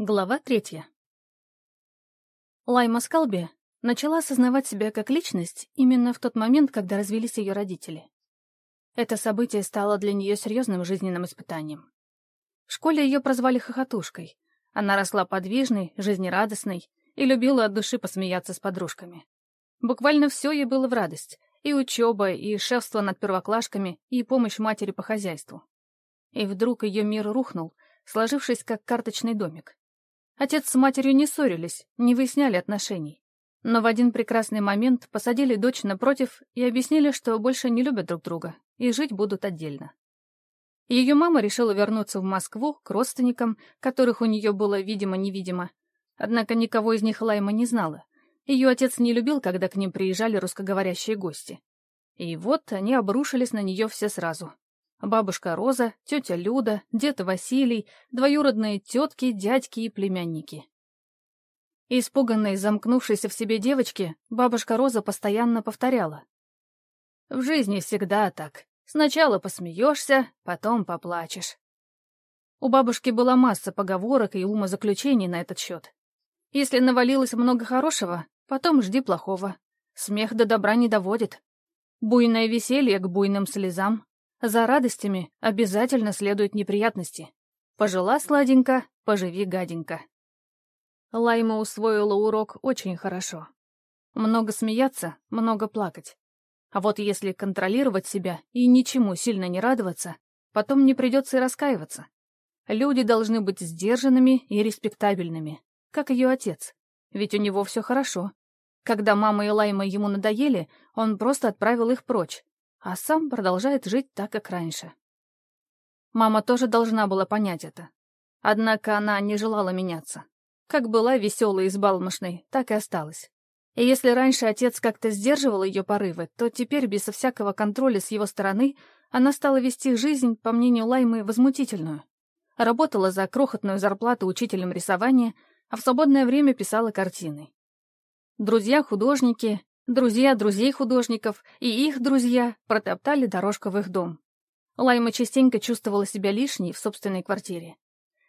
Глава третья. Лайма Скалби начала осознавать себя как личность именно в тот момент, когда развелись ее родители. Это событие стало для нее серьезным жизненным испытанием. В школе ее прозвали хохотушкой. Она росла подвижной, жизнерадостной и любила от души посмеяться с подружками. Буквально все ей было в радость. И учеба, и шефство над первоклашками, и помощь матери по хозяйству. И вдруг ее мир рухнул, сложившись как карточный домик. Отец с матерью не ссорились, не выясняли отношений. Но в один прекрасный момент посадили дочь напротив и объяснили, что больше не любят друг друга и жить будут отдельно. Ее мама решила вернуться в Москву к родственникам, которых у нее было видимо-невидимо. Однако никого из них Лайма не знала. Ее отец не любил, когда к ним приезжали русскоговорящие гости. И вот они обрушились на нее все сразу. Бабушка Роза, тетя Люда, дед Василий, двоюродные тетки, дядьки и племянники. Испуганной, замкнувшейся в себе девочке, бабушка Роза постоянно повторяла. «В жизни всегда так. Сначала посмеешься, потом поплачешь». У бабушки была масса поговорок и умозаключений на этот счет. Если навалилось много хорошего, потом жди плохого. Смех до добра не доводит. Буйное веселье к буйным слезам, за радостями обязательно следуют неприятности. Пожила сладенько, поживи гаденько. Лайма усвоила урок очень хорошо. Много смеяться, много плакать. А вот если контролировать себя и ничему сильно не радоваться, потом не придется и раскаиваться. Люди должны быть сдержанными и респектабельными, как ее отец. Ведь у него все хорошо. Когда мама и Лайма ему надоели, он просто отправил их прочь, а сам продолжает жить так, как раньше. Мама тоже должна была понять это. Однако она не желала меняться. Как была веселой и сбалмошной, так и осталась. И если раньше отец как-то сдерживал ее порывы, то теперь, безо всякого контроля с его стороны, она стала вести жизнь, по мнению Лаймы, возмутительную. Работала за крохотную зарплату учителем рисования, а в свободное время писала картины. Друзья-художники Друзья друзей художников и их друзья протоптали дорожку в их дом. Лайма частенько чувствовала себя лишней в собственной квартире.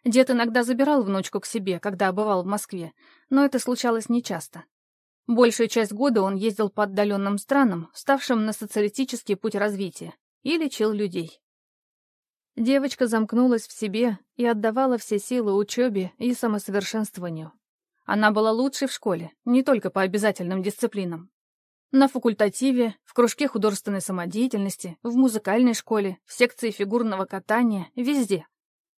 Дед иногда забирал внучку к себе, когда бывал в Москве, но это случалось нечасто. Большую часть года он ездил по отдаленным странам, ставшим на социалистический путь развития, и лечил людей. Девочка замкнулась в себе и отдавала все силы учебе и самосовершенствованию. Она была лучшей в школе, не только по обязательным дисциплинам. На факультативе, в кружке художественной самодеятельности, в музыкальной школе, в секции фигурного катания, везде.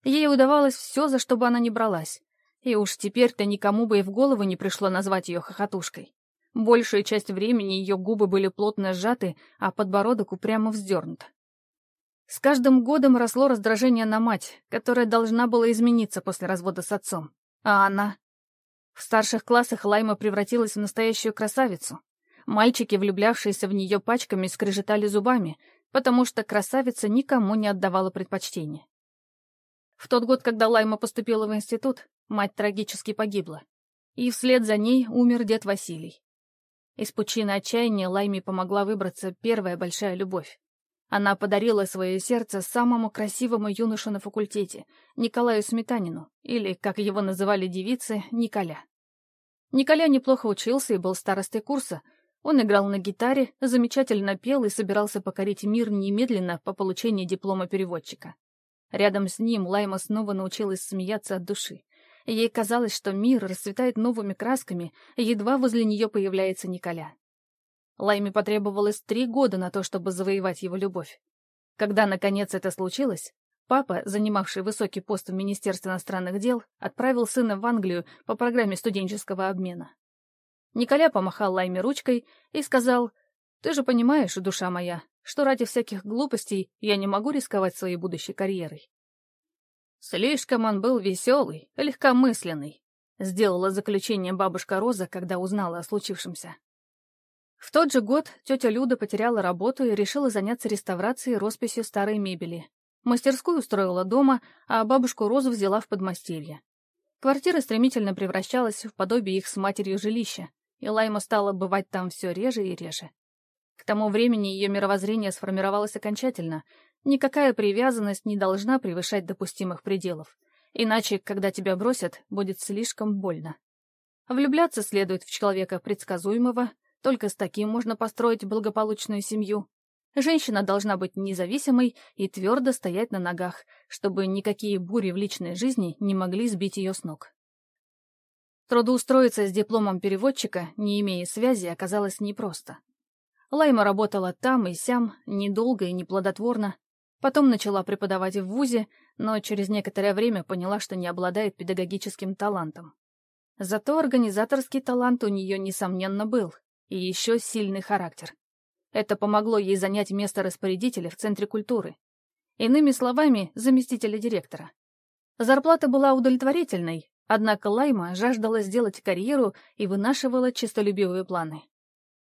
Ей удавалось все, за что бы она ни бралась. И уж теперь-то никому бы и в голову не пришло назвать ее хохотушкой. Большую часть времени ее губы были плотно сжаты, а подбородок упрямо вздернут. С каждым годом росло раздражение на мать, которая должна была измениться после развода с отцом. А она... В старших классах Лайма превратилась в настоящую красавицу. Мальчики, влюблявшиеся в нее пачками, скрежетали зубами, потому что красавица никому не отдавала предпочтение. В тот год, когда Лайма поступила в институт, мать трагически погибла. И вслед за ней умер дед Василий. Из пучины отчаяния Лайме помогла выбраться первая большая любовь. Она подарила свое сердце самому красивому юношу на факультете, Николаю Сметанину, или, как его называли девицы, Николя. Николя неплохо учился и был старостой курса, он играл на гитаре, замечательно пел и собирался покорить мир немедленно по получении диплома переводчика. Рядом с ним Лайма снова научилась смеяться от души. Ей казалось, что мир расцветает новыми красками, едва возле нее появляется Николя. Лайме потребовалось три года на то, чтобы завоевать его любовь. Когда, наконец, это случилось, папа, занимавший высокий пост в Министерстве иностранных дел, отправил сына в Англию по программе студенческого обмена. Николя помахал Лайме ручкой и сказал, «Ты же понимаешь, душа моя, что ради всяких глупостей я не могу рисковать своей будущей карьерой». Слишком он был веселый, легкомысленный, сделала заключение бабушка Роза, когда узнала о случившемся. В тот же год тетя Люда потеряла работу и решила заняться реставрацией и росписью старой мебели. Мастерскую устроила дома, а бабушку Розу взяла в подмастерье. Квартира стремительно превращалась в подобие их с матерью жилища, и Лайма стала бывать там все реже и реже. К тому времени ее мировоззрение сформировалось окончательно. Никакая привязанность не должна превышать допустимых пределов. Иначе, когда тебя бросят, будет слишком больно. Влюбляться следует в человека предсказуемого, только с таким можно построить благополучную семью. Женщина должна быть независимой и твердо стоять на ногах, чтобы никакие бури в личной жизни не могли сбить ее с ног. Трудоустроиться с дипломом переводчика, не имея связи, оказалось непросто. Лайма работала там и сям, недолго и неплодотворно. Потом начала преподавать в ВУЗе, но через некоторое время поняла, что не обладает педагогическим талантом. Зато организаторский талант у нее, несомненно, был, и еще сильный характер. Это помогло ей занять место распорядителя в Центре культуры. Иными словами, заместителя директора. Зарплата была удовлетворительной, Однако Лайма жаждала сделать карьеру и вынашивала честолюбивые планы.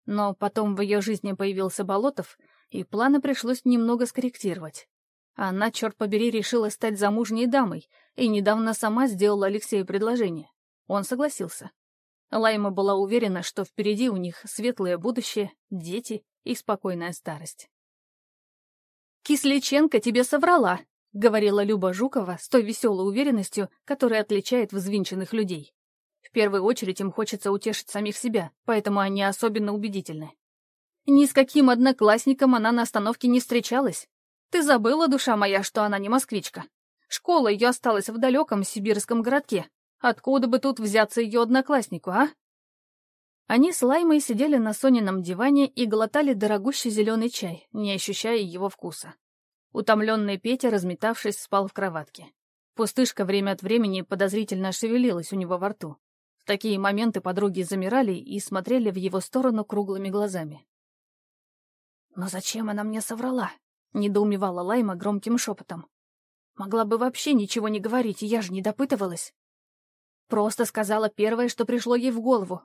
Но потом в ее жизни появился Болотов, и планы пришлось немного скорректировать. Она, черт побери, решила стать замужней дамой, и недавно сама сделала Алексею предложение. Он согласился. Лайма была уверена, что впереди у них светлое будущее, дети и спокойная старость. «Кисличенко тебе соврала!» — говорила Люба Жукова с той веселой уверенностью, которая отличает взвинченных людей. В первую очередь им хочется утешить самих себя, поэтому они особенно убедительны. Ни с каким одноклассником она на остановке не встречалась. Ты забыла, душа моя, что она не москвичка. Школа ее осталась в далеком сибирском городке. Откуда бы тут взяться ее однокласснику, а? Они с Лаймой сидели на Сонином диване и глотали дорогущий зеленый чай, не ощущая его вкуса. Утомленный Петя, разметавшись, спал в кроватке. Пустышка время от времени подозрительно шевелилась у него во рту. В такие моменты подруги замирали и смотрели в его сторону круглыми глазами. «Но зачем она мне соврала?» — недоумевала Лайма громким шепотом. «Могла бы вообще ничего не говорить, я же не допытывалась. Просто сказала первое, что пришло ей в голову».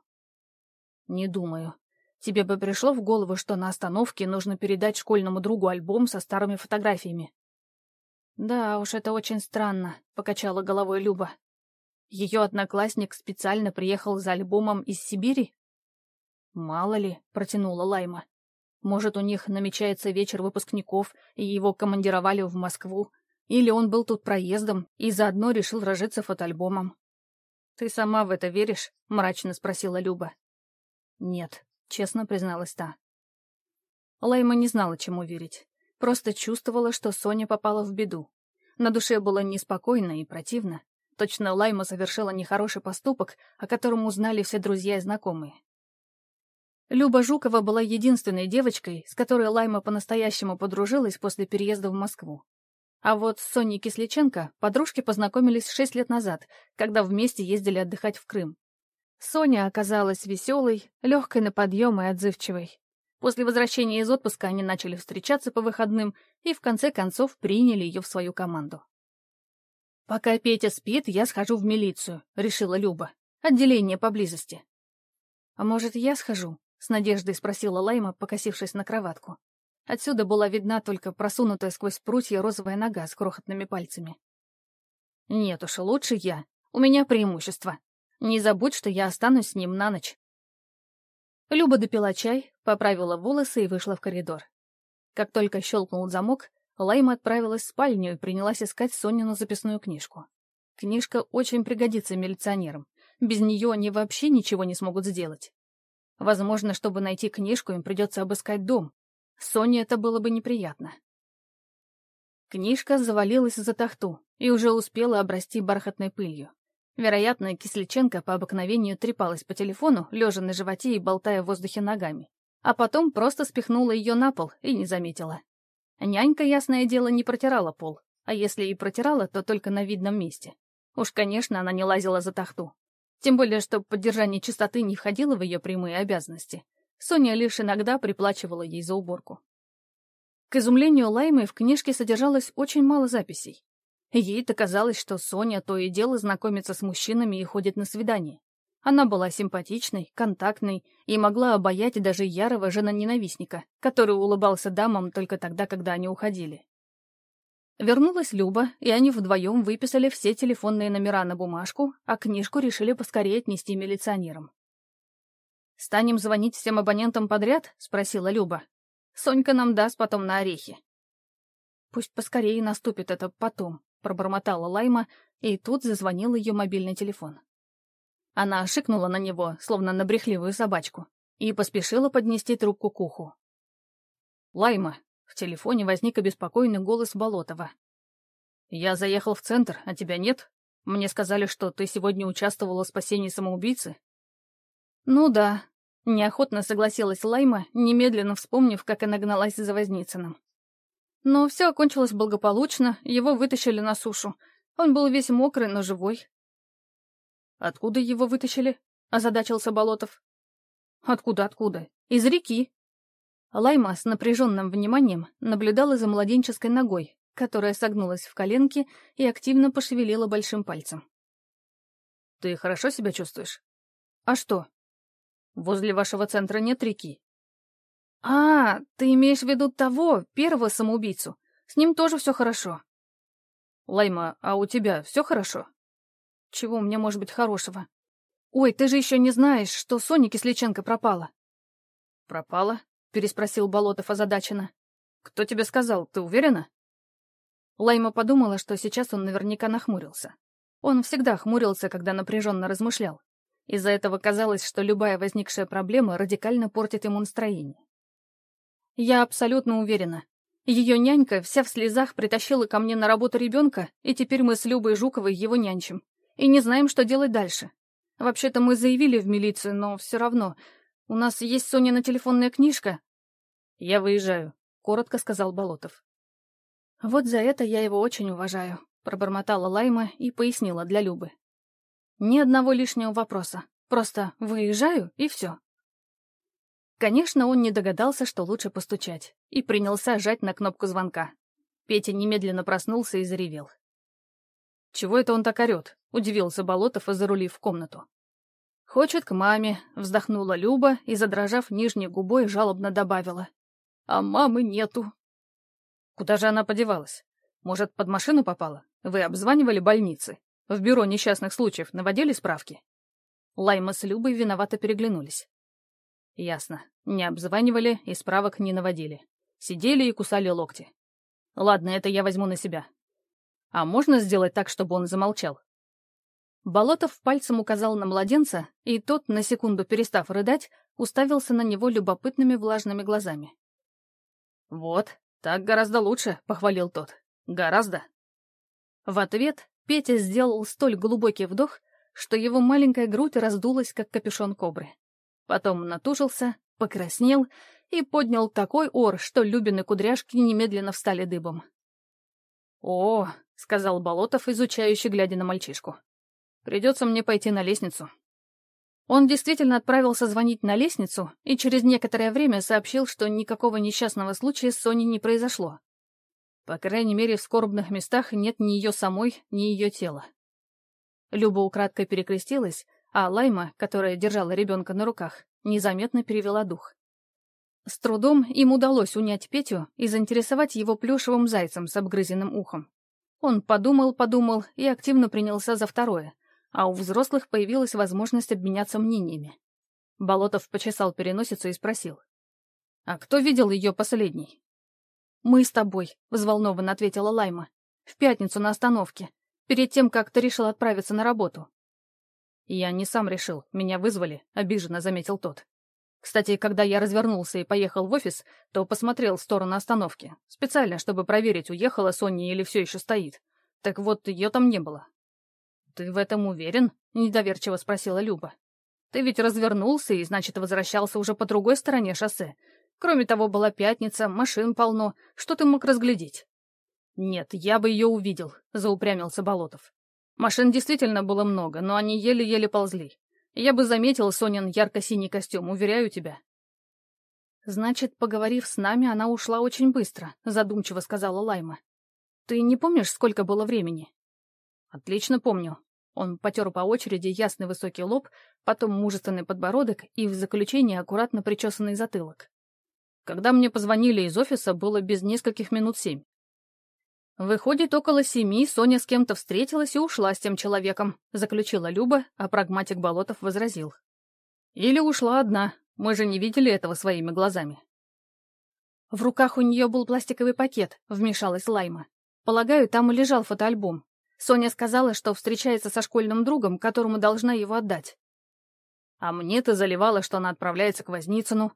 «Не думаю. Тебе бы пришло в голову, что на остановке нужно передать школьному другу альбом со старыми фотографиями?» «Да уж, это очень странно», — покачала головой Люба. «Ее одноклассник специально приехал за альбомом из Сибири?» «Мало ли», — протянула Лайма. «Может, у них намечается вечер выпускников, и его командировали в Москву, или он был тут проездом и заодно решил разжиться фотоальбомом». «Ты сама в это веришь?» — мрачно спросила Люба. «Нет», честно призналась та. Лайма не знала, чему верить. Просто чувствовала, что Соня попала в беду. На душе было неспокойно и противно. Точно Лайма совершила нехороший поступок, о котором узнали все друзья и знакомые. Люба Жукова была единственной девочкой, с которой Лайма по-настоящему подружилась после переезда в Москву. А вот с Соней Кисличенко подружки познакомились шесть лет назад, когда вместе ездили отдыхать в Крым. Соня оказалась веселой, легкой на подъем и отзывчивой. После возвращения из отпуска они начали встречаться по выходным и в конце концов приняли ее в свою команду. «Пока Петя спит, я схожу в милицию», — решила Люба. «Отделение поблизости». «А может, я схожу?» — с надеждой спросила Лайма, покосившись на кроватку. Отсюда была видна только просунутая сквозь прутья розовая нога с крохотными пальцами. «Нет уж, лучше я. У меня преимущество», не забудь, что я останусь с ним на ночь. Люба допила чай, поправила волосы и вышла в коридор. Как только щелкнул замок, Лайма отправилась в спальню и принялась искать Сонину записную книжку. Книжка очень пригодится милиционерам. Без нее они вообще ничего не смогут сделать. Возможно, чтобы найти книжку, им придется обыскать дом. Соне это было бы неприятно. Книжка завалилась за тахту и уже успела обрасти бархатной пылью. Вероятно, Кисличенко по обыкновению трепалась по телефону, лежа на животе и болтая в воздухе ногами. А потом просто спихнула ее на пол и не заметила. Нянька, ясное дело, не протирала пол. А если и протирала, то только на видном месте. Уж, конечно, она не лазила за тахту. Тем более, что поддержание чистоты не входило в ее прямые обязанности. Соня лишь иногда приплачивала ей за уборку. К изумлению Лаймы в книжке содержалось очень мало записей. Ей-то казалось, что Соня то и дело знакомится с мужчинами и ходит на свидания. Она была симпатичной, контактной и могла обаять даже ярого жена-ненавистника, который улыбался дамам только тогда, когда они уходили. Вернулась Люба, и они вдвоем выписали все телефонные номера на бумажку, а книжку решили поскорее отнести милиционерам. «Станем звонить всем абонентам подряд?» — спросила Люба. «Сонька нам даст потом на орехи». «Пусть поскорее наступит это потом», пробормотала Лайма, и тут зазвонил ее мобильный телефон. Она шикнула на него, словно на брехливую собачку, и поспешила поднести трубку к уху. «Лайма!» — в телефоне возник обеспокоенный голос Болотова. «Я заехал в центр, а тебя нет? Мне сказали, что ты сегодня участвовала в спасении самоубийцы». «Ну да», — неохотно согласилась Лайма, немедленно вспомнив, как она гналась за Возницыным. Но все окончилось благополучно, его вытащили на сушу. Он был весь мокрый, но живой. «Откуда его вытащили?» — озадачился Болотов. «Откуда, откуда? Из реки». Лайма с напряженным вниманием наблюдала за младенческой ногой, которая согнулась в коленке и активно пошевелила большим пальцем. «Ты хорошо себя чувствуешь?» «А что?» «Возле вашего центра нет реки». «А, ты имеешь в виду того, первого самоубийцу? С ним тоже все хорошо». «Лайма, а у тебя все хорошо?» Чего у меня может быть хорошего? Ой, ты же еще не знаешь, что Соня Кисличенко пропала. Пропала? Переспросил Болотов озадаченно. Кто тебе сказал, ты уверена? Лайма подумала, что сейчас он наверняка нахмурился. Он всегда хмурился, когда напряженно размышлял. Из-за этого казалось, что любая возникшая проблема радикально портит ему настроение. Я абсолютно уверена. Ее нянька вся в слезах притащила ко мне на работу ребенка, и теперь мы с Любой Жуковой его нянчим и не знаем, что делать дальше. Вообще-то мы заявили в милицию, но все равно. У нас есть Сонина телефонная книжка. Я выезжаю, — коротко сказал Болотов. Вот за это я его очень уважаю, — пробормотала Лайма и пояснила для Любы. Ни одного лишнего вопроса. Просто выезжаю, и все. Конечно, он не догадался, что лучше постучать, и принялся жать на кнопку звонка. Петя немедленно проснулся и заревел. «Чего это он так орёт?» — удивился Болотов зарулив в комнату. «Хочет к маме», — вздохнула Люба и, задрожав нижней губой, жалобно добавила. «А мамы нету». «Куда же она подевалась? Может, под машину попала? Вы обзванивали больницы? В бюро несчастных случаев наводили справки?» Лайма с Любой виновато переглянулись. «Ясно. Не обзванивали и справок не наводили. Сидели и кусали локти. Ладно, это я возьму на себя. А можно сделать так, чтобы он замолчал? Болотов пальцем указал на младенца, и тот, на секунду перестав рыдать, уставился на него любопытными влажными глазами. «Вот, так гораздо лучше», — похвалил тот. «Гораздо». В ответ Петя сделал столь глубокий вдох, что его маленькая грудь раздулась, как капюшон кобры. Потом натужился, покраснел и поднял такой ор, что Любины кудряшки немедленно встали дыбом. «О, — сказал Болотов, изучающий, глядя на мальчишку. «Придется мне пойти на лестницу». Он действительно отправился звонить на лестницу и через некоторое время сообщил, что никакого несчастного случая с Соней не произошло. По крайней мере, в скорбных местах нет ни ее самой, ни ее тела. Люба украдкой перекрестилась, а Лайма, которая держала ребенка на руках, незаметно перевела дух. С трудом им удалось унять Петю и заинтересовать его плюшевым зайцем с обгрызенным ухом. Он подумал-подумал и активно принялся за второе, а у взрослых появилась возможность обменяться мнениями. Болотов почесал переносицу и спросил. «А кто видел ее последней?» «Мы с тобой», — взволнованно ответила Лайма. «В пятницу на остановке, перед тем, как ты решил отправиться на работу». «Я не сам решил, меня вызвали», — обиженно заметил тот. Кстати, когда я развернулся и поехал в офис, то посмотрел в сторону остановки. Специально, чтобы проверить, уехала Соня или все еще стоит. Так вот, ее там не было. «Ты в этом уверен?» — недоверчиво спросила Люба. «Ты ведь развернулся и, значит, возвращался уже по другой стороне шоссе. Кроме того, была пятница, машин полно. Что ты мог разглядеть?» «Нет, я бы ее увидел», — заупрямился Болотов. Машин действительно было много, но они еле-еле ползли. Я бы заметил Сонин ярко-синий костюм, уверяю тебя. Значит, поговорив с нами, она ушла очень быстро, задумчиво сказала Лайма. Ты не помнишь, сколько было времени? Отлично помню. Он потер по очереди ясный высокий лоб, потом мужественный подбородок и в заключение аккуратно причесанный затылок. Когда мне позвонили из офиса, было без нескольких минут семь. «Выходит, около семи Соня с кем-то встретилась и ушла с тем человеком», — заключила Люба, а прагматик Болотов возразил. «Или ушла одна. Мы же не видели этого своими глазами». «В руках у нее был пластиковый пакет», — вмешалась Лайма. Полагаю, там и лежал фотоальбом. Соня сказала, что встречается со школьным другом, которому должна его отдать. А мне ты заливала, что она отправляется к Возницыну.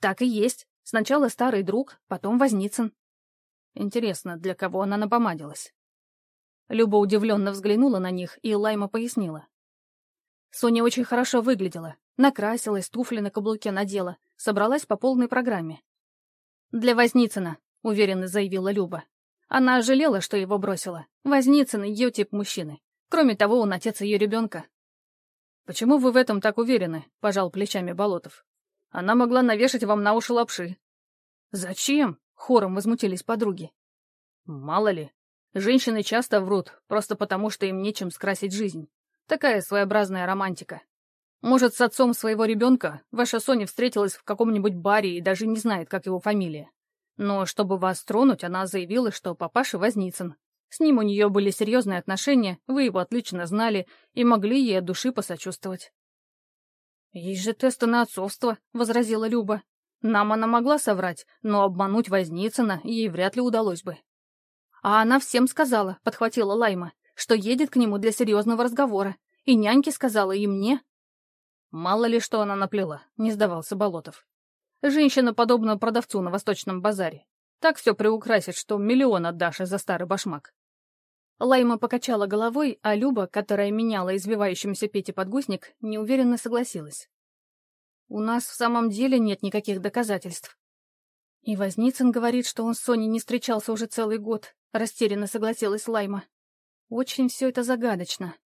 Так и есть. Сначала старый друг, потом Возницын. Интересно, для кого она напомадилась? Люба удивленно взглянула на них, и Лайма пояснила. Соня очень хорошо выглядела. Накрасилась, туфли на каблуке надела. Собралась по полной программе. «Для Возницына», — уверенно заявила Люба. Она жалела, что его бросила. Возницын — ее тип мужчины. Кроме того, он отец ее ребенка. «Почему вы в этом так уверены?» — пожал плечами Болотов. «Она могла навешать вам на уши лапши». «Зачем?» — хором возмутились подруги. «Мало ли. Женщины часто врут, просто потому что им нечем скрасить жизнь. Такая своеобразная романтика. Может, с отцом своего ребенка ваша Соня встретилась в каком-нибудь баре и даже не знает, как его фамилия. Но чтобы вас тронуть, она заявила, что папаша Возницын. С ним у нее были серьезные отношения, вы его отлично знали и могли ей от души посочувствовать. «Есть же тесты на отцовство», — возразила Люба. «Нам она могла соврать, но обмануть Возницына ей вряд ли удалось бы». «А она всем сказала», — подхватила Лайма, «что едет к нему для серьезного разговора. И няньке сказала, и мне». «Мало ли что она наплела», — не сдавался Болотов. Женщина подобна продавцу на восточном базаре. Так все приукрасит, что миллион отдашь за старый башмак. Лайма покачала головой, а Люба, которая меняла извивающимся Пете подгузник, неуверенно согласилась. «У нас в самом деле нет никаких доказательств». И Возницын говорит, что он с Соней не встречался уже целый год, растерянно согласилась Лайма. Очень все это загадочно.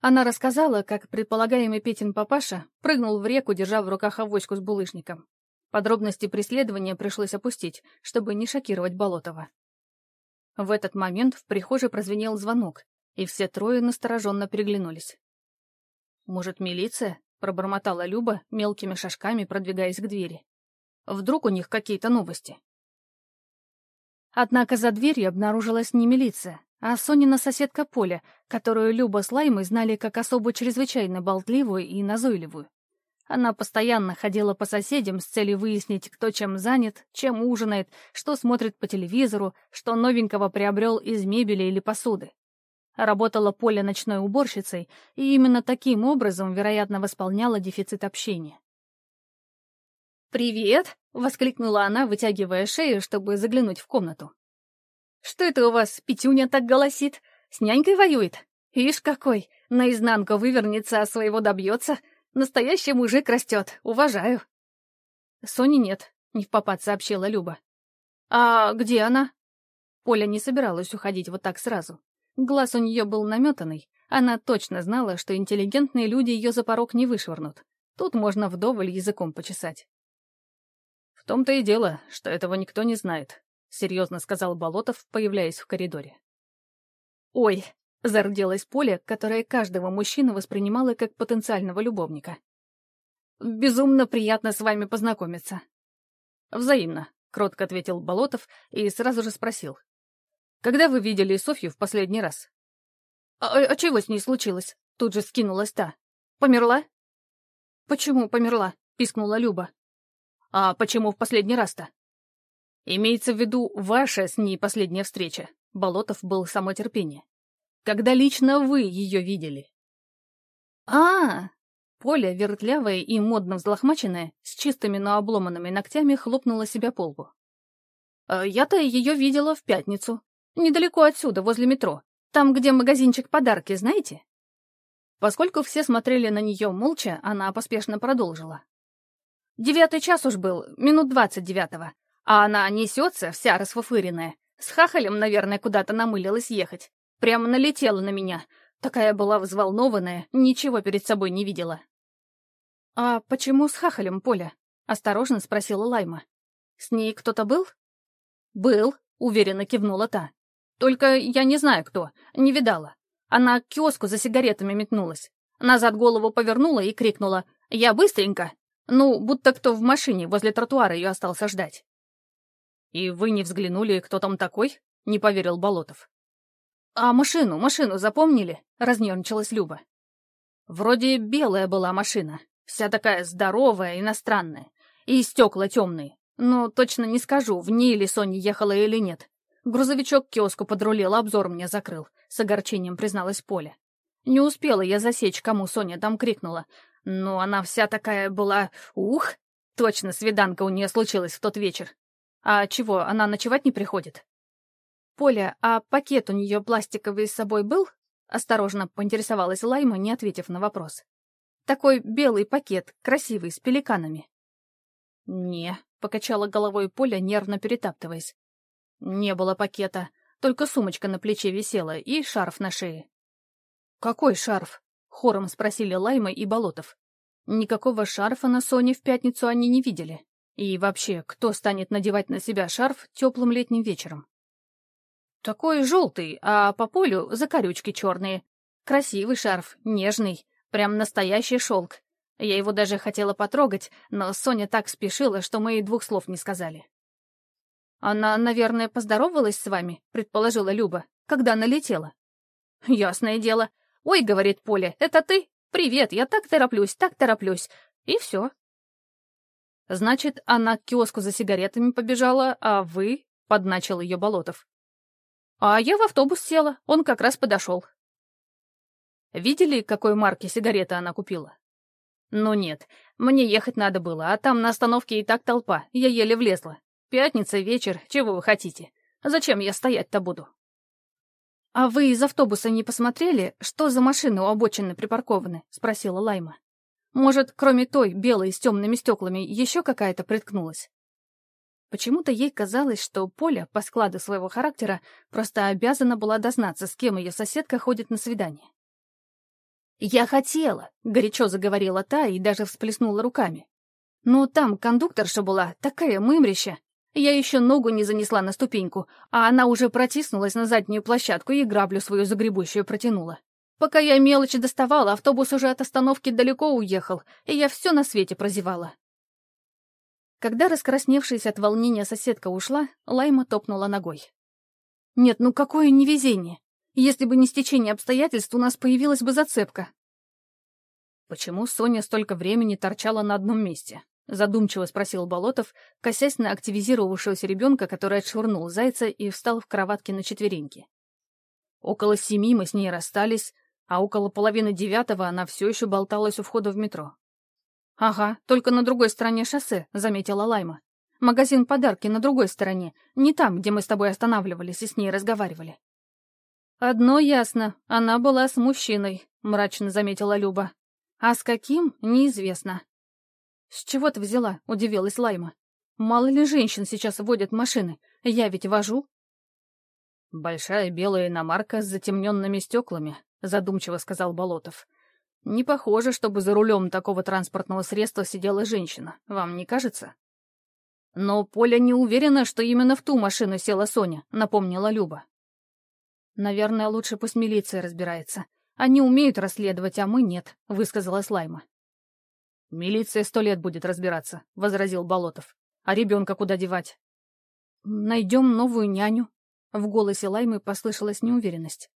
Она рассказала, как предполагаемый Петин папаша прыгнул в реку, держа в руках авоську с булыжником. Подробности преследования пришлось опустить, чтобы не шокировать Болотова. В этот момент в прихожей прозвенел звонок, и все трое настороженно переглянулись. «Может, милиция?» — пробормотала Люба, мелкими шажками продвигаясь к двери. «Вдруг у них какие-то новости?» Однако за дверью обнаружилась не милиция, а Сонина соседка Поля, которую Люба с Лаймой знали как особо чрезвычайно болтливую и назойливую. Она постоянно ходила по соседям с целью выяснить, кто чем занят, чем ужинает, что смотрит по телевизору, что новенького приобрел из мебели или посуды. Работала Поля ночной уборщицей, и именно таким образом, вероятно, восполняла дефицит общения. «Привет!» — воскликнула она, вытягивая шею, чтобы заглянуть в комнату. Что это у вас, Петюня так голосит? С нянькой воюет? Ишь какой, наизнанку вывернется, а своего добьется. Настоящий мужик растет, уважаю. Сони нет, не в попад сообщила Люба. А где она? Поля не собиралась уходить вот так сразу. Глаз у нее был наметанный. Она точно знала, что интеллигентные люди ее за порог не вышвырнут. Тут можно вдоволь языком почесать. В том-то и дело, что этого никто не знает. — серьезно сказал Болотов, появляясь в коридоре. «Ой!» — зарделась Поля, которая каждого мужчину воспринимала как потенциального любовника. «Безумно приятно с вами познакомиться». «Взаимно», — кротко ответил Болотов и сразу же спросил. «Когда вы видели Софью в последний раз?» «А, а чего с ней случилось?» — тут же скинулась та. «Померла?» «Почему померла?» — пискнула Люба. «А почему в последний раз-то?» Имеется в виду ваша с ней последняя встреча. Болотов был само терпение. Когда лично вы ее видели? а, -а, -а Поля, вертлявая и модно взлохмаченная, с чистыми, но обломанными ногтями, хлопнула себя по лбу. «А «Я-то ее видела в пятницу. Недалеко отсюда, возле метро. Там, где магазинчик подарки, знаете?» Поскольку все смотрели на нее молча, она поспешно продолжила. «Девятый час уж был, минут двадцать девятого. А она несется, вся расфуфыренная. С хахалем, наверное, куда-то намылилась ехать. Прямо налетела на меня. Такая была взволнованная, ничего перед собой не видела. «А почему с хахалем, Поля?» — осторожно спросила Лайма. «С ней кто-то был?» «Был», — уверенно кивнула та. «Только я не знаю, кто. Не видала. Она к киоску за сигаретами метнулась. Назад голову повернула и крикнула «Я быстренько!» Ну, будто кто в машине возле тротуара ее остался ждать. «И вы не взглянули, кто там такой?» — не поверил Болотов. «А машину, машину запомнили?» — разнервничалась Люба. «Вроде белая была машина, вся такая здоровая, иностранная, и стекла темные. Но точно не скажу, в ней ли Соня ехала или нет. Грузовичок к киоску подрулил, обзор мне закрыл. С огорчением призналась Поля. Не успела я засечь, кому Соня там крикнула. Но она вся такая была... Ух! Точно, свиданка у нее случилась в тот вечер. А чего, она ночевать не приходит? Поля, а пакет у нее пластиковый с собой был? Осторожно поинтересовалась Лайма, не ответив на вопрос. Такой белый пакет, красивый, с пеликанами. «Не», — покачала головой Поля, нервно перетаптываясь. «Не было пакета, только сумочка на плече висела и шарф на шее». «Какой шарф?» — хором спросили Лайма и Болотов. Никакого шарфа на Соне в пятницу они не видели. И вообще, кто станет надевать на себя шарф теплым летним вечером? Такой желтый, а по полю закорючки черные. Красивый шарф, нежный, прям настоящий шелк. Я его даже хотела потрогать, но Соня так спешила, что мы и двух слов не сказали. «Она, наверное, поздоровалась с вами», — предположила Люба, когда налетела. «Ясное дело. Ой, — говорит Поля, — это ты? Привет, я так тороплюсь, так тороплюсь». И все. «Значит, она к киоску за сигаретами побежала, а вы?» — подначил ее Болотов. «А я в автобус села, он как раз подошел». «Видели, какой марки сигареты она купила?» «Ну нет, мне ехать надо было, а там на остановке и так толпа, я еле влезла. Пятница, вечер, чего вы хотите? Зачем я стоять-то буду?» «А вы из автобуса не посмотрели, что за машины у обочины припаркованы?» — спросила Лайма. «Может, кроме той, белой, с темными стеклами, еще какая-то приткнулась?» Почему-то ей казалось, что Поля, по складу своего характера, просто обязана была дознаться, с кем ее соседка ходит на свидание. «Я хотела», — горячо заговорила та и даже всплеснула руками. «Но там кондукторша была, такая мымрища. Я еще ногу не занесла на ступеньку, а она уже протиснулась на заднюю площадку и граблю свою загребущую протянула. Пока я мелочи доставала, автобус уже от остановки далеко уехал, и я все на свете прозевала». Когда раскрасневшаяся от волнения соседка ушла, Лайма топнула ногой. «Нет, ну какое невезение! Если бы не стечение обстоятельств, у нас появилась бы зацепка. Почему Соня столько времени торчала на одном месте? Задумчиво спросил Болотов, косясь на активизировавшегося ребенка, который отшвырнул зайца и встал в кроватке на четвереньки. Около семи мы с ней расстались, а около половины девятого она все еще болталась у входа в метро. «Ага, только на другой стороне шоссе», — заметила Лайма. «Магазин подарки на другой стороне, не там, где мы с тобой останавливались и с ней разговаривали». «Одно ясно, она была с мужчиной», — мрачно заметила Люба. «А с каким — неизвестно». «С чего ты взяла?» — удивилась Лайма. «Мало ли женщин сейчас водят машины. Я ведь вожу». «Большая белая иномарка с затемненными стеклами», — задумчиво сказал Болотов. «Не похоже, чтобы за рулем такого транспортного средства сидела женщина. Вам не кажется?» «Но Поля не уверена, что именно в ту машину села Соня», — напомнила Люба. «Наверное, лучше пусть милиция разбирается. Они умеют расследовать, а мы нет», — высказала Слайма. «Милиция сто лет будет разбираться», — возразил Болотов. «А ребенка куда девать?» «Найдем новую няню». В голосе Лаймы послышалась неуверенность.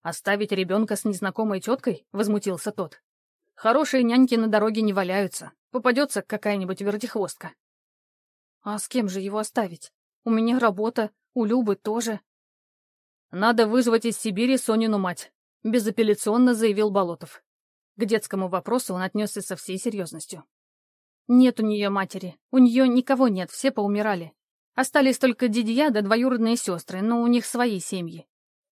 «Оставить ребенка с незнакомой теткой?» — возмутился тот. «Хорошие няньки на дороге не валяются. Попадется какая-нибудь вертихвостка». «А с кем же его оставить? У меня работа, у Любы тоже», «Надо вызвать из Сибири Сонину мать», — безапелляционно заявил Болотов. К детскому вопросу он отнесся со всей серьезностью. «Нет у нее матери. У нее никого нет, все поумирали. Остались только дядя да двоюродные сестры, но у них свои семьи.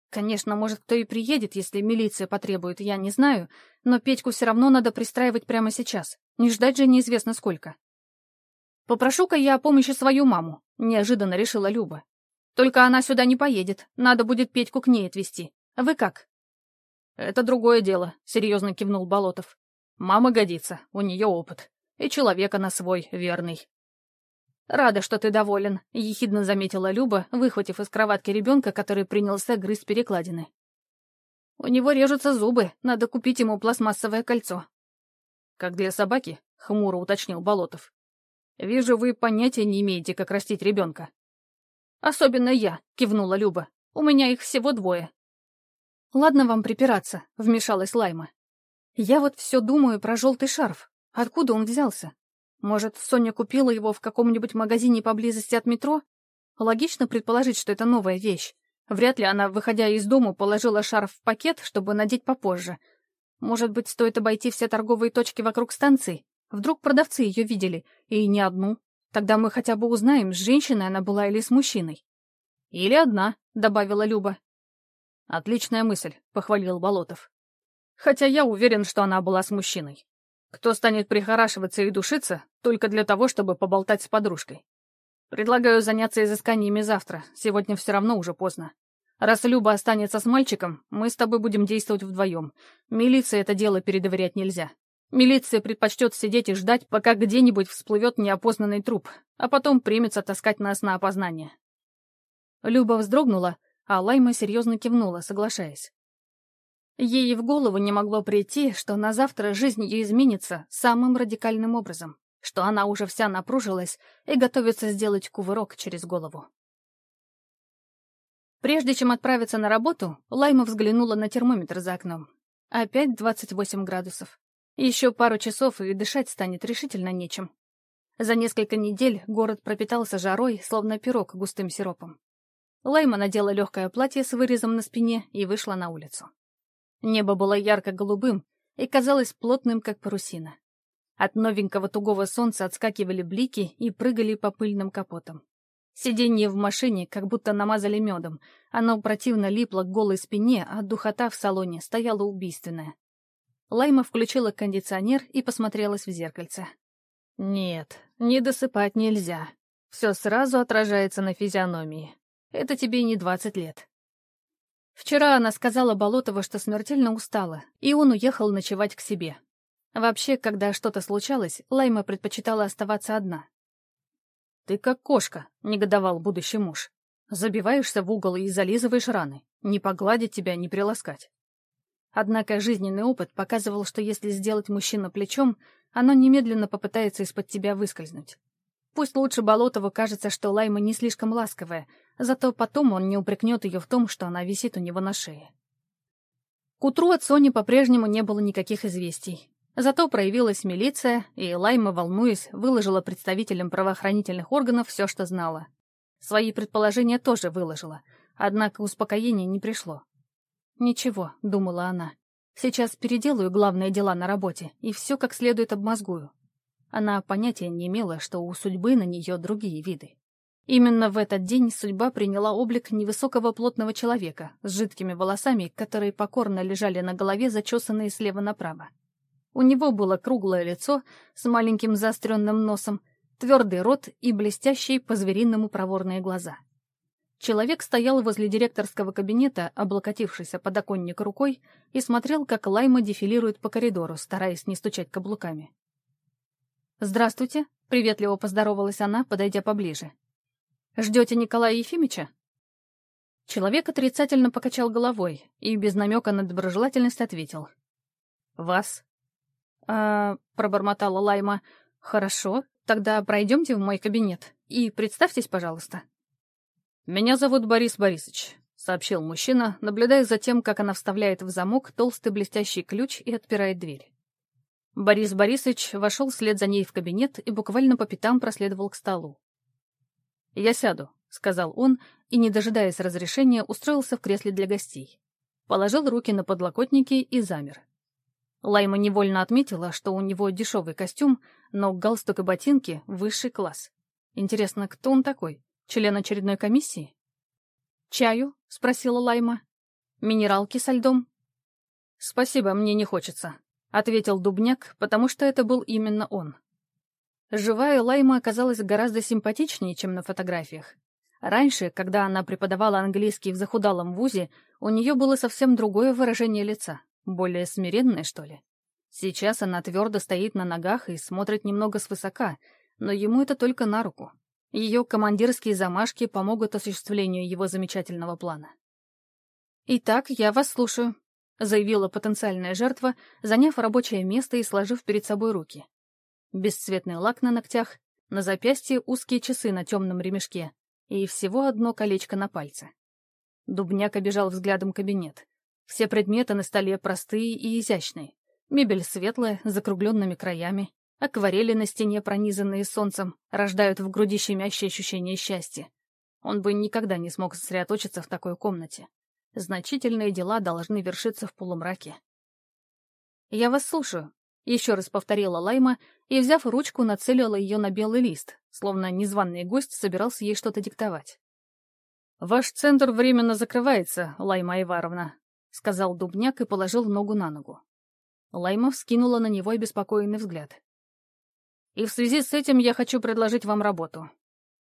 Конечно, может, кто и приедет, если милиция потребует, я не знаю, но Петьку все равно надо пристраивать прямо сейчас. Не ждать же неизвестно сколько. «Попрошу-ка я о помощи свою маму», — неожиданно решила Люба. Только она сюда не поедет. Надо будет Петьку к ней отвезти. Вы как?» «Это другое дело», — серьезно кивнул Болотов. «Мама годится, у нее опыт. И человек она свой, верный». «Рада, что ты доволен», — ехидно заметила Люба, выхватив из кроватки ребенка, который принялся грызть перекладины. «У него режутся зубы, надо купить ему пластмассовое кольцо». «Как для собаки?» — хмуро уточнил Болотов. «Вижу, вы понятия не имеете, как растить ребенка». «Особенно я», — кивнула Люба. «У меня их всего двое». «Ладно вам припираться», — вмешалась Лайма. «Я вот все думаю про желтый шарф. Откуда он взялся? Может, Соня купила его в каком-нибудь магазине поблизости от метро? Логично предположить, что это новая вещь. Вряд ли она, выходя из дома, положила шарф в пакет, чтобы надеть попозже. Может быть, стоит обойти все торговые точки вокруг станции? Вдруг продавцы ее видели, и не одну. Тогда мы хотя бы узнаем, с женщиной она была или с мужчиной. «Или одна», — добавила Люба. «Отличная мысль», — похвалил Болотов. «Хотя я уверен, что она была с мужчиной. Кто станет прихорашиваться и душиться только для того, чтобы поболтать с подружкой? Предлагаю заняться изысканиями завтра, сегодня все равно уже поздно. Раз Люба останется с мальчиком, мы с тобой будем действовать вдвоем. Милиции это дело передоверять нельзя. Милиция предпочтет сидеть и ждать, пока где-нибудь всплывет неопознанный труп, а потом примется таскать нас на опознание. Люба вздрогнула, а Лайма серьезно кивнула, соглашаясь. Ей в голову не могло прийти, что на завтра жизнь ее изменится самым радикальным образом что она уже вся напружилась и готовится сделать кувырок через голову. Прежде чем отправиться на работу, Лайма взглянула на термометр за окном. Опять 28 градусов. Еще пару часов, и дышать станет решительно нечем. За несколько недель город пропитался жарой, словно пирог густым сиропом. Лайма надела легкое платье с вырезом на спине и вышла на улицу. Небо было ярко-голубым и казалось плотным, как парусина. От новенького тугого солнца отскакивали блики и прыгали по пыльным капотам. Сиденье в машине как будто намазали медом. Оно противно липло к голой спине, а духота в салоне стояла убийственная. Лайма включила кондиционер и посмотрелась в зеркальце. «Нет, не досыпать нельзя. Все сразу отражается на физиономии. Это тебе не двадцать лет». Вчера она сказала Болотову, что смертельно устала, и он уехал ночевать к себе. Вообще, когда что-то случалось, Лайма предпочитала оставаться одна. «Ты как кошка», — негодовал будущий муж. «Забиваешься в угол и зализываешь раны. Не погладить тебя, не приласкать». Однако жизненный опыт показывал, что если сделать мужчину плечом, оно немедленно попытается из-под тебя выскользнуть. Пусть лучше Болотову кажется, что Лайма не слишком ласковая, зато потом он не упрекнет ее в том, что она висит у него на шее. К утру от Сони по-прежнему не было никаких известий. Зато проявилась милиция, и Лайма, волнуясь, выложила представителям правоохранительных органов все, что знала. Свои предположения тоже выложила, однако успокоения не пришло. «Ничего», — думала она, — «сейчас переделаю главные дела на работе и все как следует обмозгую». Она понятия не имела, что у судьбы на нее другие виды. Именно в этот день судьба приняла облик невысокого плотного человека с жидкими волосами, которые покорно лежали на голове, зачесанные слева направо. У него было круглое лицо с маленьким заостренным носом, твердый рот и блестящие по-звериному проворные глаза. Человек стоял возле директорского кабинета, облокотившись подоконник рукой, и смотрел, как Лайма дефилирует по коридору, стараясь не стучать каблуками. «Здравствуйте», — приветливо поздоровалась она, подойдя поближе. «Ждете Николая Ефимича?» Человек отрицательно покачал головой и без намека на доброжелательность ответил. «Вас?» «А...» — пробормотала Лайма. «Хорошо, тогда пройдемте в мой кабинет. И представьтесь, пожалуйста». «Меня зовут Борис Борисович», — сообщил мужчина, наблюдая за тем, как она вставляет в замок толстый блестящий ключ и отпирает дверь. Борис Борисович вошел вслед за ней в кабинет и буквально по пятам проследовал к столу. «Я сяду», — сказал он, и, не дожидаясь разрешения, устроился в кресле для гостей. Положил руки на подлокотники и замер. Лайма невольно отметила, что у него дешевый костюм, но галстук и ботинки — высший класс. Интересно, кто он такой? Член очередной комиссии? «Чаю?» — спросила Лайма. «Минералки со льдом?» «Спасибо, мне не хочется», — ответил Дубняк, потому что это был именно он. Живая Лайма оказалась гораздо симпатичнее, чем на фотографиях. Раньше, когда она преподавала английский в захудалом вузе, у нее было совсем другое выражение лица. Более смиренная, что ли? Сейчас она твердо стоит на ногах и смотрит немного свысока, но ему это только на руку. Ее командирские замашки помогут осуществлению его замечательного плана. «Итак, я вас слушаю», — заявила потенциальная жертва, заняв рабочее место и сложив перед собой руки. Бесцветный лак на ногтях, на запястье узкие часы на темном ремешке и всего одно колечко на пальце. Дубняк обежал взглядом кабинет. Все предметы на столе простые и изящные. Мебель светлая, с закругленными краями. Акварели на стене, пронизанные солнцем, рождают в груди щемящее ощущение счастья. Он бы никогда не смог сосредоточиться в такой комнате. Значительные дела должны вершиться в полумраке. «Я вас слушаю», — еще раз повторила Лайма и, взяв ручку, нацелила ее на белый лист, словно незваный гость собирался ей что-то диктовать. «Ваш центр временно закрывается, Лайма Иваровна», — сказал Дубняк и положил ногу на ногу. Лайма вскинула на него обеспокоенный взгляд. «И в связи с этим я хочу предложить вам работу.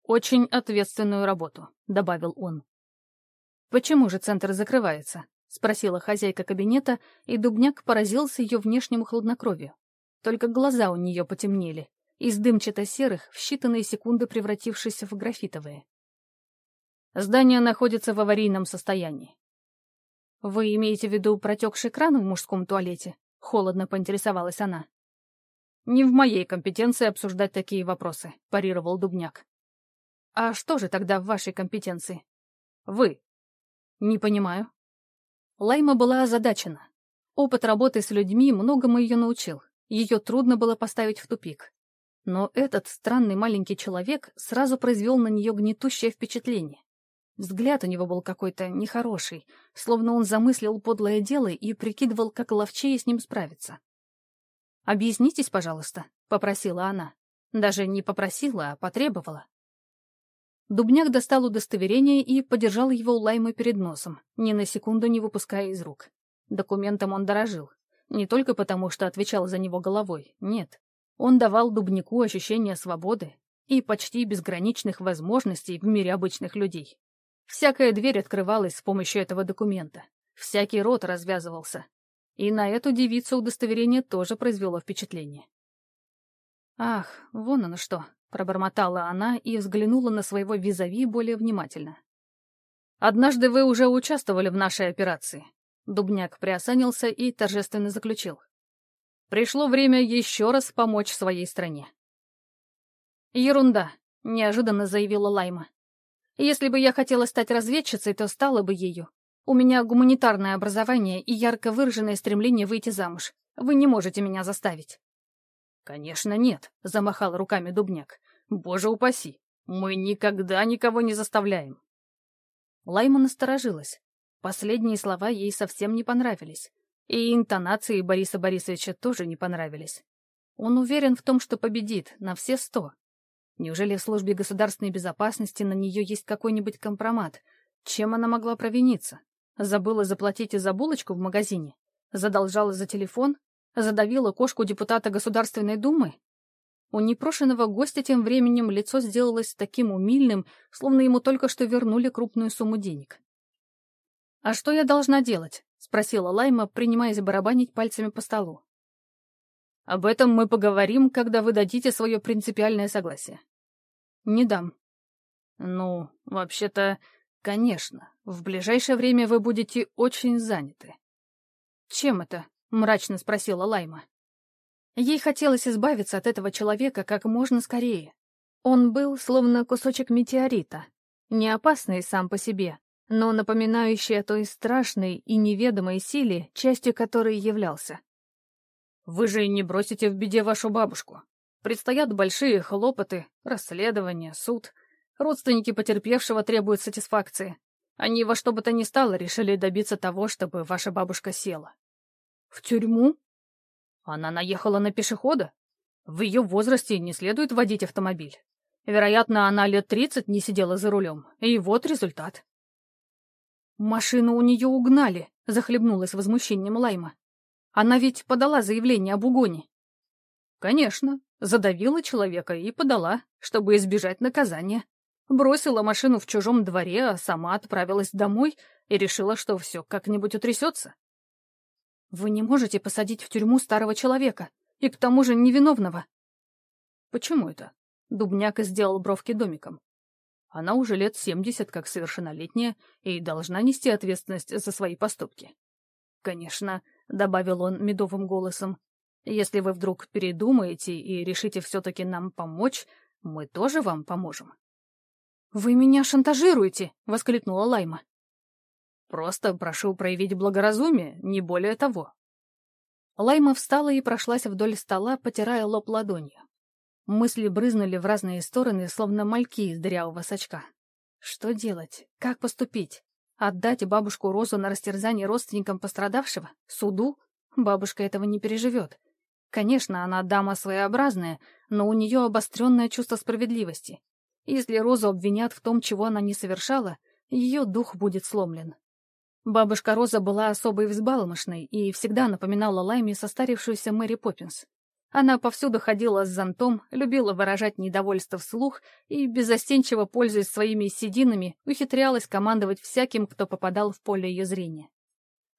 Очень ответственную работу», — добавил он. «Почему же центр закрывается?» — спросила хозяйка кабинета, и Дубняк поразился ее внешнему хладнокровию. Только глаза у нее потемнели, из дымчато-серых в считанные секунды превратившись в графитовые. Здание находится в аварийном состоянии. «Вы имеете в виду протекший кран в мужском туалете?» — холодно поинтересовалась она. «Не в моей компетенции обсуждать такие вопросы», — парировал Дубняк. «А что же тогда в вашей компетенции?» «Вы». «Не понимаю». Лайма была озадачена. Опыт работы с людьми многому ее научил. Ее трудно было поставить в тупик. Но этот странный маленький человек сразу произвел на нее гнетущее впечатление. Взгляд у него был какой-то нехороший, словно он замыслил подлое дело и прикидывал, как ловчее с ним справиться. «Объяснитесь, пожалуйста», — попросила она. Даже не попросила, а потребовала. Дубняк достал удостоверение и подержал его у Лаймы перед носом, ни на секунду не выпуская из рук. Документом он дорожил. Не только потому, что отвечал за него головой, нет. Он давал Дубнику ощущение свободы и почти безграничных возможностей в мире обычных людей. Всякая дверь открывалась с помощью этого документа. Всякий рот развязывался. И на эту девицу удостоверение тоже произвело впечатление. Ах, вон оно что. Пробормотала она и взглянула на своего визави более внимательно. «Однажды вы уже участвовали в нашей операции». Дубняк приосанился и торжественно заключил. «Пришло время еще раз помочь своей стране». «Ерунда», — неожиданно заявила Лайма. «Если бы я хотела стать разведчицей, то стала бы ею. У меня гуманитарное образование и ярко выраженное стремление выйти замуж. Вы не можете меня заставить». «Конечно нет», — замахал руками Дубняк. «Боже упаси! Мы никогда никого не заставляем!» Лайма насторожилась. Последние слова ей совсем не понравились. И интонации Бориса Борисовича тоже не понравились. Он уверен в том, что победит, на все сто. Неужели в службе государственной безопасности на нее есть какой-нибудь компромат? Чем она могла провиниться? Забыла заплатить и за булочку в магазине? Задолжала за телефон? Задавила кошку депутата Государственной Думы? У непрошенного гостя тем временем лицо сделалось таким умильным, словно ему только что вернули крупную сумму денег. «А что я должна делать?» — спросила Лайма, принимаясь барабанить пальцами по столу. «Об этом мы поговорим, когда вы дадите свое принципиальное согласие». «Не дам». «Ну, вообще-то, конечно, в ближайшее время вы будете очень заняты». «Чем это?» — мрачно спросила Лайма. Ей хотелось избавиться от этого человека как можно скорее. Он был словно кусочек метеорита, не опасный сам по себе, но напоминающий о той страшной и неведомой силе, частью которой являлся. «Вы же не бросите в беде вашу бабушку. Предстоят большие хлопоты, расследование, суд. Родственники потерпевшего требуют сатисфакции. Они во что бы то ни стало решили добиться того, чтобы ваша бабушка села. В тюрьму? Она наехала на пешехода? В ее возрасте не следует водить автомобиль. Вероятно, она лет тридцать не сидела за рулем. И вот результат. «Машину у нее угнали», — захлебнулась возмущением Лайма. «Она ведь подала заявление об угоне». «Конечно, задавила человека и подала, чтобы избежать наказания. Бросила машину в чужом дворе, а сама отправилась домой и решила, что все как-нибудь утрясется. Вы не можете посадить в тюрьму старого человека, и к тому же невиновного. Почему это? Дубняк сделал бровки домиком. Она уже лет семьдесят как совершеннолетняя и должна нести ответственность за свои поступки. Конечно, — добавил он медовым голосом, — если вы вдруг передумаете и решите все-таки нам помочь, мы тоже вам поможем. «Вы меня шантажируете!» — воскликнула Лайма. Просто прошу проявить благоразумие, не более того». Лайма встала и прошлась вдоль стола, потирая лоб ладонью. Мысли брызнули в разные стороны, словно мальки из дырявого сачка. Что делать? Как поступить? Отдать бабушку Розу на растерзание родственникам пострадавшего? Суду? Бабушка этого не переживет. Конечно, она дама своеобразная, но у нее обостренное чувство справедливости. Если Розу обвинят в том, чего она не совершала, ее дух будет сломлен. Бабушка Роза была особой взбалмошной и всегда напоминала Лайме состарившуюся Мэри Поппинс. Она повсюду ходила с зонтом, любила выражать недовольство вслух и, безостенчиво пользуясь своими сединами, ухитрялась командовать всяким, кто попадал в поле ее зрения.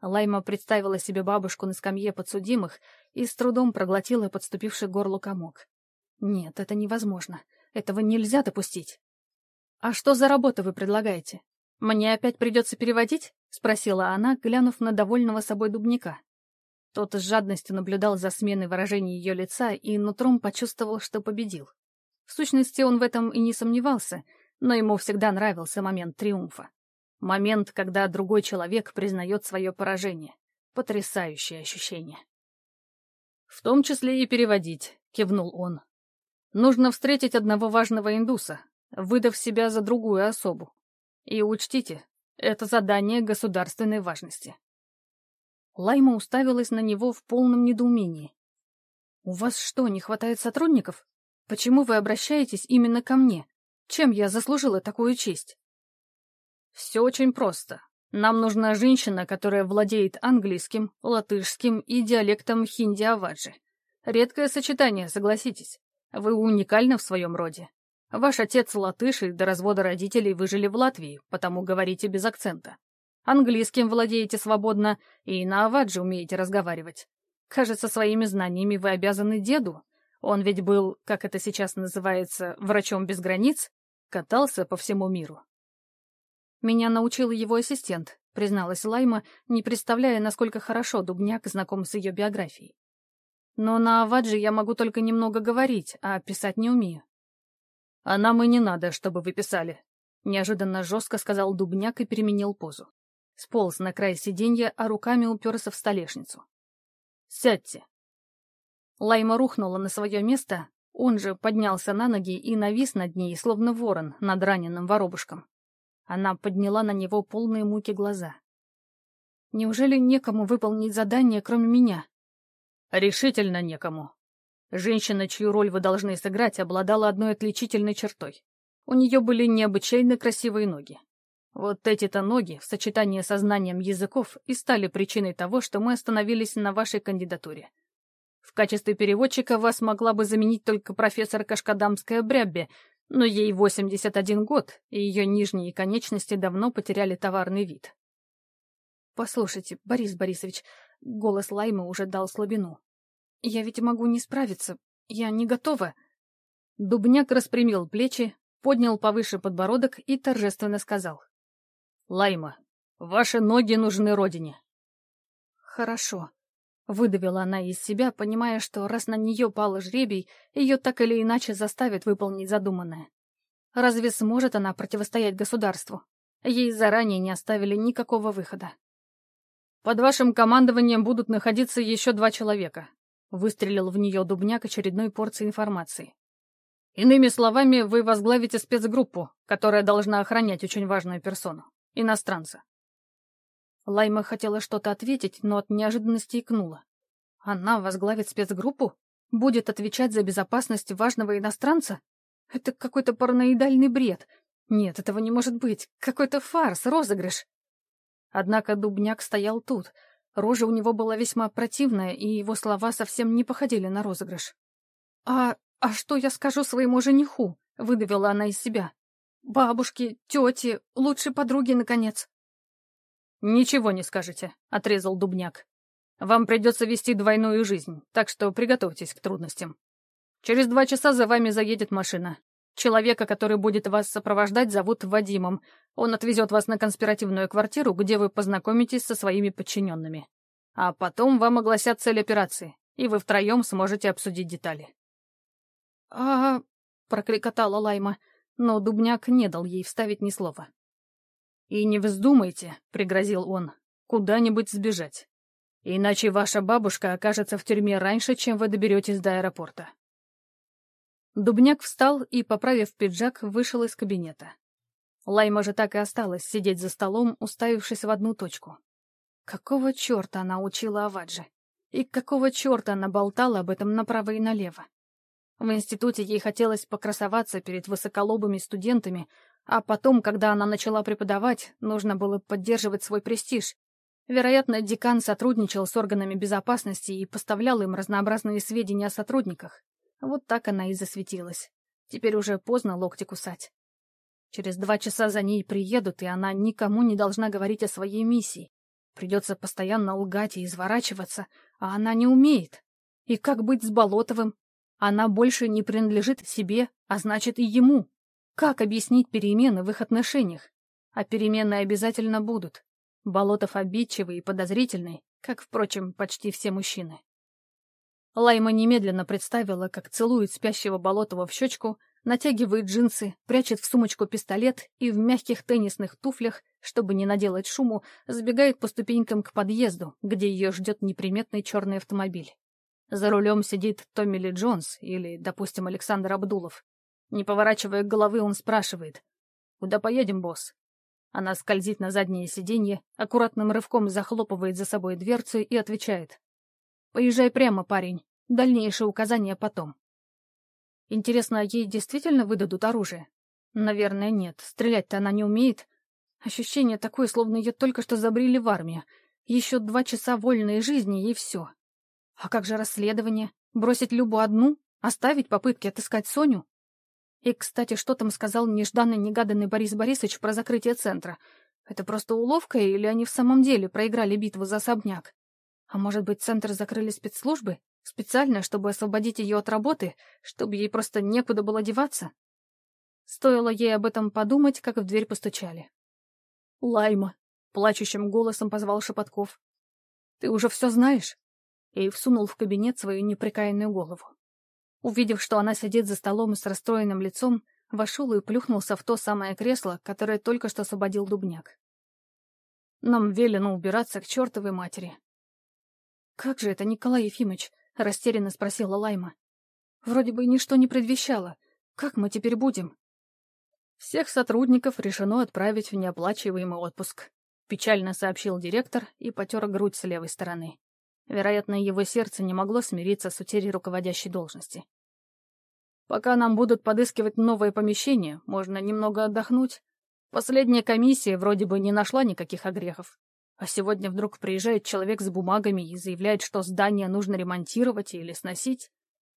Лайма представила себе бабушку на скамье подсудимых и с трудом проглотила подступивший горло комок. Нет, это невозможно. Этого нельзя допустить. «А что за работу вы предлагаете? Мне опять придется переводить?» — спросила она, глянув на довольного собой дубника. Тот с жадностью наблюдал за сменой выражения ее лица и нутром почувствовал, что победил. В сущности, он в этом и не сомневался, но ему всегда нравился момент триумфа. Момент, когда другой человек признает свое поражение. Потрясающее ощущение. «В том числе и переводить», — кивнул он. «Нужно встретить одного важного индуса, выдав себя за другую особу. И учтите, это задание государственной важности». Лайма уставилась на него в полном недоумении. «У вас что, не хватает сотрудников? Почему вы обращаетесь именно ко мне? Чем я заслужила такую честь?» «Все очень просто. Нам нужна женщина, которая владеет английским, латышским и диалектом хинди-аваджи. Редкое сочетание, согласитесь. Вы уникальны в своем роде. Ваш отец латыш и до развода родителей выжили в Латвии, потому говорите без акцента. Английским владеете свободно и на Авадже умеете разговаривать. Кажется, своими знаниями вы обязаны деду. Он ведь был, как это сейчас называется, врачом без границ, катался по всему миру. Меня научил его ассистент, призналась Лайма, не представляя, насколько хорошо Дубняк знаком с ее биографией. Но на Авадже я могу только немного говорить, а писать не умею. А нам и не надо, чтобы вы писали, неожиданно жестко сказал Дубняк и переменил позу. Сполз на край сиденья, а руками уперся в столешницу. «Сядьте!» Лайма рухнула на свое место, он же поднялся на ноги и навис над ней, словно ворон над раненым воробушком. Она подняла на него полные муки глаза. «Неужели некому выполнить задание, кроме меня?» «Решительно некому. Женщина, чью роль вы должны сыграть, обладала одной отличительной чертой. У нее были необычайно красивые ноги. Вот эти-то ноги в сочетании со знанием языков и стали причиной того, что мы остановились на вашей кандидатуре. В качестве переводчика вас могла бы заменить только профессор Кашкадамская Бряббе, но ей 81 год, и ее нижние конечности давно потеряли товарный вид. «Послушайте, Борис Борисович», — голос Лаймы уже дал слабину. «Я ведь могу не справиться. Я не готова». Дубняк распрямил плечи, поднял повыше подбородок и торжественно сказал. Лайма, ваши ноги нужны родине. Хорошо. Выдавила она из себя, понимая, что раз на нее пал жребий, ее так или иначе заставят выполнить задуманное. Разве сможет она противостоять государству? Ей заранее не оставили никакого выхода. «Под вашим командованием будут находиться еще два человека», — выстрелил в нее Дубняк очередной порцией информации. «Иными словами, вы возглавите спецгруппу, которая должна охранять очень важную персону иностранца. Лайма хотела что-то ответить, но от неожиданности икнула. Она возглавит спецгруппу? Будет отвечать за безопасность важного иностранца? Это какой-то параноидальный бред. Нет, этого не может быть. Какой-то фарс, розыгрыш. Однако Дубняк стоял тут. Рожа у него была весьма противная, и его слова совсем не походили на розыгрыш. «А... а что я скажу своему жениху?» — выдавила она из себя. Бабушки, тети, лучшей подруги, наконец. «Ничего не скажете», — отрезал Дубняк. «Вам придется вести двойную жизнь, так что приготовьтесь к трудностям. Через два часа за вами заедет машина. Человека, который будет вас сопровождать, зовут Вадимом. Он отвезет вас на конспиративную квартиру, где вы познакомитесь со своими подчиненными. А потом вам огласят цель операции, и вы втроем сможете обсудить детали». «А...» — прокликотала Лайма но Дубняк не дал ей вставить ни слова. «И не вздумайте», — пригрозил он, — «куда-нибудь сбежать. Иначе ваша бабушка окажется в тюрьме раньше, чем вы доберетесь до аэропорта». Дубняк встал и, поправив пиджак, вышел из кабинета. Лайма же так и осталась сидеть за столом, уставившись в одну точку. Какого черта она учила Аваджи? И какого черта она болтала об этом направо и налево? В институте ей хотелось покрасоваться перед высоколобыми студентами, а потом, когда она начала преподавать, нужно было поддерживать свой престиж. Вероятно, декан сотрудничал с органами безопасности и поставлял им разнообразные сведения о сотрудниках. Вот так она и засветилась. Теперь уже поздно локти кусать. Через два часа за ней приедут, и она никому не должна говорить о своей миссии. Придется постоянно лгать и изворачиваться, а она не умеет. И как быть с Болотовым? Она больше не принадлежит себе, а значит и ему. Как объяснить перемены в их отношениях? А перемены обязательно будут. Болотов обидчивый и подозрительный, как, впрочем, почти все мужчины. Лайма немедленно представила, как целует спящего Болотова в щечку, натягивает джинсы, прячет в сумочку пистолет и в мягких теннисных туфлях, чтобы не наделать шуму, сбегает по ступенькам к подъезду, где ее ждет неприметный черный автомобиль. За рулем сидит Томми Ли Джонс или, допустим, Александр Абдулов. Не поворачивая головы, он спрашивает. «Куда поедем, босс?» Она скользит на заднее сиденье, аккуратным рывком захлопывает за собой дверцу и отвечает. «Поезжай прямо, парень. Дальнейшие указания потом». Интересно, а ей действительно выдадут оружие? Наверное, нет. Стрелять-то она не умеет. Ощущение такое, словно ее только что забрили в армию. Еще два часа вольной жизни, и все. А как же расследование? Бросить Любу одну? Оставить попытки отыскать Соню? И, кстати, что там сказал нежданный-негаданный Борис Борисович про закрытие центра? Это просто уловка, или они в самом деле проиграли битву за особняк? А может быть, центр закрыли спецслужбы? Специально, чтобы освободить ее от работы, чтобы ей просто некуда было деваться? Стоило ей об этом подумать, как в дверь постучали. «Лайма», — плачущим голосом позвал Шепотков. «Ты уже все знаешь?» И всунул в кабинет свою неприкаянную голову. Увидев, что она сидит за столом с расстроенным лицом, вошел и плюхнулся в то самое кресло, которое только что освободил Дубняк. «Нам велено убираться к чертовой матери». «Как же это, Николай Ефимович?» — растерянно спросила Лайма. «Вроде бы ничто не предвещало. Как мы теперь будем?» «Всех сотрудников решено отправить в неоплачиваемый отпуск», — печально сообщил директор и потер грудь с левой стороны. Вероятно, его сердце не могло смириться с утерей руководящей должности. Пока нам будут подыскивать новое помещение, можно немного отдохнуть. Последняя комиссия вроде бы не нашла никаких огрехов. А сегодня вдруг приезжает человек с бумагами и заявляет, что здание нужно ремонтировать или сносить.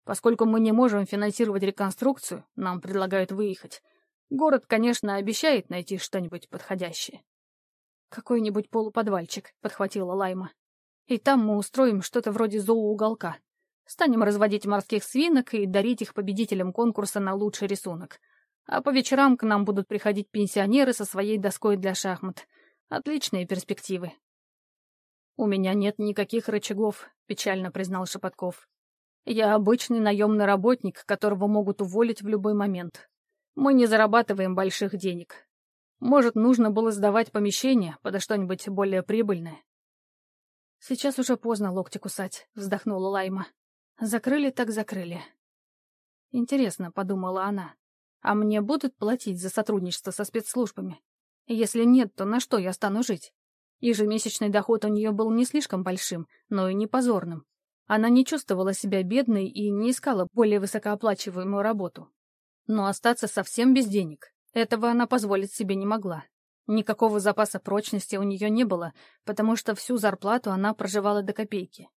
Поскольку мы не можем финансировать реконструкцию, нам предлагают выехать. Город, конечно, обещает найти что-нибудь подходящее. «Какой-нибудь полуподвальчик», — подхватила Лайма. И там мы устроим что-то вроде зооуголка. Станем разводить морских свинок и дарить их победителям конкурса на лучший рисунок. А по вечерам к нам будут приходить пенсионеры со своей доской для шахмат. Отличные перспективы. «У меня нет никаких рычагов», — печально признал Шепотков. «Я обычный наемный работник, которого могут уволить в любой момент. Мы не зарабатываем больших денег. Может, нужно было сдавать помещение подо что-нибудь более прибыльное. «Сейчас уже поздно локти кусать», — вздохнула Лайма. «Закрыли так закрыли». «Интересно», — подумала она, — «а мне будут платить за сотрудничество со спецслужбами? Если нет, то на что я стану жить?» Ежемесячный доход у нее был не слишком большим, но и не позорным. Она не чувствовала себя бедной и не искала более высокооплачиваемую работу. Но остаться совсем без денег — этого она позволить себе не могла. Никакого запаса прочности у нее не было, потому что всю зарплату она проживала до копейки.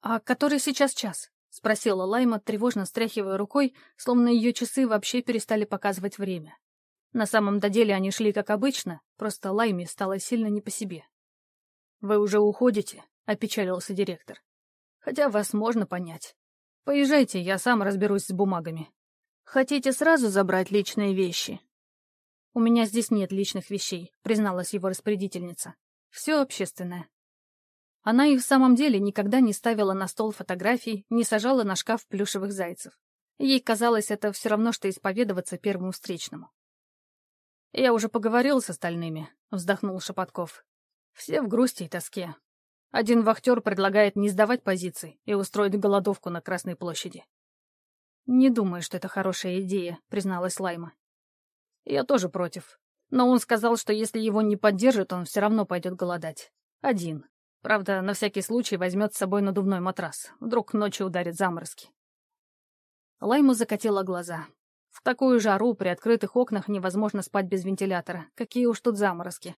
«А который сейчас час?» — спросила Лайма, тревожно стряхивая рукой, словно ее часы вообще перестали показывать время. На самом-то деле они шли как обычно, просто Лайме стало сильно не по себе. «Вы уже уходите?» — опечалился директор. «Хотя вас можно понять. Поезжайте, я сам разберусь с бумагами. Хотите сразу забрать личные вещи «У меня здесь нет личных вещей», — призналась его распорядительница. «Все общественное». Она и в самом деле никогда не ставила на стол фотографий, не сажала на шкаф плюшевых зайцев. Ей казалось, это все равно, что исповедоваться первому встречному. «Я уже поговорил с остальными», — вздохнул Шепотков. «Все в грусти и тоске. Один вахтер предлагает не сдавать позиции и устроить голодовку на Красной площади». «Не думаю, что это хорошая идея», — призналась Лайма. Я тоже против. Но он сказал, что если его не поддержат, он все равно пойдет голодать. Один. Правда, на всякий случай возьмет с собой надувной матрас. Вдруг ночью ударит заморозки. Лайму закатила глаза. Такую жару при открытых окнах невозможно спать без вентилятора. Какие уж тут заморозки.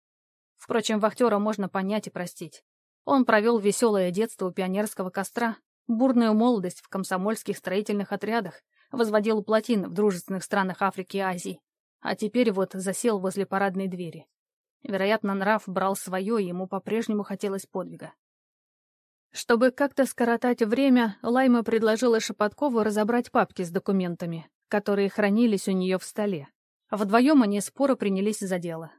Впрочем, вахтера можно понять и простить. Он провел веселое детство у пионерского костра, бурную молодость в комсомольских строительных отрядах, возводил плотин в дружественных странах Африки и Азии, а теперь вот засел возле парадной двери. Вероятно, нрав брал свое, и ему по-прежнему хотелось подвига. Чтобы как-то скоротать время, Лайма предложила Шепоткову разобрать папки с документами, которые хранились у нее в столе. Вдвоем они споро принялись за дело.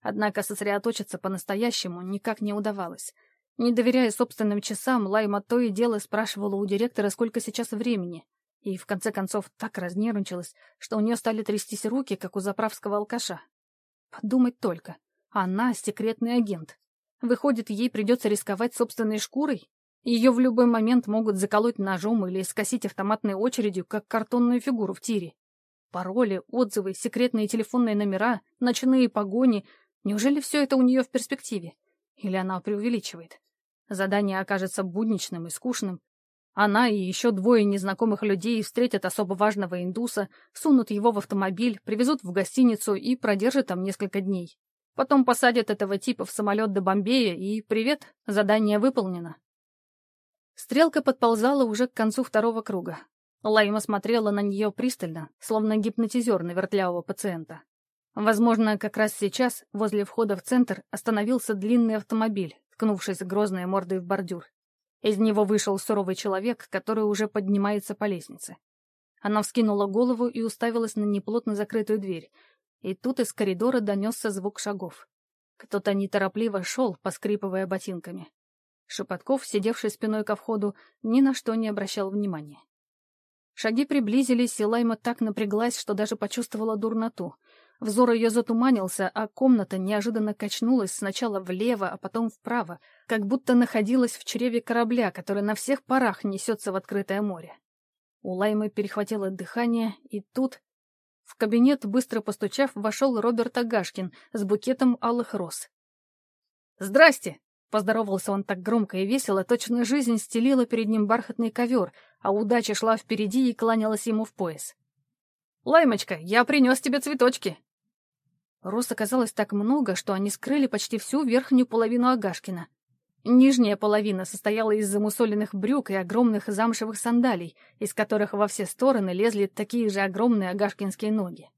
Однако сосредоточиться по-настоящему никак не удавалось. Не доверяя собственным часам, Лайма то и дело спрашивала у директора, сколько сейчас времени, и в конце концов так разнервничалась, что у нее стали трястись руки, как у заправского алкаша. Подумать только. Она секретный агент. Выходит, ей придется рисковать собственной шкурой? Ее в любой момент могут заколоть ножом или скосить автоматной очередью, как картонную фигуру в тире. Пароли, отзывы, секретные телефонные номера, ночные погони. Неужели все это у нее в перспективе? Или она преувеличивает? Задание окажется будничным и скучным, она и еще двое незнакомых людей встретят особо важного индуса, сунут его в автомобиль, привезут в гостиницу и продержат там несколько дней. Потом посадят этого типа в самолет до Бомбея, и привет, задание выполнено. Стрелка подползала уже к концу второго круга. Лайма смотрела на нее пристально, словно гипнотизер на вертлявого пациента. Возможно, как раз сейчас возле входа в центр остановился длинный автомобиль, ткнувшись грозной мордой в бордюр. Из него вышел суровый человек, который уже поднимается по лестнице. Она вскинула голову и уставилась на неплотно закрытую дверь. И тут из коридора донесся звук шагов. Кто-то неторопливо шел, поскрипывая ботинками. Шепотков, сидевший спиной ко входу, ни на что не обращал внимания. Шаги приблизились, и Лайма так напряглась, что даже почувствовала дурноту — Взор ее затуманился, а комната неожиданно качнулась сначала влево, а потом вправо, как будто находилась в чреве корабля, который на всех парах несется в открытое море. У Лаймы перехватило дыхание, и тут... В кабинет, быстро постучав, вошел Роберт Агашкин с букетом алых роз. «Здрасте!» — поздоровался он так громко и весело, точно жизнь стелила перед ним бархатный ковер, а удача шла впереди и кланялась ему в пояс. «Лаймочка, я принес тебе цветочки!» Роз оказалось так много, что они скрыли почти всю верхнюю половину Агашкина. Нижняя половина состояла из замусоленных брюк и огромных замшевых сандалий, из которых во все стороны лезли такие же огромные агашкинские ноги.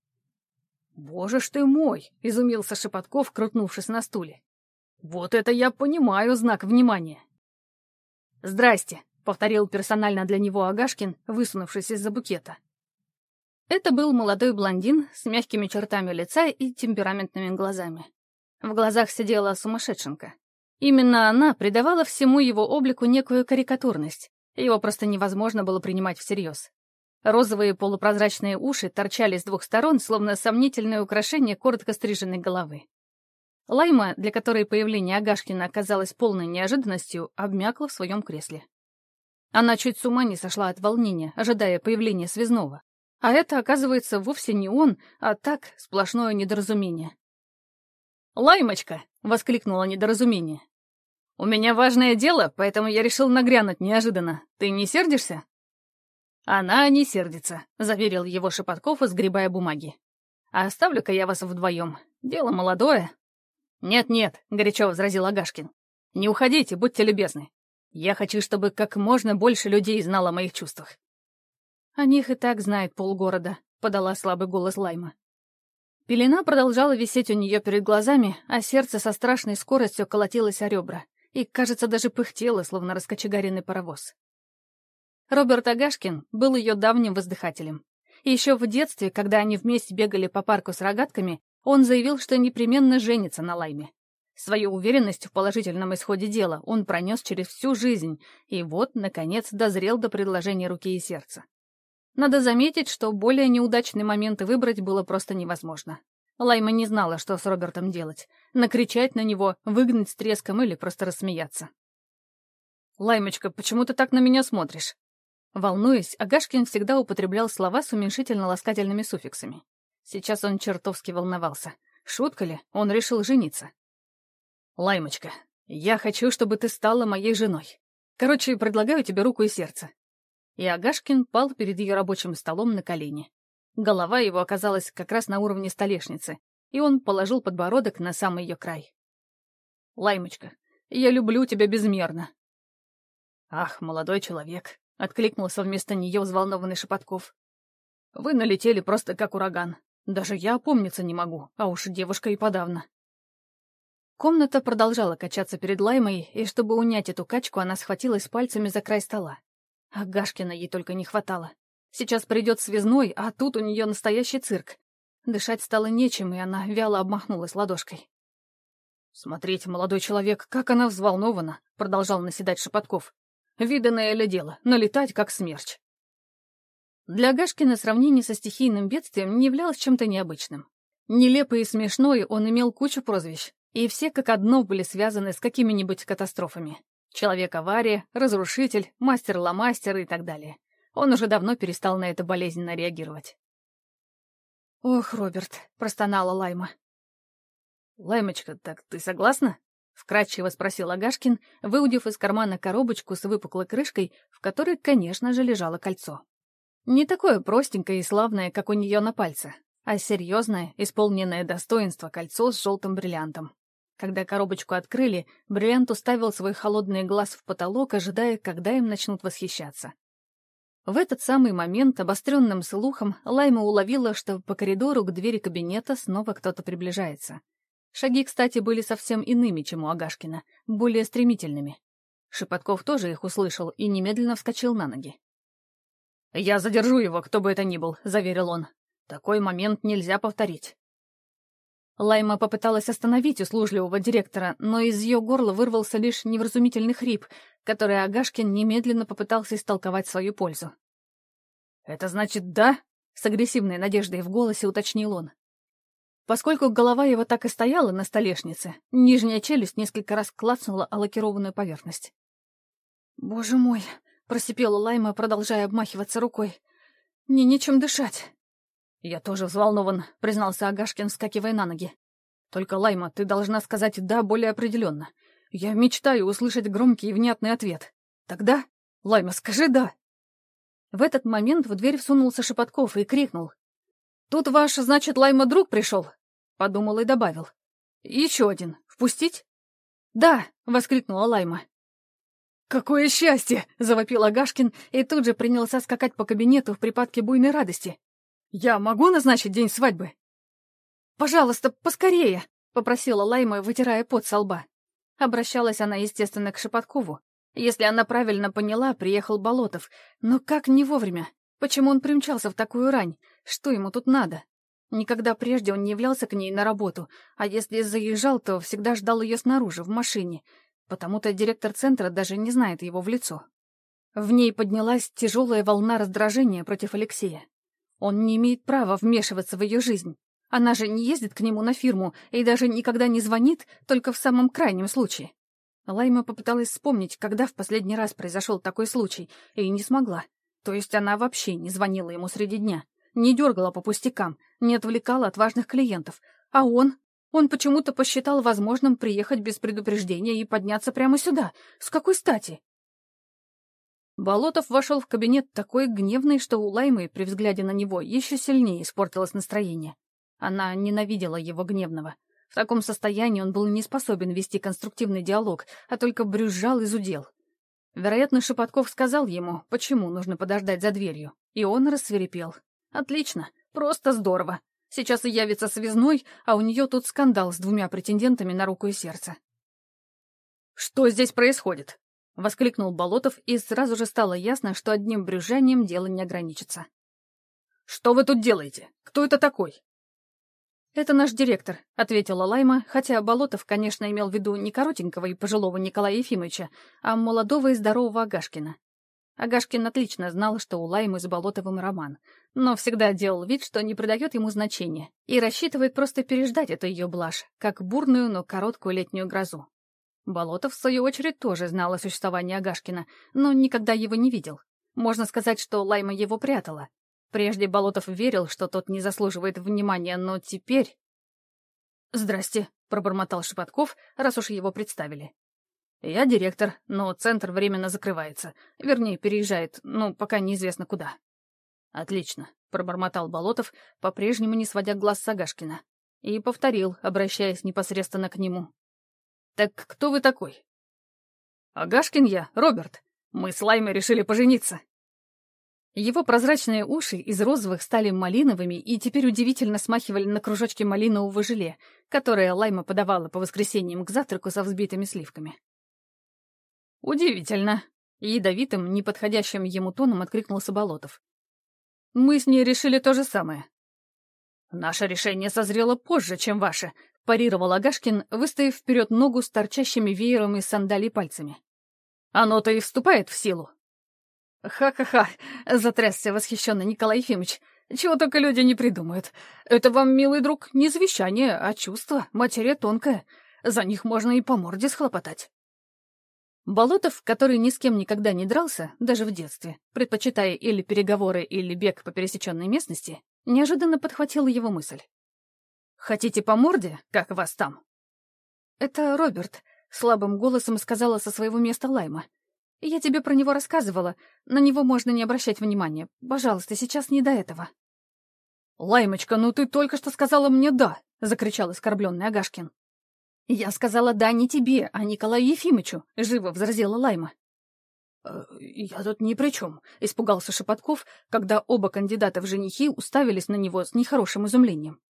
«Боже ж ты мой!» — изумился Шепотков, крутнувшись на стуле. «Вот это я понимаю знак внимания!» «Здрасте!» — повторил персонально для него Агашкин, высунувшись из-за букета. Это был молодой блондин с мягкими чертами лица и темпераментными глазами. В глазах сидела сумасшедшенка. Именно она придавала всему его облику некую карикатурность. Его просто невозможно было принимать всерьез. Розовые полупрозрачные уши торчали с двух сторон, словно сомнительное украшение коротко стриженной головы. Лайма, для которой появление Агашкина оказалось полной неожиданностью, обмякла в своем кресле. Она чуть с ума не сошла от волнения, ожидая появления связного. А это, оказывается, вовсе не он, а так, сплошное недоразумение. «Лаймочка!» — воскликнуло недоразумение. «У меня важное дело, поэтому я решил нагрянуть неожиданно. Ты не сердишься?» «Она не сердится», — заверил его Шепотков, сгребая бумаги. «А оставлю-ка я вас вдвоем. Дело молодое». «Нет-нет», — горячо возразил Агашкин. «Не уходите, будьте любезны. Я хочу, чтобы как можно больше людей знало о моих чувствах. «О них и так знает полгорода», — подала слабый голос Лайма. Пелена продолжала висеть у нее перед глазами, а сердце со страшной скоростью колотилось о ребра и, кажется, даже пыхтело, словно раскочегаренный паровоз. Роберт Агашкин был ее давним воздыхателем. Еще в детстве, когда они вместе бегали по парку с рогатками, он заявил, что непременно женится на Лайме. Свою уверенность в положительном исходе дела он пронес через всю жизнь, и вот, наконец, дозрел до предложения руки и сердца. Надо заметить, что более неудачный момент выбрать было просто невозможно. Лайма не знала, что с Робертом делать. Накричать на него, выгнать с треском или просто рассмеяться. «Лаймочка, почему ты так на меня смотришь?» Волнуясь, Агашкин всегда употреблял слова с уменьшительно-ласкательными суффиксами. Сейчас он чертовски волновался. Шутка ли? Он решил жениться. «Лаймочка, я хочу, чтобы ты стала моей женой. Короче, предлагаю тебе руку и сердце». И Агашкин пал перед ее рабочим столом на колени. Голова его оказалась как раз на уровне столешницы, и он положил подбородок на самый ее край. «Лаймочка, я люблю тебя безмерно». «Ах, молодой человек», — откликнулся вместо нее взволнованный Шепотков. «Вы налетели просто как ураган. Даже я опомниться не могу, а уж девушка и подавно». Комната продолжала качаться перед Лаймой, и чтобы унять эту качку, она схватилась пальцами за край стола. А Гашкина ей только не хватало. Сейчас придет связной, а тут у нее настоящий цирк. Дышать стало нечем, и она вяло обмахнулась ладошкой. «Смотрите, молодой человек, как она взволнована!» — продолжал наседать Шепотков. «Виданное ли дело, налетать как смерч!» Для Гашкина сравнение со стихийным бедствием не являлось чем-то необычным. Нелепый и смешной он имел кучу прозвищ, и все как одно были связаны с какими-нибудь катастрофами. Человек-авария, разрушитель, мастер-ломастер и так далее. Он уже давно перестал на это болезненно реагировать. «Ох, Роберт», — простонала Лайма. «Лаймочка, так ты согласна?» — вкратчиво спросил Агашкин, выудив из кармана коробочку с выпуклой крышкой, в которой, конечно же, лежало кольцо. Не такое простенькое и славное, как у нее на пальце, а серьезное, исполненное достоинство кольцо с желтым бриллиантом. Когда коробочку открыли, бриллиант уставил свой холодный глаз в потолок, ожидая, когда им начнут восхищаться. В этот самый момент обостренным слухом Лайма уловила, что по коридору к двери кабинета снова кто-то приближается. Шаги, кстати, были совсем иными, чем у Агашкина, более стремительными. Шепотков тоже их услышал и немедленно вскочил на ноги. «Я задержу его, кто бы это ни был», — заверил он. «Такой момент нельзя повторить». Лайма попыталась остановить услужливого директора, но из ее горла вырвался лишь невразумительный хрип, который Агашкин немедленно попытался истолковать свою пользу. «Это значит «да»?» — с агрессивной надеждой в голосе уточнил он. Поскольку голова его так и стояла на столешнице, нижняя челюсть несколько раз клацнула о лакированную поверхность. «Боже мой!» — просипела Лайма, продолжая обмахиваться рукой. «Мне нечем дышать». «Я тоже взволнован», — признался Агашкин, вскакивая на ноги. «Только, Лайма, ты должна сказать «да» более определенно. Я мечтаю услышать громкий и внятный ответ. Тогда, Лайма, скажи «да». В этот момент в дверь всунулся Шепотков и крикнул. «Тут ваш, значит, Лайма друг пришел?» Подумал и добавил. «Еще один. Впустить?» «Да!» — воскликнула Лайма. «Какое счастье!» — завопил Агашкин и тут же принялся скакать по кабинету в припадке буйной радости. «Я могу назначить день свадьбы?» «Пожалуйста, поскорее!» — попросила Лайма, вытирая пот со лба. Обращалась она, естественно, к Шепоткову. Если она правильно поняла, приехал Болотов. Но как не вовремя? Почему он примчался в такую рань? Что ему тут надо? Никогда прежде он не являлся к ней на работу, а если заезжал, то всегда ждал ее снаружи, в машине. Потому-то директор центра даже не знает его в лицо. В ней поднялась тяжелая волна раздражения против Алексея. Он не имеет права вмешиваться в ее жизнь. Она же не ездит к нему на фирму и даже никогда не звонит, только в самом крайнем случае. Лайма попыталась вспомнить, когда в последний раз произошел такой случай, и не смогла. То есть она вообще не звонила ему среди дня, не дергала по пустякам, не отвлекала от важных клиентов. А он? Он почему-то посчитал возможным приехать без предупреждения и подняться прямо сюда. С какой стати? Болотов вошел в кабинет такой гневный, что у Лаймы при взгляде на него еще сильнее испортилось настроение. Она ненавидела его гневного. В таком состоянии он был не способен вести конструктивный диалог, а только брюзжал и зудел. Вероятно, Шепотков сказал ему, почему нужно подождать за дверью, и он рассверепел. «Отлично, просто здорово. Сейчас и явится связной, а у нее тут скандал с двумя претендентами на руку и сердце». «Что здесь происходит?» — воскликнул Болотов, и сразу же стало ясно, что одним брюзжанием дело не ограничится. «Что вы тут делаете? Кто это такой?» «Это наш директор», — ответила Лайма, хотя Болотов, конечно, имел в виду не коротенького и пожилого Николая Ефимовича, а молодого и здорового Агашкина. Агашкин отлично знал, что у Лаймы с Болотовым роман, но всегда делал вид, что не придает ему значения и рассчитывает просто переждать эту ее блажь, как бурную, но короткую летнюю грозу. Болотов, в свою очередь, тоже знал о существовании Агашкина, но никогда его не видел. Можно сказать, что Лайма его прятала. Прежде Болотов верил, что тот не заслуживает внимания, но теперь... «Здрасте», — пробормотал Шепотков, раз уж его представили. «Я директор, но центр временно закрывается. Вернее, переезжает, ну, пока неизвестно куда». «Отлично», — пробормотал Болотов, по-прежнему не сводя глаз с Агашкина. И повторил, обращаясь непосредственно к нему. «Так кто вы такой?» «Агашкин я, Роберт. Мы с Лаймой решили пожениться». Его прозрачные уши из розовых стали малиновыми и теперь удивительно смахивали на кружочки малинового желе, которое Лайма подавала по воскресеньям к завтраку со взбитыми сливками. «Удивительно!» — ядовитым, неподходящим ему тоном откликнулся Болотов. «Мы с ней решили то же самое». «Наше решение созрело позже, чем ваше», — парировал Агашкин, выставив вперед ногу с торчащими веером из сандалий пальцами. «Оно-то и вступает в силу». «Ха-ха-ха!» — затрясся восхищенный Николай Ефимович. «Чего только люди не придумают. Это вам, милый друг, не завещание, а чувство, материя тонкая. За них можно и по морде схлопотать». Болотов, который ни с кем никогда не дрался, даже в детстве, предпочитая или переговоры, или бег по пересеченной местности, неожиданно подхватил его мысль. «Хотите по морде, как вас там?» «Это Роберт», — слабым голосом сказала со своего места Лайма. Я тебе про него рассказывала. На него можно не обращать внимания. Пожалуйста, сейчас не до этого». «Лаймочка, ну ты только что сказала мне «да», — закричал оскорбленный Агашкин. «Я сказала «да» не тебе, а Николаю Ефимовичу», — живо возразила Лайма. «Э, «Я тут ни при чем», — испугался Шепотков, когда оба кандидата в женихи уставились на него с нехорошим изумлением.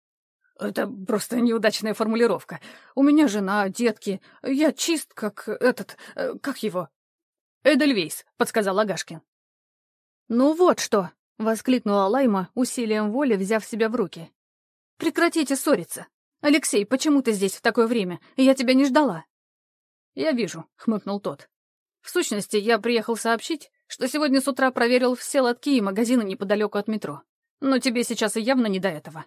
«Это просто неудачная формулировка. У меня жена, детки. Я чист, как этот... Э, как его?» «Эдельвейс», — подсказал Агашкин. «Ну вот что!» — воскликнула Лайма, усилием воли взяв себя в руки. «Прекратите ссориться! Алексей, почему ты здесь в такое время? Я тебя не ждала!» «Я вижу», — хмыкнул тот. «В сущности, я приехал сообщить, что сегодня с утра проверил все лотки и магазины неподалеку от метро. Но тебе сейчас и явно не до этого».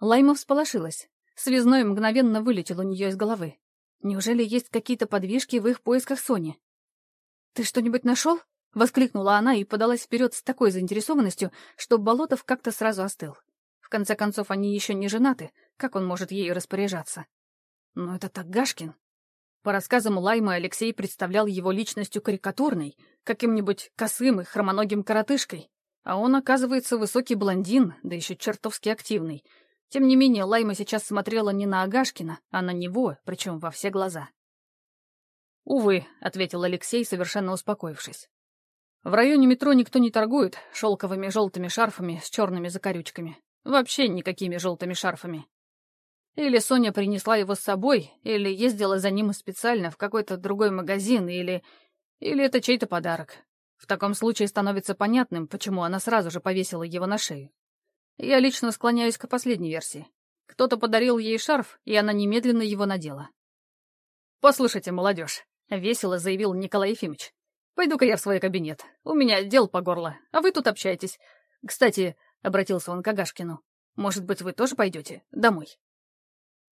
Лайма всполошилась. Связной мгновенно вылетел у нее из головы. Неужели есть какие-то подвижки в их поисках Сони? «Ты что-нибудь нашел?» — воскликнула она и подалась вперед с такой заинтересованностью, что Болотов как-то сразу остыл. В конце концов, они еще не женаты, как он может ею распоряжаться? Но это так Гашкин. По рассказам Лаймы Алексей представлял его личностью карикатурной, каким-нибудь косым и хромоногим коротышкой, а он, оказывается, высокий блондин, да еще чертовски активный. Тем не менее, Лайма сейчас смотрела не на Агашкина, а на него, причем во все глаза. «Увы», — ответил Алексей, совершенно успокоившись. «В районе метро никто не торгует шелковыми желтыми шарфами с черными закорючками. Вообще никакими желтыми шарфами. Или Соня принесла его с собой, или ездила за ним специально в какой-то другой магазин, или... Или это чей-то подарок. В таком случае становится понятным, почему она сразу же повесила его на шею. Я лично склоняюсь к последней версии. Кто-то подарил ей шарф, и она немедленно его надела. «Послушайте, молодежь, — весело заявил Николай Ефимович. «Пойду-ка я в свой кабинет. У меня дел по горло, а вы тут общайтесь. Кстати, — обратился он к Агашкину, — может быть, вы тоже пойдете домой?»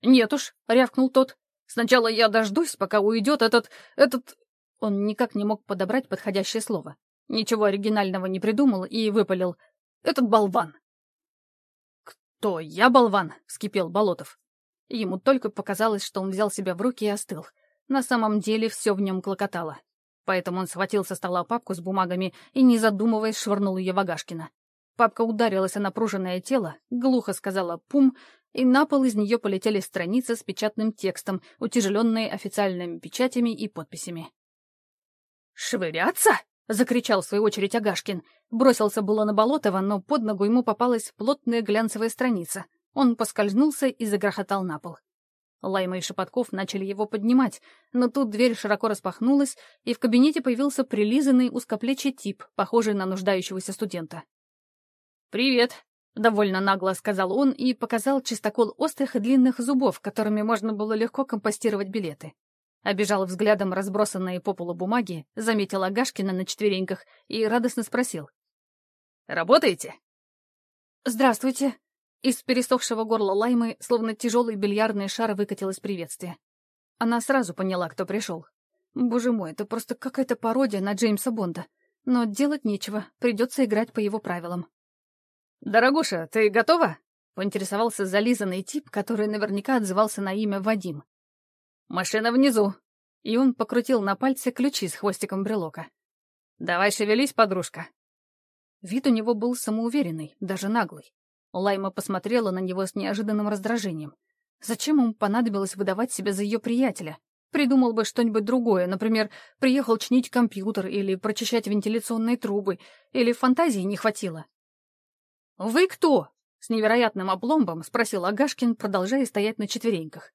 «Нет уж», — рявкнул тот. «Сначала я дождусь, пока уйдет этот... этот...» Он никак не мог подобрать подходящее слово. Ничего оригинального не придумал и выпалил. «Этот болван!» «Кто я болван?» — вскипел Болотов. Ему только показалось, что он взял себя в руки и остыл. На самом деле все в нем клокотало. Поэтому он схватил со стола папку с бумагами и, не задумываясь, швырнул ее в Агашкина. Папка ударилась о напруженное тело, глухо сказала «пум», и на пол из нее полетели страницы с печатным текстом, утяжеленные официальными печатями и подписями. «Швыряться?» — закричал в свою очередь Агашкин. Бросился было на Болотова, но под ногу ему попалась плотная глянцевая страница. Он поскользнулся и загрохотал на пол. Лайма и Шепотков начали его поднимать, но тут дверь широко распахнулась, и в кабинете появился прилизанный узкоплечий тип, похожий на нуждающегося студента. «Привет», — довольно нагло сказал он и показал чистокол острых и длинных зубов, которыми можно было легко компостировать билеты. Обежал взглядом разбросанные по полу бумаги, заметил Агашкина на четвереньках и радостно спросил. «Работаете?» «Здравствуйте», из пересохшего горла Лаймы, словно тяжелый бильярдный шар, выкатилось приветствие. Она сразу поняла, кто пришел. Боже мой, это просто какая-то пародия на Джеймса Бонда. Но делать нечего, придется играть по его правилам. «Дорогуша, ты готова?» — поинтересовался зализанный тип, который наверняка отзывался на имя Вадим. «Машина внизу!» И он покрутил на пальце ключи с хвостиком брелока. «Давай шевелись, подружка!» Вид у него был самоуверенный, даже наглый. Лайма посмотрела на него с неожиданным раздражением. Зачем ему понадобилось выдавать себя за ее приятеля? Придумал бы что-нибудь другое, например, приехал чинить компьютер или прочищать вентиляционные трубы, или фантазии не хватило. «Вы кто?» — с невероятным опломбом спросил Агашкин, продолжая стоять на четвереньках.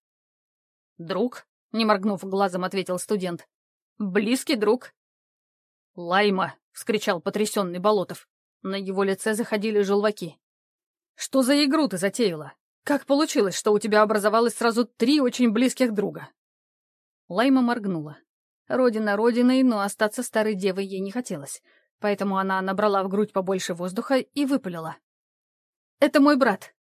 «Друг», — не моргнув глазом, ответил студент. «Близкий друг». «Лайма!» — вскричал потрясенный Болотов. На его лице заходили желваки. «Что за игру ты затеяла? Как получилось, что у тебя образовалось сразу три очень близких друга?» Лайма моргнула. Родина родиной, но остаться старой девой ей не хотелось, поэтому она набрала в грудь побольше воздуха и выпалила. «Это мой брат».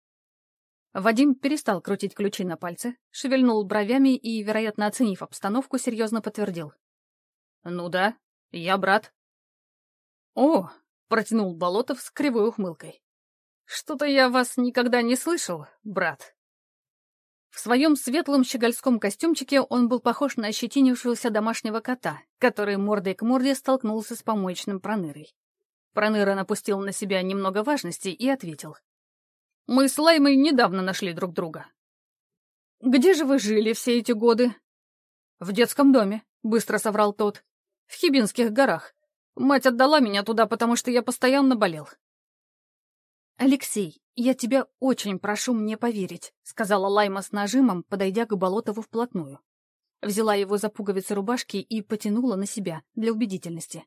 Вадим перестал крутить ключи на пальце, шевельнул бровями и, вероятно, оценив обстановку, серьезно подтвердил. «Ну да, я брат». «О!» — протянул Болотов с кривой ухмылкой. «Что-то я вас никогда не слышал, брат». В своем светлом щегольском костюмчике он был похож на ощетинившегося домашнего кота, который мордой к морде столкнулся с помоечным пронырой. Проныра напустил на себя немного важности и ответил. «Мы с Лаймой недавно нашли друг друга». «Где же вы жили все эти годы?» «В детском доме», — быстро соврал тот. «В Хибинских горах. Мать отдала меня туда, потому что я постоянно болел». «Алексей, я тебя очень прошу мне поверить», — сказала Лайма с нажимом, подойдя к Болотову вплотную. Взяла его за пуговицы рубашки и потянула на себя для убедительности.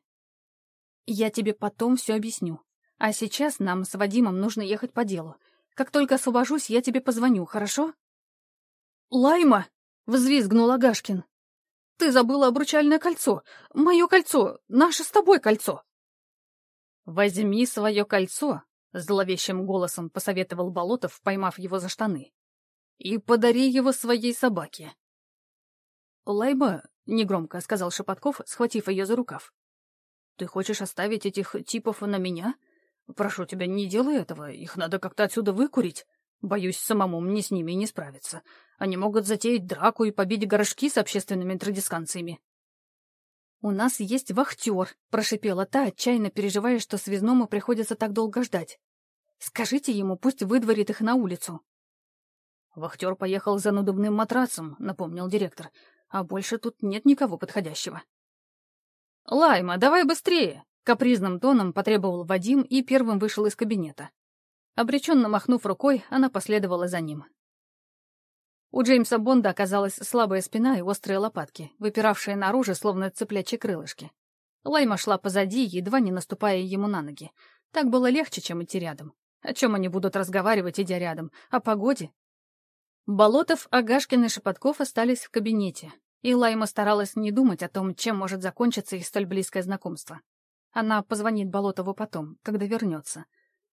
«Я тебе потом все объясню. А сейчас нам с Вадимом нужно ехать по делу. Как только освобожусь, я тебе позвоню, хорошо?» «Лайма!» — взвизгнул Агашкин. «Ты забыла обручальное кольцо! Мое кольцо! Наше с тобой кольцо!» «Возьми свое кольцо Зловещим голосом посоветовал Болотов, поймав его за штаны. «И подари его своей собаке». «Лайба», — негромко сказал Шепотков, схватив ее за рукав. «Ты хочешь оставить этих типов на меня? Прошу тебя, не делай этого, их надо как-то отсюда выкурить. Боюсь, самому мне с ними не справиться. Они могут затеять драку и побить горшки с общественными традисканциями». «У нас есть вахтер», — прошипела та, отчаянно переживая, что связному приходится так долго ждать. Скажите ему, пусть выдворит их на улицу. Вахтер поехал за надувным матрацем, напомнил директор. А больше тут нет никого подходящего. «Лайма, давай быстрее!» — капризным тоном потребовал Вадим и первым вышел из кабинета. Обреченно махнув рукой, она последовала за ним. У Джеймса Бонда оказалась слабая спина и острые лопатки, выпиравшие наружу, словно цыплячьи крылышки. Лайма шла позади, едва не наступая ему на ноги. Так было легче, чем идти рядом. О чем они будут разговаривать, идя рядом? О погоде? Болотов, Агашкин и Шепотков остались в кабинете, и Лайма старалась не думать о том, чем может закончиться их столь близкое знакомство. Она позвонит Болотову потом, когда вернется.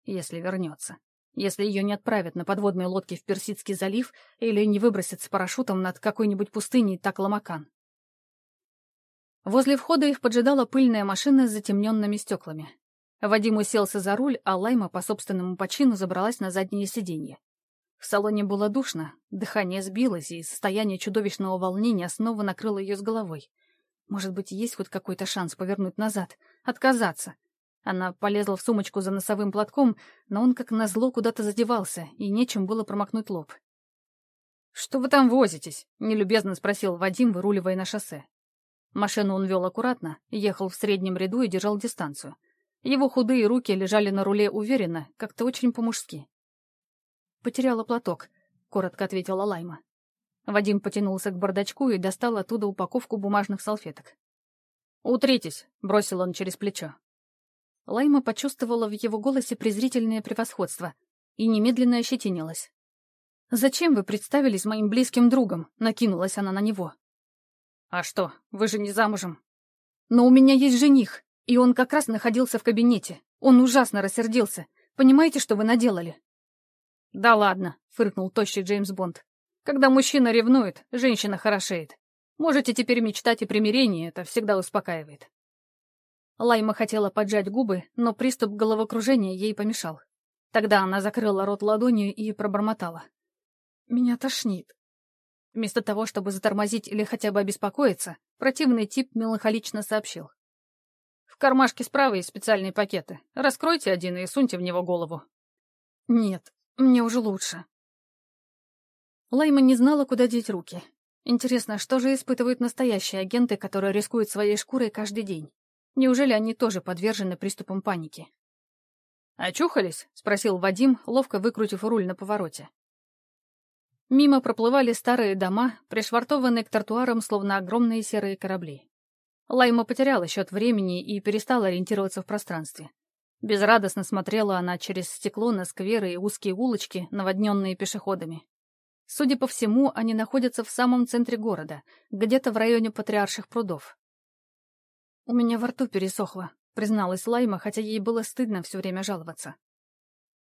Если вернется. Если ее не отправят на подводной лодке в Персидский залив или не выбросят с парашютом над какой-нибудь пустыней Такламакан. Возле входа их поджидала пыльная машина с затемненными стеклами. Вадим уселся за руль, а Лайма по собственному почину забралась на заднее сиденье. В салоне было душно, дыхание сбилось, и состояние чудовищного волнения снова накрыло ее с головой. Может быть, есть хоть какой-то шанс повернуть назад, отказаться. Она полезла в сумочку за носовым платком, но он как назло куда-то задевался, и нечем было промокнуть лоб. «Что вы там возитесь?» — нелюбезно спросил Вадим, выруливая на шоссе. Машину он вел аккуратно, ехал в среднем ряду и держал дистанцию. Его худые руки лежали на руле уверенно, как-то очень по-мужски. «Потеряла платок», — коротко ответила Лайма. Вадим потянулся к бардачку и достал оттуда упаковку бумажных салфеток. «Утритесь», — бросил он через плечо. Лайма почувствовала в его голосе презрительное превосходство и немедленно ощетинилась. «Зачем вы представились моим близким другом?» — накинулась она на него. «А что, вы же не замужем?» «Но у меня есть жених. И он как раз находился в кабинете. Он ужасно рассердился. Понимаете, что вы наделали?» «Да ладно», — фыркнул тощий Джеймс Бонд. «Когда мужчина ревнует, женщина хорошеет. Можете теперь мечтать о примирении, это всегда успокаивает». Лайма хотела поджать губы, но приступ головокружения ей помешал. Тогда она закрыла рот ладонью и пробормотала. «Меня тошнит». Вместо того, чтобы затормозить или хотя бы обеспокоиться, противный тип меланхолично сообщил. «В кармашке справа есть специальные пакеты. Раскройте один и суньте в него голову». «Нет, мне уже лучше». Лайма не знала, куда деть руки. Интересно, что же испытывают настоящие агенты, которые рискуют своей шкурой каждый день? Неужели они тоже подвержены приступам паники? «Очухались?» — спросил Вадим, ловко выкрутив руль на повороте. Мимо проплывали старые дома, пришвартованные к тротуарам, словно огромные серые корабли. Лайма потеряла счет времени и перестала ориентироваться в пространстве. Безрадостно смотрела она через стекло на скверы и узкие улочки, наводненные пешеходами. Судя по всему, они находятся в самом центре города, где-то в районе Патриарших прудов. «У меня во рту пересохло», — призналась Лайма, хотя ей было стыдно все время жаловаться.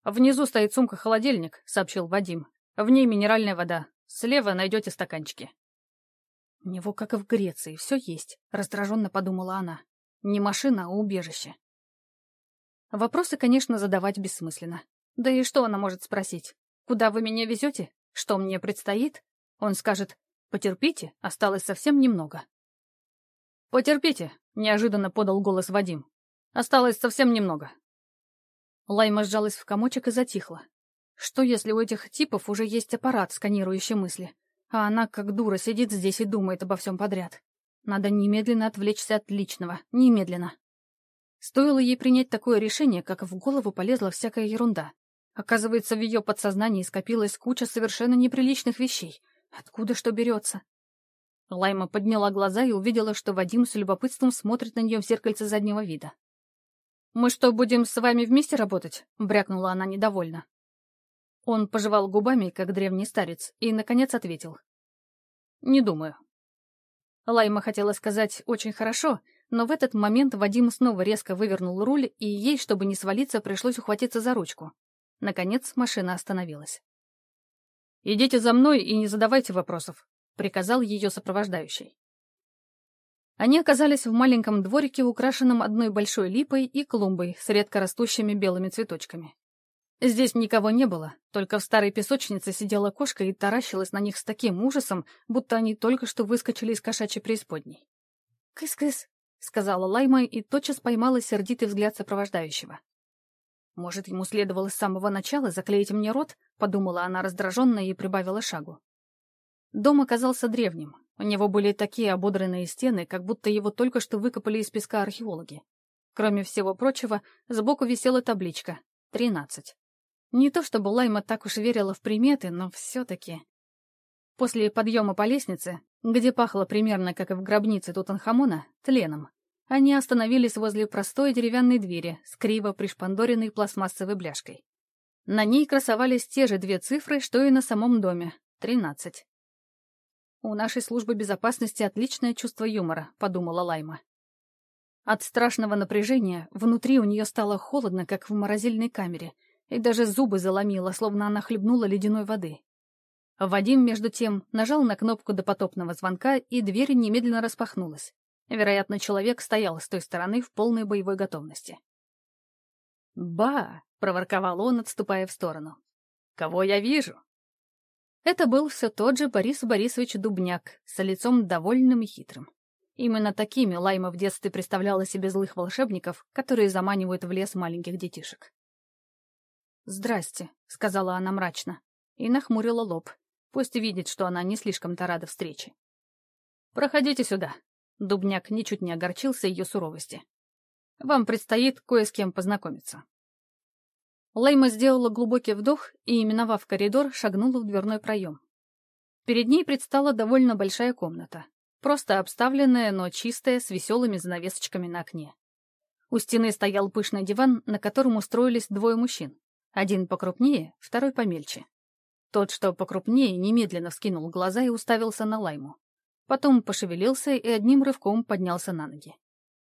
«Внизу стоит сумка-холодильник», — сообщил Вадим. «В ней минеральная вода. Слева найдете стаканчики». «У него, как и в Греции, все есть», — раздраженно подумала она. «Не машина, а убежище». Вопросы, конечно, задавать бессмысленно. Да и что она может спросить? «Куда вы меня везете? Что мне предстоит?» Он скажет «Потерпите, осталось совсем немного». «Потерпите», — неожиданно подал голос Вадим. «Осталось совсем немного». Лайма сжалась в комочек и затихла. Что, если у этих типов уже есть аппарат, сканирующий мысли, а она, как дура, сидит здесь и думает обо всем подряд? Надо немедленно отвлечься от личного. Немедленно. Стоило ей принять такое решение, как в голову полезла всякая ерунда. Оказывается, в ее подсознании скопилась куча совершенно неприличных вещей. Откуда что берется? Лайма подняла глаза и увидела, что Вадим с любопытством смотрит на нее в зеркальце заднего вида. «Мы что, будем с вами вместе работать?» — брякнула она недовольно. Он пожевал губами, как древний старец, и, наконец, ответил. «Не думаю». Лайма хотела сказать «очень хорошо», но в этот момент Вадим снова резко вывернул руль, и ей, чтобы не свалиться, пришлось ухватиться за ручку. Наконец машина остановилась. «Идите за мной и не задавайте вопросов», — приказал ее сопровождающий. Они оказались в маленьком дворике, украшенном одной большой липой и клумбой с редко растущими белыми цветочками. Здесь никого не было, только в старой песочнице сидела кошка и таращилась на них с таким ужасом, будто они только что выскочили из кошачьей преисподней. «Кыс-кыс», — сказала Лайма и тотчас поймала сердитый взгляд сопровождающего. «Может, ему следовало с самого начала заклеить мне рот?» — подумала она раздраженно и прибавила шагу. Дом оказался древним. У него были такие ободранные стены, как будто его только что выкопали из песка археологи. Кроме всего прочего, сбоку висела табличка «тринадцать». Не то чтобы Лайма так уж верила в приметы, но все-таки... После подъема по лестнице, где пахло примерно как и в гробнице Тутанхамона, тленом, они остановились возле простой деревянной двери с криво пришпандоренной пластмассовой бляшкой. На ней красовались те же две цифры, что и на самом доме — тринадцать. «У нашей службы безопасности отличное чувство юмора», — подумала Лайма. От страшного напряжения внутри у нее стало холодно, как в морозильной камере, и даже зубы заломило, словно она хлебнула ледяной воды. Вадим, между тем, нажал на кнопку допотопного звонка, и дверь немедленно распахнулась. Вероятно, человек стоял с той стороны в полной боевой готовности. «Ба!» — проворковал он, отступая в сторону. «Кого я вижу?» Это был все тот же Борис Борисович Дубняк, с лицом довольным и хитрым. Именно такими Лайма в детстве представляла себе злых волшебников, которые заманивают в лес маленьких детишек. «Здрасте», — сказала она мрачно, и нахмурила лоб. Пусть видит, что она не слишком-то рада встрече. «Проходите сюда». Дубняк ничуть не огорчился ее суровости. «Вам предстоит кое с кем познакомиться». Лейма сделала глубокий вдох и, именовав коридор, шагнула в дверной проем. Перед ней предстала довольно большая комната. Просто обставленная, но чистая, с веселыми занавесочками на окне. У стены стоял пышный диван, на котором устроились двое мужчин. Один покрупнее, второй помельче. Тот, что покрупнее, немедленно вскинул глаза и уставился на Лайму. Потом пошевелился и одним рывком поднялся на ноги.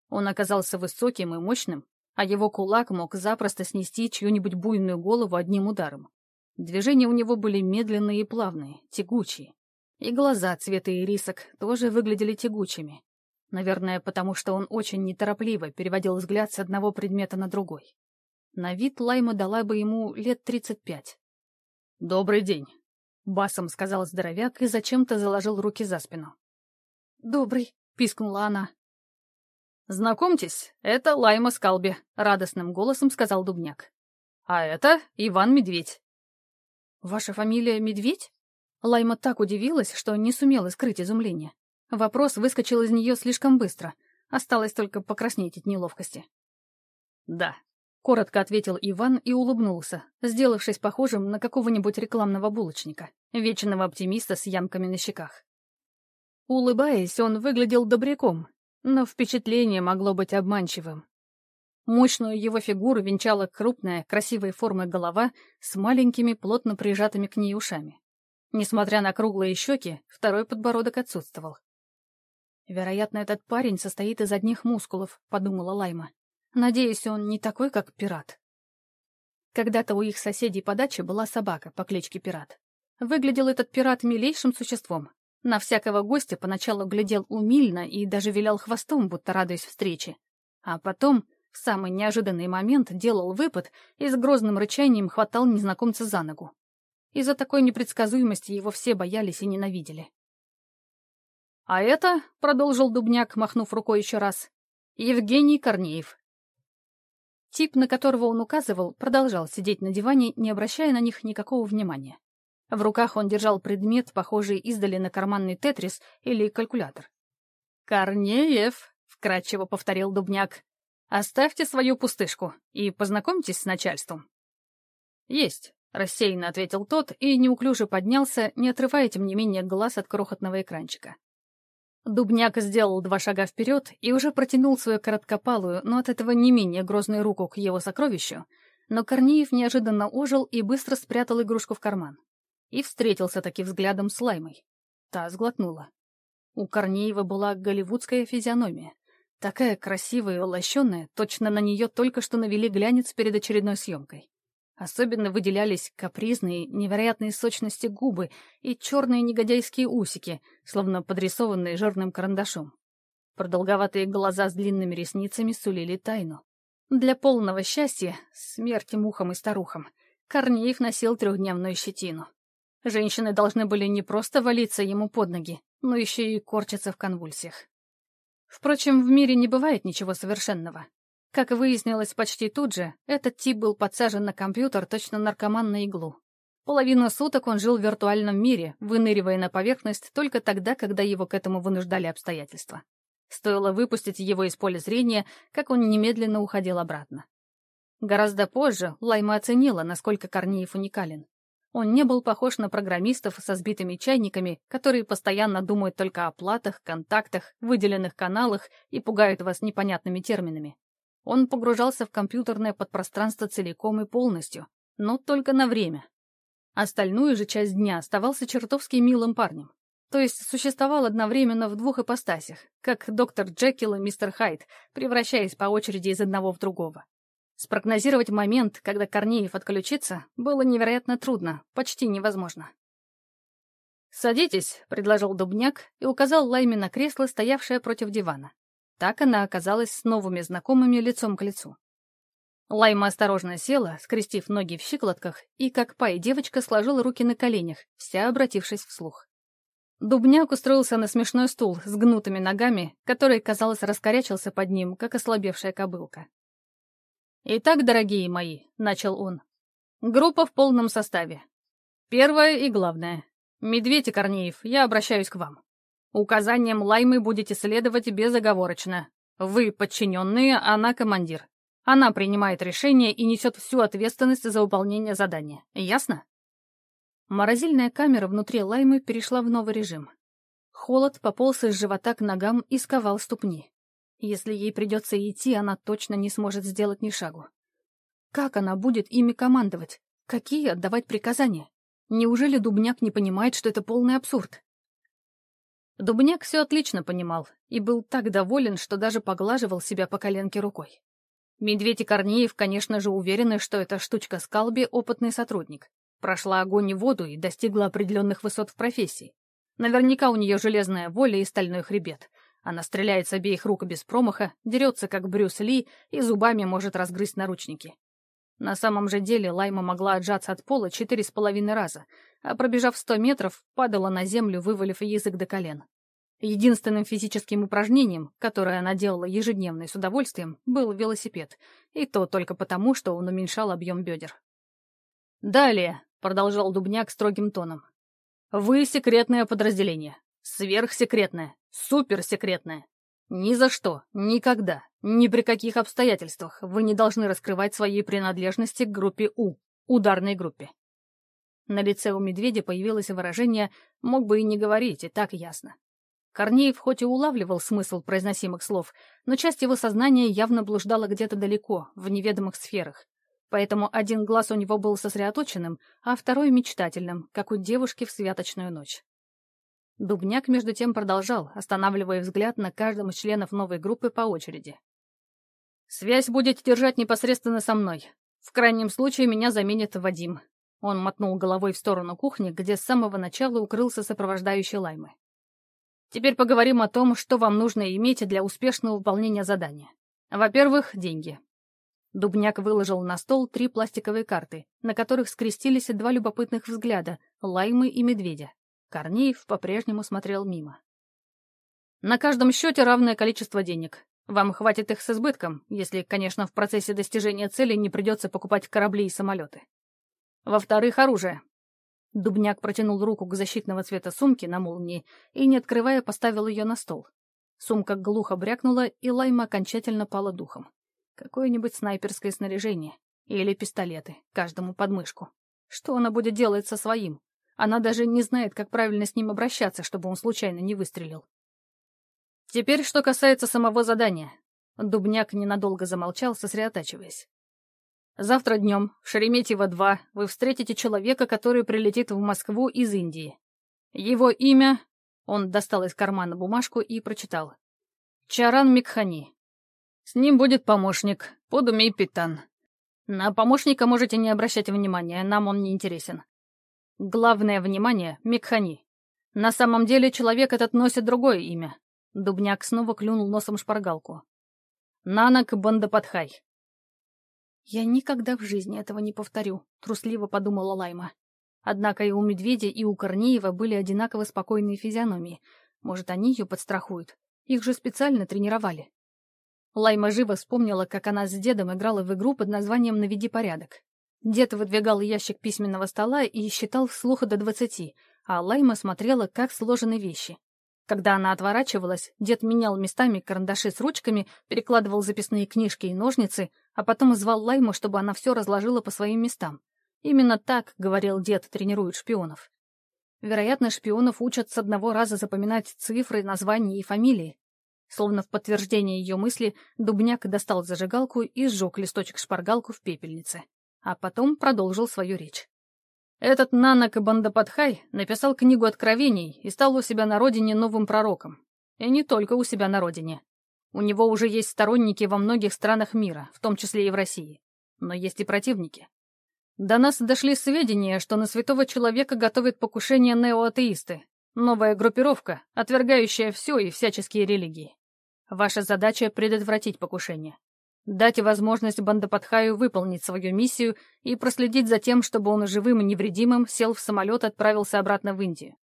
Он оказался высоким и мощным, а его кулак мог запросто снести чью-нибудь буйную голову одним ударом. Движения у него были медленные и плавные, тягучие. И глаза цвета ирисок тоже выглядели тягучими. Наверное, потому что он очень неторопливо переводил взгляд с одного предмета на другой. На вид Лайма дала бы ему лет тридцать пять. «Добрый день», — басом сказал здоровяк и зачем-то заложил руки за спину. «Добрый», — пискнула она. «Знакомьтесь, это Лайма Скалби», — радостным голосом сказал Дубняк. «А это Иван Медведь». «Ваша фамилия Медведь?» Лайма так удивилась, что не сумела скрыть изумление. Вопрос выскочил из нее слишком быстро. Осталось только покраснеть от неловкости. «Да», — коротко ответил Иван и улыбнулся, сделавшись похожим на какого-нибудь рекламного булочника, вечного оптимиста с ямками на щеках. Улыбаясь, он выглядел добряком, но впечатление могло быть обманчивым. Мощную его фигуру венчала крупная, красивой формы голова с маленькими, плотно прижатыми к ней ушами. Несмотря на круглые щеки, второй подбородок отсутствовал. «Вероятно, этот парень состоит из одних мускулов», — подумала Лайма. «Надеюсь, он не такой, как пират». Когда-то у их соседей по даче была собака по кличке Пират. Выглядел этот пират милейшим существом, на всякого гостя поначалу глядел умильно и даже вилял хвостом, будто радуясь встрече. А потом, в самый неожиданный момент, делал выпад и с грозным рычанием хватал незнакомца за ногу. Из-за такой непредсказуемости его все боялись и ненавидели. «А это», — продолжил Дубняк, махнув рукой еще раз, — «Евгений Корнеев». Тип, на которого он указывал, продолжал сидеть на диване, не обращая на них никакого внимания. В руках он держал предмет, похожий издали на карманный тетрис или калькулятор. «Корнеев», — вкратчиво повторил Дубняк, — «оставьте свою пустышку и познакомьтесь с начальством». «Есть», — рассеянно ответил тот и неуклюже поднялся, не отрывая, тем не менее, глаз от крохотного экранчика. Дубняк сделал два шага вперед и уже протянул свою короткопалую, но от этого не менее грозную руку к его сокровищу, но Корнеев неожиданно ожил и быстро спрятал игрушку в карман и встретился таки взглядом с Лаймой. Та сглотнула. У Корнеева была голливудская физиономия. Такая красивая и лощеная, точно на нее только что навели глянец перед очередной съемкой. Особенно выделялись капризные, невероятные сочности губы и черные негодяйские усики, словно подрисованные жирным карандашом. Продолговатые глаза с длинными ресницами сулили тайну. Для полного счастья, смерти мухам и старухам, Корнеев носил трехдневную щетину. Женщины должны были не просто валиться ему под ноги, но еще и корчиться в конвульсиях. Впрочем, в мире не бывает ничего совершенного. Как выяснилось почти тут же, этот тип был подсажен на компьютер точно наркоман на иглу. Половину суток он жил в виртуальном мире, выныривая на поверхность только тогда, когда его к этому вынуждали обстоятельства. Стоило выпустить его из поля зрения, как он немедленно уходил обратно. Гораздо позже Лайма оценила, насколько Корнеев уникален. Он не был похож на программистов со сбитыми чайниками, которые постоянно думают только о платах, контактах, выделенных каналах и пугают вас непонятными терминами. Он погружался в компьютерное подпространство целиком и полностью, но только на время. Остальную же часть дня оставался чертовски милым парнем. То есть существовал одновременно в двух ипостасях, как доктор Джекил и мистер Хайд, превращаясь по очереди из одного в другого. Спрогнозировать момент, когда Корнеев отключится, было невероятно трудно, почти невозможно. «Садитесь», — предложил Дубняк и указал Лайме на кресло, стоявшее против дивана. Так она оказалась с новыми знакомыми лицом к лицу. Лайма осторожно села, скрестив ноги в щиколотках, и, как пай девочка, сложила руки на коленях, вся обратившись вслух. Дубняк устроился на смешной стул с гнутыми ногами, который, казалось, раскорячился под ним, как ослабевшая кобылка. «Итак, дорогие мои», — начал он, — «группа в полном составе. Первое и главное. Медведь и Корнеев, я обращаюсь к вам. Указанием Лаймы будете следовать безоговорочно. Вы подчиненные, она командир. Она принимает решение и несет всю ответственность за выполнение задания. Ясно? Морозильная камера внутри Лаймы перешла в новый режим. Холод пополз из живота к ногам и сковал ступни. Если ей придется идти, она точно не сможет сделать ни шагу. Как она будет ими командовать? Какие отдавать приказания? Неужели Дубняк не понимает, что это полный абсурд? Дубняк все отлично понимал и был так доволен, что даже поглаживал себя по коленке рукой. Медведь и Корнеев, конечно же, уверены, что эта штучка Скалби — опытный сотрудник. Прошла огонь и воду и достигла определенных высот в профессии. Наверняка у нее железная воля и стальной хребет. Она стреляет с обеих рук без промаха, дерется, как Брюс Ли, и зубами может разгрызть наручники. На самом же деле Лайма могла отжаться от пола четыре с половиной раза, а пробежав сто метров, падала на землю, вывалив язык до колен. Единственным физическим упражнением, которое она делала ежедневно и с удовольствием, был велосипед, и то только потому, что он уменьшал объем бедер. «Далее», — продолжал Дубняк строгим тоном, — «вы секретное подразделение, сверхсекретное, суперсекретное. Ни за что, никогда, ни при каких обстоятельствах вы не должны раскрывать своей принадлежности к группе У, ударной группе. На лице у медведя появилось выражение «мог бы и не говорить, и так ясно». Корнеев хоть и улавливал смысл произносимых слов, но часть его сознания явно блуждала где-то далеко, в неведомых сферах. Поэтому один глаз у него был сосредоточенным, а второй — мечтательным, как у девушки в святочную ночь. Дубняк, между тем, продолжал, останавливая взгляд на каждом из членов новой группы по очереди. «Связь будете держать непосредственно со мной. В крайнем случае меня заменит Вадим». Он мотнул головой в сторону кухни, где с самого начала укрылся сопровождающий Лаймы. «Теперь поговорим о том, что вам нужно иметь для успешного выполнения задания. Во-первых, деньги». Дубняк выложил на стол три пластиковые карты, на которых скрестились два любопытных взгляда — Лаймы и Медведя. Корнеев по-прежнему смотрел мимо. «На каждом счете равное количество денег. Вам хватит их с избытком, если, конечно, в процессе достижения цели не придется покупать корабли и самолеты. Во-вторых, оружие». Дубняк протянул руку к защитного цвета сумке на молнии и, не открывая, поставил ее на стол. Сумка глухо брякнула, и Лайма окончательно пала духом. Какое-нибудь снайперское снаряжение. Или пистолеты, каждому под мышку. Что она будет делать со своим? Она даже не знает, как правильно с ним обращаться, чтобы он случайно не выстрелил. Теперь, что касается самого задания. Дубняк ненадолго замолчал, сосредотачиваясь. Завтра днем, в Шереметьево-2, вы встретите человека, который прилетит в Москву из Индии. Его имя... Он достал из кармана бумажку и прочитал. Чаран Микхани. С ним будет помощник, Подумей Питан. На помощника можете не обращать внимания, нам он не интересен. Главное внимание — Микхани. На самом деле человек этот носит другое имя. Дубняк снова клюнул носом шпаргалку. Нанак Бандападхай. «Я никогда в жизни этого не повторю», — трусливо подумала Лайма. Однако и у Медведя, и у Корнеева были одинаково спокойные физиономии. Может, они ее подстрахуют? Их же специально тренировали. Лайма живо вспомнила, как она с дедом играла в игру под названием «Наведи порядок». Дед выдвигал ящик письменного стола и считал вслух до двадцати, а Лайма смотрела, как сложены вещи. Когда она отворачивалась, дед менял местами карандаши с ручками, перекладывал записные книжки и ножницы, а потом звал Лайму, чтобы она все разложила по своим местам. Именно так, говорил дед, тренируют шпионов. Вероятно, шпионов учат с одного раза запоминать цифры, названия и фамилии. Словно в подтверждение ее мысли, Дубняк достал зажигалку и сжег листочек шпаргалку в пепельнице а потом продолжил свою речь. Этот Нанак Бандападхай написал книгу откровений и стал у себя на родине новым пророком. И не только у себя на родине. У него уже есть сторонники во многих странах мира, в том числе и в России. Но есть и противники. До нас дошли сведения, что на святого человека готовят покушение неоатеисты, новая группировка, отвергающая все и всяческие религии. Ваша задача — предотвратить покушение дать возможность Бандападхаю выполнить свою миссию и проследить за тем, чтобы он живым и невредимым сел в самолет и отправился обратно в Индию.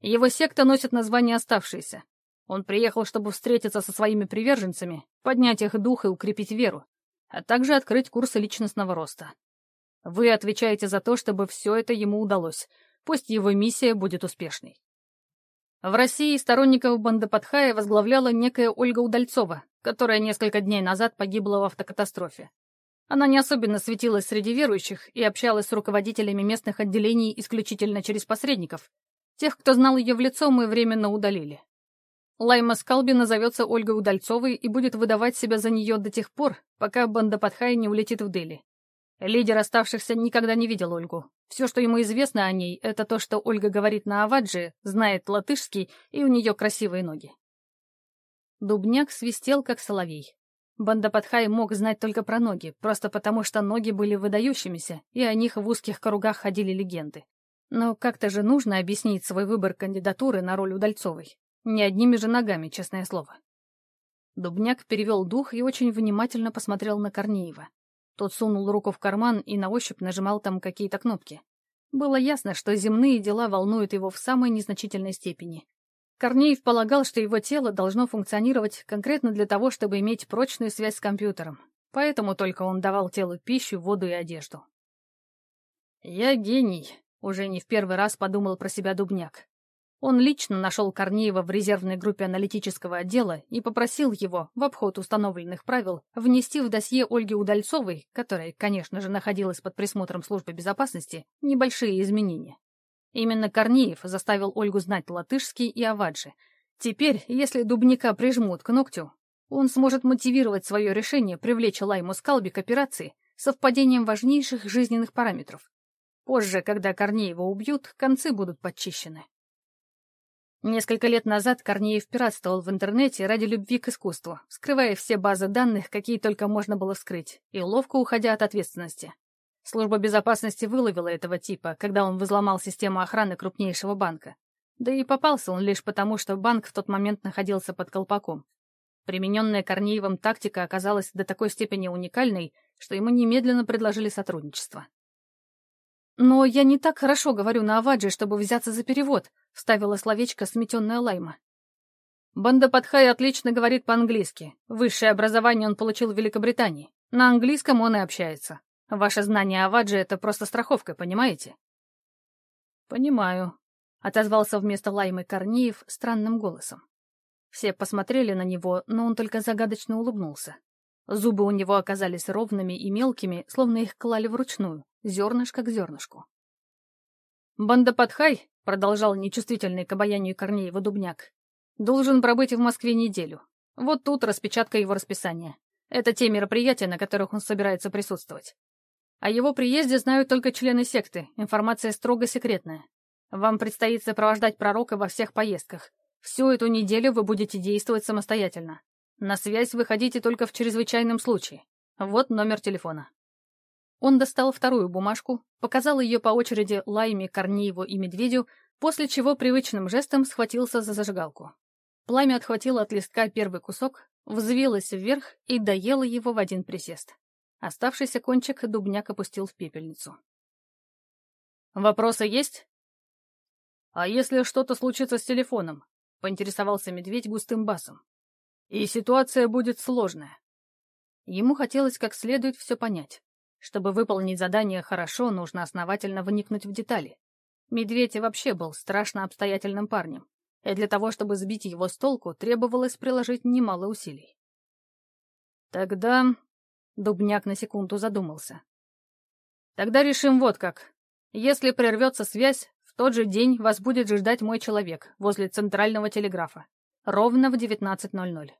Его секта носит название «Оставшиеся». Он приехал, чтобы встретиться со своими приверженцами, поднять их дух и укрепить веру, а также открыть курсы личностного роста. Вы отвечаете за то, чтобы все это ему удалось, пусть его миссия будет успешной. В России сторонников Бандападхая возглавляла некая Ольга Удальцова, которая несколько дней назад погибла в автокатастрофе. Она не особенно светилась среди верующих и общалась с руководителями местных отделений исключительно через посредников. Тех, кто знал ее в лицо, мы временно удалили. Лайма Скалби назовется Ольгой Удальцовой и будет выдавать себя за нее до тех пор, пока Бандападхай не улетит в Дели. Лидер оставшихся никогда не видел Ольгу. Все, что ему известно о ней, это то, что Ольга говорит на аваджи, знает латышский, и у нее красивые ноги. Дубняк свистел, как соловей. Бандападхай мог знать только про ноги, просто потому что ноги были выдающимися, и о них в узких кругах ходили легенды. Но как-то же нужно объяснить свой выбор кандидатуры на роль Удальцовой. Не одними же ногами, честное слово. Дубняк перевел дух и очень внимательно посмотрел на Корнеева. Тот сунул руку в карман и на ощупь нажимал там какие-то кнопки. Было ясно, что земные дела волнуют его в самой незначительной степени. Корнеев полагал, что его тело должно функционировать конкретно для того, чтобы иметь прочную связь с компьютером. Поэтому только он давал телу пищу, воду и одежду. «Я гений», — уже не в первый раз подумал про себя Дубняк. Он лично нашел Корнеева в резервной группе аналитического отдела и попросил его, в обход установленных правил, внести в досье Ольги Удальцовой, которая, конечно же, находилась под присмотром службы безопасности, небольшие изменения. Именно Корнеев заставил Ольгу знать латышский и аваджи. Теперь, если Дубника прижмут к ногтю, он сможет мотивировать свое решение привлечь Лайму Скалби к операции совпадением важнейших жизненных параметров. Позже, когда Корнеева убьют, концы будут подчищены. Несколько лет назад Корнеев пиратствовал в интернете ради любви к искусству, скрывая все базы данных, какие только можно было вскрыть, и ловко уходя от ответственности. Служба безопасности выловила этого типа, когда он взломал систему охраны крупнейшего банка. Да и попался он лишь потому, что банк в тот момент находился под колпаком. Примененная Корнеевым тактика оказалась до такой степени уникальной, что ему немедленно предложили сотрудничество. «Но я не так хорошо говорю на Авадже, чтобы взяться за перевод», — вставила словечко сметенная Лайма. Бандападхай отлично говорит по-английски. Высшее образование он получил в Великобритании. На английском он и общается. Ваше знание Аваджи — это просто страховка, понимаете? «Понимаю», — отозвался вместо Лаймы Корнеев странным голосом. Все посмотрели на него, но он только загадочно улыбнулся. Зубы у него оказались ровными и мелкими, словно их клали вручную, зернышко к зернышку. «Бандападхай», — продолжал нечувствительный к обаянию Корнеева Дубняк, «должен пробыть в Москве неделю. Вот тут распечатка его расписания. Это те мероприятия, на которых он собирается присутствовать. О его приезде знают только члены секты, информация строго секретная. Вам предстоит сопровождать пророка во всех поездках. Всю эту неделю вы будете действовать самостоятельно. На связь выходите только в чрезвычайном случае. Вот номер телефона. Он достал вторую бумажку, показал ее по очереди Лайме, Корнееву и Медведю, после чего привычным жестом схватился за зажигалку. Пламя отхватило от листка первый кусок, взвилось вверх и доело его в один присест. Оставшийся кончик дубняк опустил в пепельницу. «Вопросы есть?» «А если что-то случится с телефоном?» — поинтересовался медведь густым басом. И ситуация будет сложная. Ему хотелось как следует все понять. Чтобы выполнить задание хорошо, нужно основательно вникнуть в детали. Медведь вообще был страшно обстоятельным парнем, и для того, чтобы сбить его с толку, требовалось приложить немало усилий. Тогда... Дубняк на секунду задумался. Тогда решим вот как. Если прервется связь, в тот же день вас будет ждать мой человек возле центрального телеграфа. Ровно в 19.00.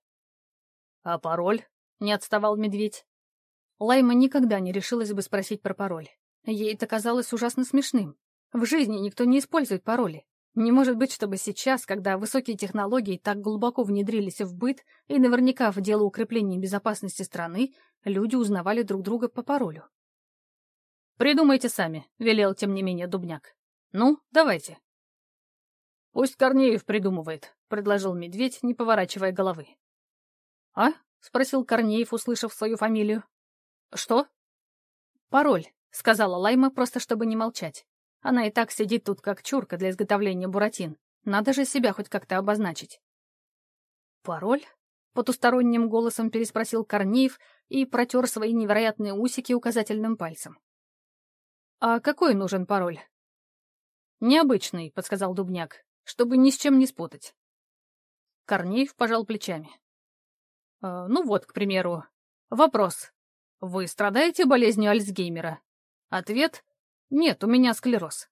«А пароль?» — не отставал медведь. Лайма никогда не решилась бы спросить про пароль. Ей это казалось ужасно смешным. В жизни никто не использует пароли. Не может быть, чтобы сейчас, когда высокие технологии так глубоко внедрились в быт и наверняка в дело укрепления безопасности страны, люди узнавали друг друга по паролю. «Придумайте сами», — велел тем не менее Дубняк. «Ну, давайте». «Пусть Корнеев придумывает», — предложил медведь, не поворачивая головы. «А?» — спросил Корнеев, услышав свою фамилию. «Что?» «Пароль», — сказала Лайма, просто чтобы не молчать. Она и так сидит тут, как чурка для изготовления буратин. Надо же себя хоть как-то обозначить. «Пароль?» — потусторонним голосом переспросил Корнеев и протер свои невероятные усики указательным пальцем. «А какой нужен пароль?» «Необычный», — подсказал Дубняк чтобы ни с чем не спутать. Корнеев пожал плечами. Э, ну вот, к примеру, вопрос. Вы страдаете болезнью Альцгеймера? Ответ — нет, у меня склероз.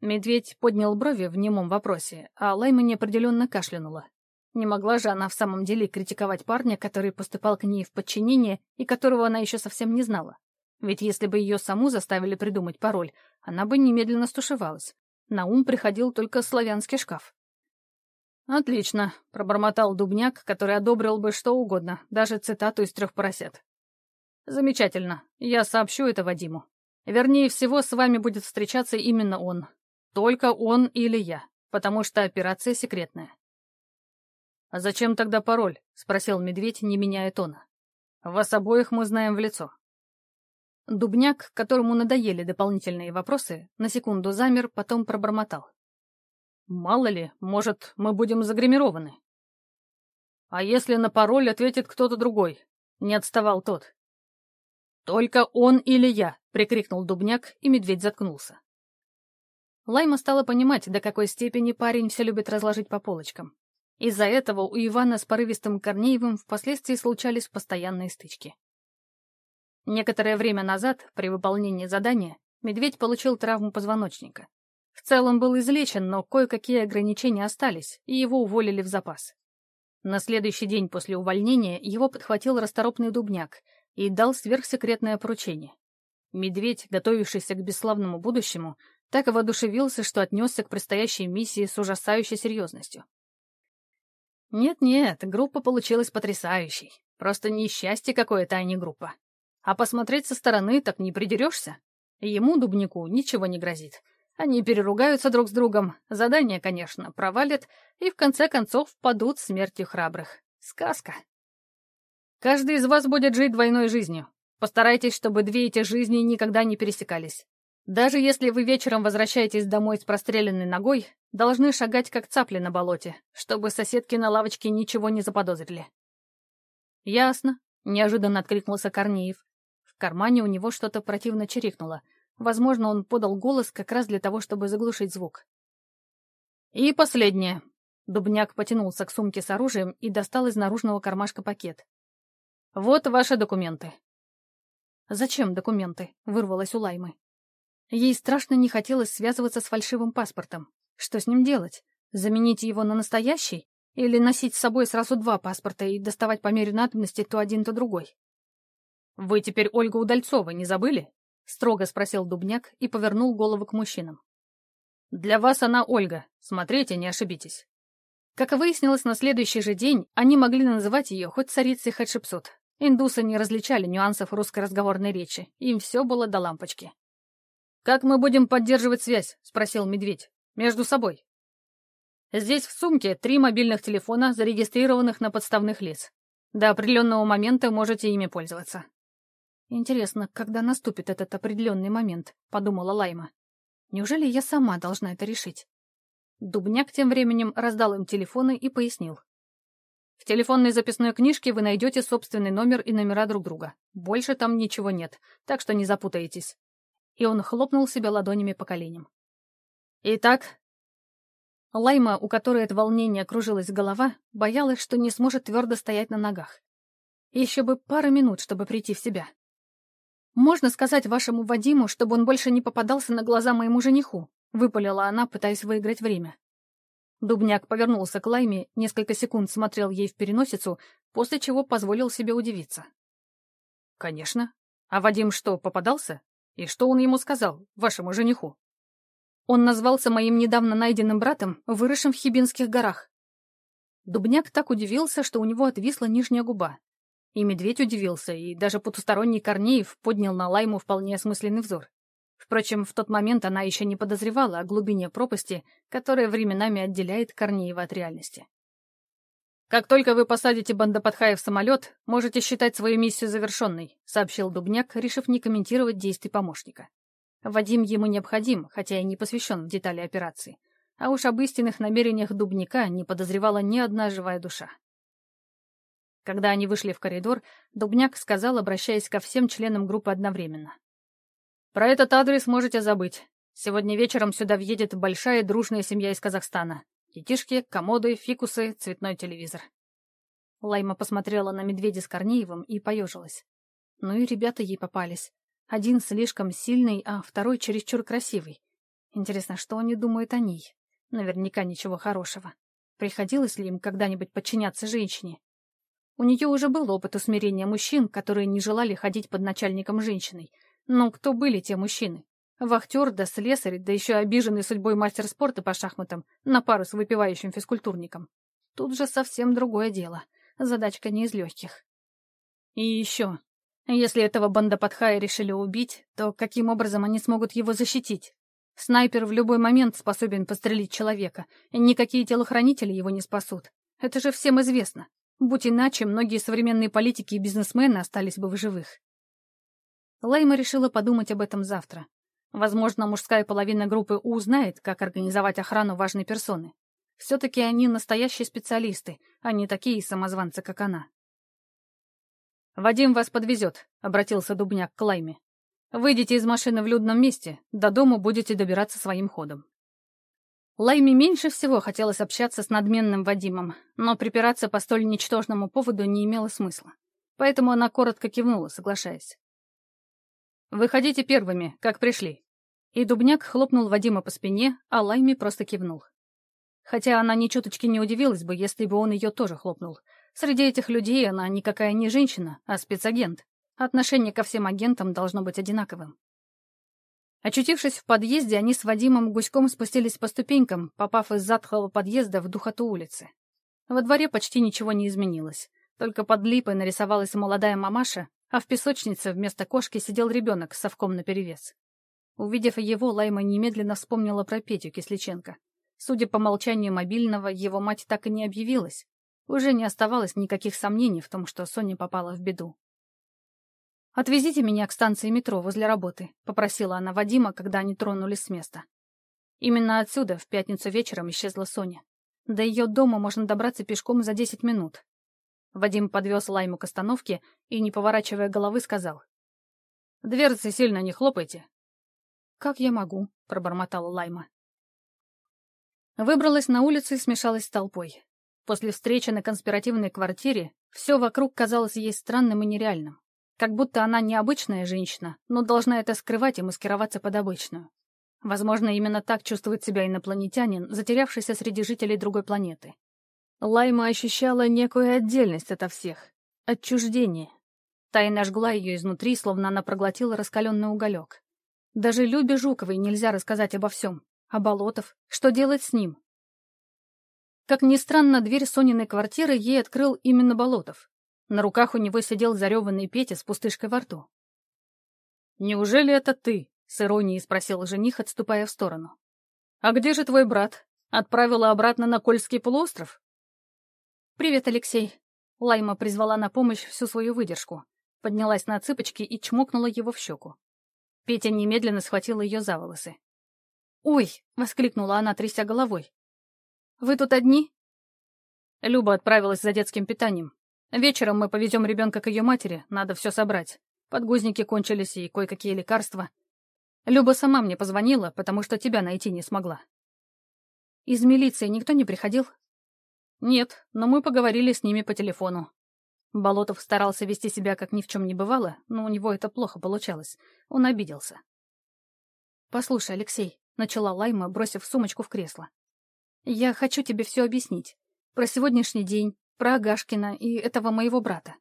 Медведь поднял брови в немом вопросе, а Лайма неопределенно кашлянула. Не могла же она в самом деле критиковать парня, который поступал к ней в подчинение и которого она еще совсем не знала. Ведь если бы ее саму заставили придумать пароль, она бы немедленно стушевалась, на ум приходил только славянский шкаф. «Отлично», — пробормотал Дубняк, который одобрил бы что угодно, даже цитату из трех поросят. «Замечательно. Я сообщу это Вадиму. Вернее всего, с вами будет встречаться именно он. Только он или я, потому что операция секретная». «А зачем тогда пароль?» — спросил медведь, не меняя тона. Вас обоих мы знаем в лицо». Дубняк, которому надоели дополнительные вопросы, на секунду замер, потом пробормотал. «Мало ли, может, мы будем загримированы». «А если на пароль ответит кто-то другой?» — не отставал тот. «Только он или я!» — прикрикнул Дубняк, и медведь заткнулся. Лайма стала понимать, до какой степени парень все любит разложить по полочкам. Из-за этого у Ивана с порывистым Корнеевым впоследствии случались постоянные стычки. Некоторое время назад, при выполнении задания, медведь получил травму позвоночника. В целом был излечен, но кое-какие ограничения остались, и его уволили в запас. На следующий день после увольнения его подхватил расторопный дубняк и дал сверхсекретное поручение. Медведь, готовившийся к бесславному будущему, так и воодушевился, что отнесся к предстоящей миссии с ужасающей серьезностью. Нет-нет, группа получилась потрясающей. Просто несчастье какое-то, а не группа. А посмотреть со стороны так не придерешься. Ему, дубнику, ничего не грозит. Они переругаются друг с другом, задание, конечно, провалят и в конце концов падут смертью храбрых. Сказка. Каждый из вас будет жить двойной жизнью. Постарайтесь, чтобы две эти жизни никогда не пересекались. Даже если вы вечером возвращаетесь домой с простреленной ногой, должны шагать как цапли на болоте, чтобы соседки на лавочке ничего не заподозрили. «Ясно», — неожиданно откликнулся Корнеев. В кармане у него что-то противно чирикнуло. Возможно, он подал голос как раз для того, чтобы заглушить звук. «И последнее». Дубняк потянулся к сумке с оружием и достал из наружного кармашка пакет. «Вот ваши документы». «Зачем документы?» — вырвалось у Лаймы. Ей страшно не хотелось связываться с фальшивым паспортом. Что с ним делать? Заменить его на настоящий? Или носить с собой сразу два паспорта и доставать по мере надобности то один, то другой? «Вы теперь Ольга Удальцова, не забыли?» — строго спросил Дубняк и повернул голову к мужчинам. «Для вас она Ольга. Смотрите, не ошибитесь». Как выяснилось, на следующий же день они могли называть ее хоть царицей Хатшепсут. Индусы не различали нюансов русской разговорной речи, им все было до лампочки. «Как мы будем поддерживать связь?» — спросил медведь. «Между собой». Здесь в сумке три мобильных телефона, зарегистрированных на подставных лиц. До определенного момента можете ими пользоваться. «Интересно, когда наступит этот определенный момент?» — подумала Лайма. «Неужели я сама должна это решить?» Дубняк тем временем раздал им телефоны и пояснил. В телефонной записной книжке вы найдете собственный номер и номера друг друга. Больше там ничего нет, так что не запутаетесь и он хлопнул себя ладонями по коленям. «Итак?» Лайма, у которой от волнения кружилась голова, боялась, что не сможет твердо стоять на ногах. Еще бы пара минут, чтобы прийти в себя. «Можно сказать вашему Вадиму, чтобы он больше не попадался на глаза моему жениху?» — выпалила она, пытаясь выиграть время. Дубняк повернулся к Лайме, несколько секунд смотрел ей в переносицу, после чего позволил себе удивиться. «Конечно. А Вадим что, попадался?» И что он ему сказал, вашему жениху? Он назвался моим недавно найденным братом, выросшим в Хибинских горах. Дубняк так удивился, что у него отвисла нижняя губа. И медведь удивился, и даже потусторонний Корнеев поднял на Лайму вполне осмысленный взор. Впрочем, в тот момент она еще не подозревала о глубине пропасти, которая временами отделяет Корнеева от реальности. «Как только вы посадите Бандападхая в самолет, можете считать свою миссию завершенной», — сообщил Дубняк, решив не комментировать действий помощника. Вадим ему необходим, хотя и не посвящен в детали операции. А уж об истинных намерениях Дубника не подозревала ни одна живая душа. Когда они вышли в коридор, Дубняк сказал, обращаясь ко всем членам группы одновременно. «Про этот адрес можете забыть. Сегодня вечером сюда въедет большая дружная семья из Казахстана. Детишки, комоды, фикусы, цветной телевизор. Лайма посмотрела на медведя с Корнеевым и поежилась. Ну и ребята ей попались. Один слишком сильный, а второй чересчур красивый. Интересно, что они думают о ней? Наверняка ничего хорошего. Приходилось ли им когда-нибудь подчиняться женщине? У нее уже был опыт усмирения мужчин, которые не желали ходить под начальником женщиной. Но кто были те мужчины? Вахтер да слесарь, да еще обиженный судьбой мастер спорта по шахматам на пару с выпивающим физкультурником. Тут же совсем другое дело. Задачка не из легких. И еще. Если этого бандападхая решили убить, то каким образом они смогут его защитить? Снайпер в любой момент способен пострелить человека, никакие телохранители его не спасут. Это же всем известно. Будь иначе, многие современные политики и бизнесмены остались бы в живых. Лайма решила подумать об этом завтра. Возможно, мужская половина группы узнает, как организовать охрану важной персоны. Все-таки они настоящие специалисты, а не такие самозванцы, как она. «Вадим вас подвезет», — обратился Дубняк к Лайме. «Выйдите из машины в людном месте, до дома будете добираться своим ходом». Лайме меньше всего хотелось общаться с надменным Вадимом, но припираться по столь ничтожному поводу не имело смысла. Поэтому она коротко кивнула, соглашаясь. «Выходите первыми, как пришли». И Дубняк хлопнул Вадима по спине, а Лайме просто кивнул. Хотя она ни чуточки не удивилась бы, если бы он ее тоже хлопнул. Среди этих людей она никакая не женщина, а спецагент. Отношение ко всем агентам должно быть одинаковым. Очутившись в подъезде, они с Вадимом гуськом спустились по ступенькам, попав из затхлого подъезда в духоту улицы. Во дворе почти ничего не изменилось. Только под липой нарисовалась молодая мамаша, а в песочнице вместо кошки сидел ребенок с совком наперевес. Увидев его, Лайма немедленно вспомнила про Петю Кисличенко. Судя по молчанию мобильного, его мать так и не объявилась. Уже не оставалось никаких сомнений в том, что Соня попала в беду. «Отвезите меня к станции метро возле работы», — попросила она Вадима, когда они тронулись с места. Именно отсюда в пятницу вечером исчезла Соня. До ее дома можно добраться пешком за десять минут. Вадим подвез Лайму к остановке и, не поворачивая головы, сказал. «Дверцы сильно не хлопайте». «Как я могу?» — пробормотала Лайма. Выбралась на улицу и смешалась с толпой. После встречи на конспиративной квартире все вокруг казалось ей странным и нереальным. Как будто она необычная женщина, но должна это скрывать и маскироваться под обычную. Возможно, именно так чувствует себя инопланетянин, затерявшийся среди жителей другой планеты. Лайма ощущала некую отдельность ото всех, отчуждение. Тайна жгла ее изнутри, словно она проглотила раскаленный уголек. Даже Любе Жуковой нельзя рассказать обо всем. А Болотов? Что делать с ним? Как ни странно, дверь Сониной квартиры ей открыл именно Болотов. На руках у него сидел зареванный Петя с пустышкой во рту. «Неужели это ты?» — с иронией спросил жених, отступая в сторону. «А где же твой брат? Отправила обратно на Кольский полуостров?» «Привет, Алексей!» Лайма призвала на помощь всю свою выдержку. Поднялась на цыпочки и чмокнула его в щеку. Петя немедленно схватила ее за волосы. «Ой!» — воскликнула она, тряся головой. «Вы тут одни?» Люба отправилась за детским питанием. Вечером мы повезем ребенка к ее матери, надо все собрать. Подгузники кончились и кое-какие лекарства. Люба сама мне позвонила, потому что тебя найти не смогла. Из милиции никто не приходил? Нет, но мы поговорили с ними по телефону. Болотов старался вести себя, как ни в чем не бывало, но у него это плохо получалось. Он обиделся. «Послушай, Алексей», — начала Лайма, бросив сумочку в кресло. «Я хочу тебе все объяснить. Про сегодняшний день, про Агашкина и этого моего брата.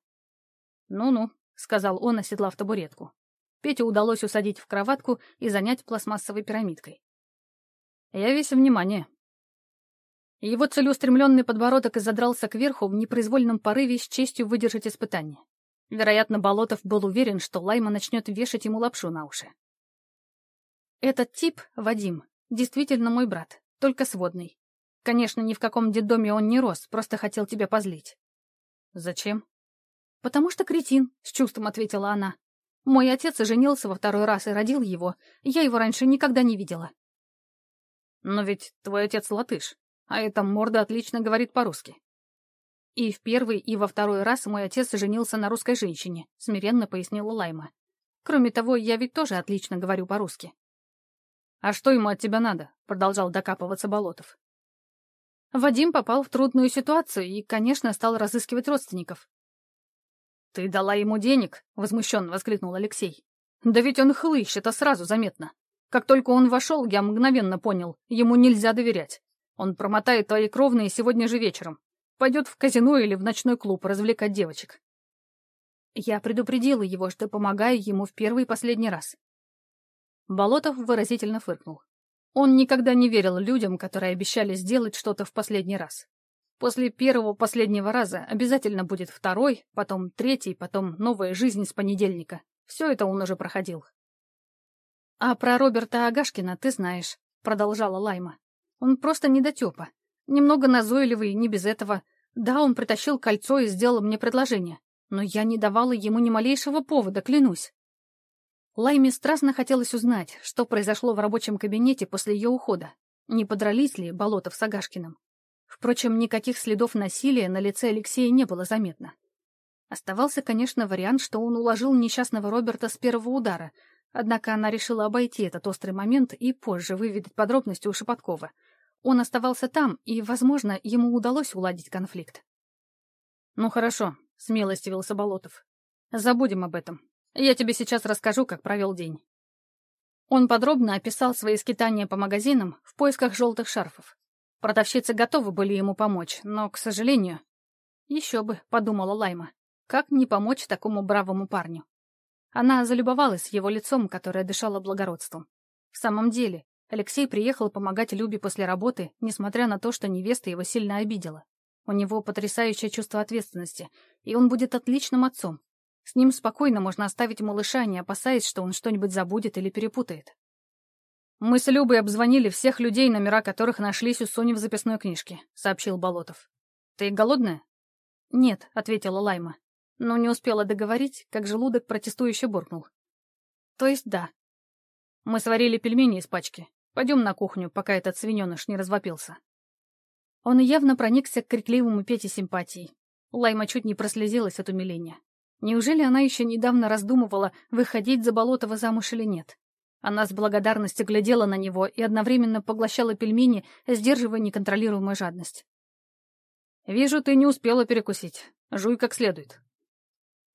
«Ну-ну», — сказал он, оседлав табуретку. Петю удалось усадить в кроватку и занять пластмассовой пирамидкой. «Я весь внимание». Его целеустремленный подбородок задрался кверху в непроизвольном порыве с честью выдержать испытание. Вероятно, Болотов был уверен, что Лайма начнет вешать ему лапшу на уши. «Этот тип, Вадим, действительно мой брат, только сводный. Конечно, ни в каком детдоме он не рос, просто хотел тебя позлить. Зачем? Потому что кретин, с чувством ответила она. Мой отец женился во второй раз и родил его. Я его раньше никогда не видела. Но ведь твой отец латыш, а эта морда отлично говорит по-русски. И в первый, и во второй раз мой отец женился на русской женщине, смиренно пояснила Лайма. Кроме того, я ведь тоже отлично говорю по-русски. «А что ему от тебя надо?» — продолжал докапываться Болотов. Вадим попал в трудную ситуацию и, конечно, стал разыскивать родственников. «Ты дала ему денег?» — возмущенно воскликнул Алексей. «Да ведь он хлыщ, это сразу заметно. Как только он вошел, я мгновенно понял, ему нельзя доверять. Он промотает твои кровные сегодня же вечером. Пойдет в казино или в ночной клуб развлекать девочек». Я предупредила его, что помогаю ему в первый и последний раз. Болотов выразительно фыркнул. Он никогда не верил людям, которые обещали сделать что-то в последний раз. После первого последнего раза обязательно будет второй, потом третий, потом новая жизнь с понедельника. Все это он уже проходил. «А про Роберта Агашкина ты знаешь», — продолжала Лайма. «Он просто недотепа. Немного назойливый, не без этого. Да, он притащил кольцо и сделал мне предложение, но я не давала ему ни малейшего повода, клянусь. Лайме страстно хотелось узнать, что произошло в рабочем кабинете после ее ухода. Не подрались ли Болотов с Агашкиным? Впрочем, никаких следов насилия на лице Алексея не было заметно. Оставался, конечно, вариант, что он уложил несчастного Роберта с первого удара, однако она решила обойти этот острый момент и позже выведать подробности у Шепоткова. Он оставался там, и, возможно, ему удалось уладить конфликт. «Ну хорошо», — смелостивился Болотов. «Забудем об этом. Я тебе сейчас расскажу, как провел день. Он подробно описал свои скитания по магазинам в поисках желтых шарфов. Продавщицы готовы были ему помочь, но, к сожалению... Еще бы, подумала Лайма, как не помочь такому бравому парню? Она залюбовалась его лицом, которое дышало благородством. В самом деле, Алексей приехал помогать Любе после работы, несмотря на то, что невеста его сильно обидела. У него потрясающее чувство ответственности, и он будет отличным отцом, с ним спокойно можно оставить малыша, не опасаясь, что он что-нибудь забудет или перепутает. «Мы с Любой обзвонили всех людей, номера которых нашлись у Сони в записной книжке», — сообщил Болотов. «Ты голодная?» «Нет», — ответила Лайма. Но не успела договорить, как желудок протестующе буркнул. «То есть да». «Мы сварили пельмени из пачки. Пойдем на кухню, пока этот свиненыш не развопился». Он явно проникся к крикливому Пете симпатией. Лайма чуть не прослезилась от умиления. Неужели она еще недавно раздумывала, выходить за Болотова замуж или нет? Она с благодарностью глядела на него и одновременно поглощала пельмени, сдерживая неконтролируемую жадность. «Вижу, ты не успела перекусить. Жуй как следует».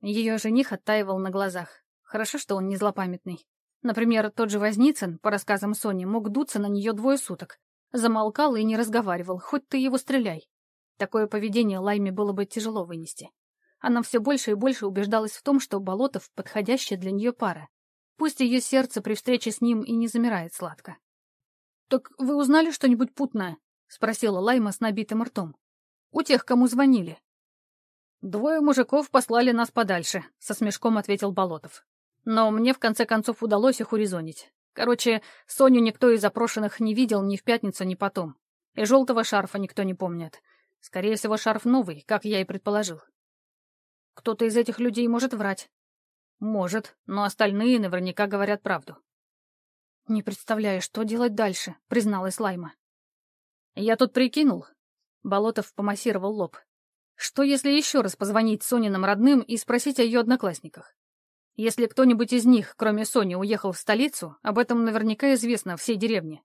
Ее жених оттаивал на глазах. Хорошо, что он не злопамятный. Например, тот же Возницын, по рассказам Сони, мог дуться на нее двое суток. Замолкал и не разговаривал, хоть ты его стреляй. Такое поведение Лайме было бы тяжело вынести. Она все больше и больше убеждалась в том, что Болотов — подходящая для нее пара. Пусть ее сердце при встрече с ним и не замирает сладко. «Так вы узнали что-нибудь путное?» — спросила Лайма с набитым ртом. «У тех, кому звонили». «Двое мужиков послали нас подальше», — со смешком ответил Болотов. «Но мне в конце концов удалось их урезонить. Короче, Соню никто из запрошенных не видел ни в пятницу, ни потом. И желтого шарфа никто не помнит. Скорее всего, шарф новый, как я и предположил. Кто-то из этих людей может врать. Может, но остальные наверняка говорят правду. Не представляю, что делать дальше, призналась Лайма. Я тут прикинул. Болотов помассировал лоб. Что, если еще раз позвонить Сониным родным и спросить о ее одноклассниках? Если кто-нибудь из них, кроме Сони, уехал в столицу, об этом наверняка известно всей деревне.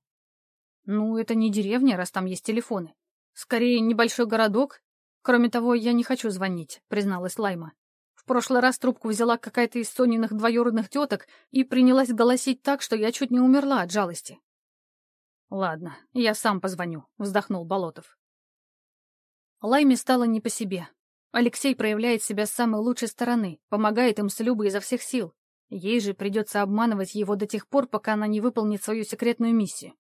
Ну, это не деревня, раз там есть телефоны. Скорее, небольшой городок Кроме того, я не хочу звонить, призналась Лайма. В прошлый раз трубку взяла какая-то из Сониных двоюродных теток и принялась голосить так, что я чуть не умерла от жалости. «Ладно, я сам позвоню», — вздохнул Болотов. Лайме стало не по себе. Алексей проявляет себя с самой лучшей стороны, помогает им с Любой изо всех сил. Ей же придется обманывать его до тех пор, пока она не выполнит свою секретную миссию.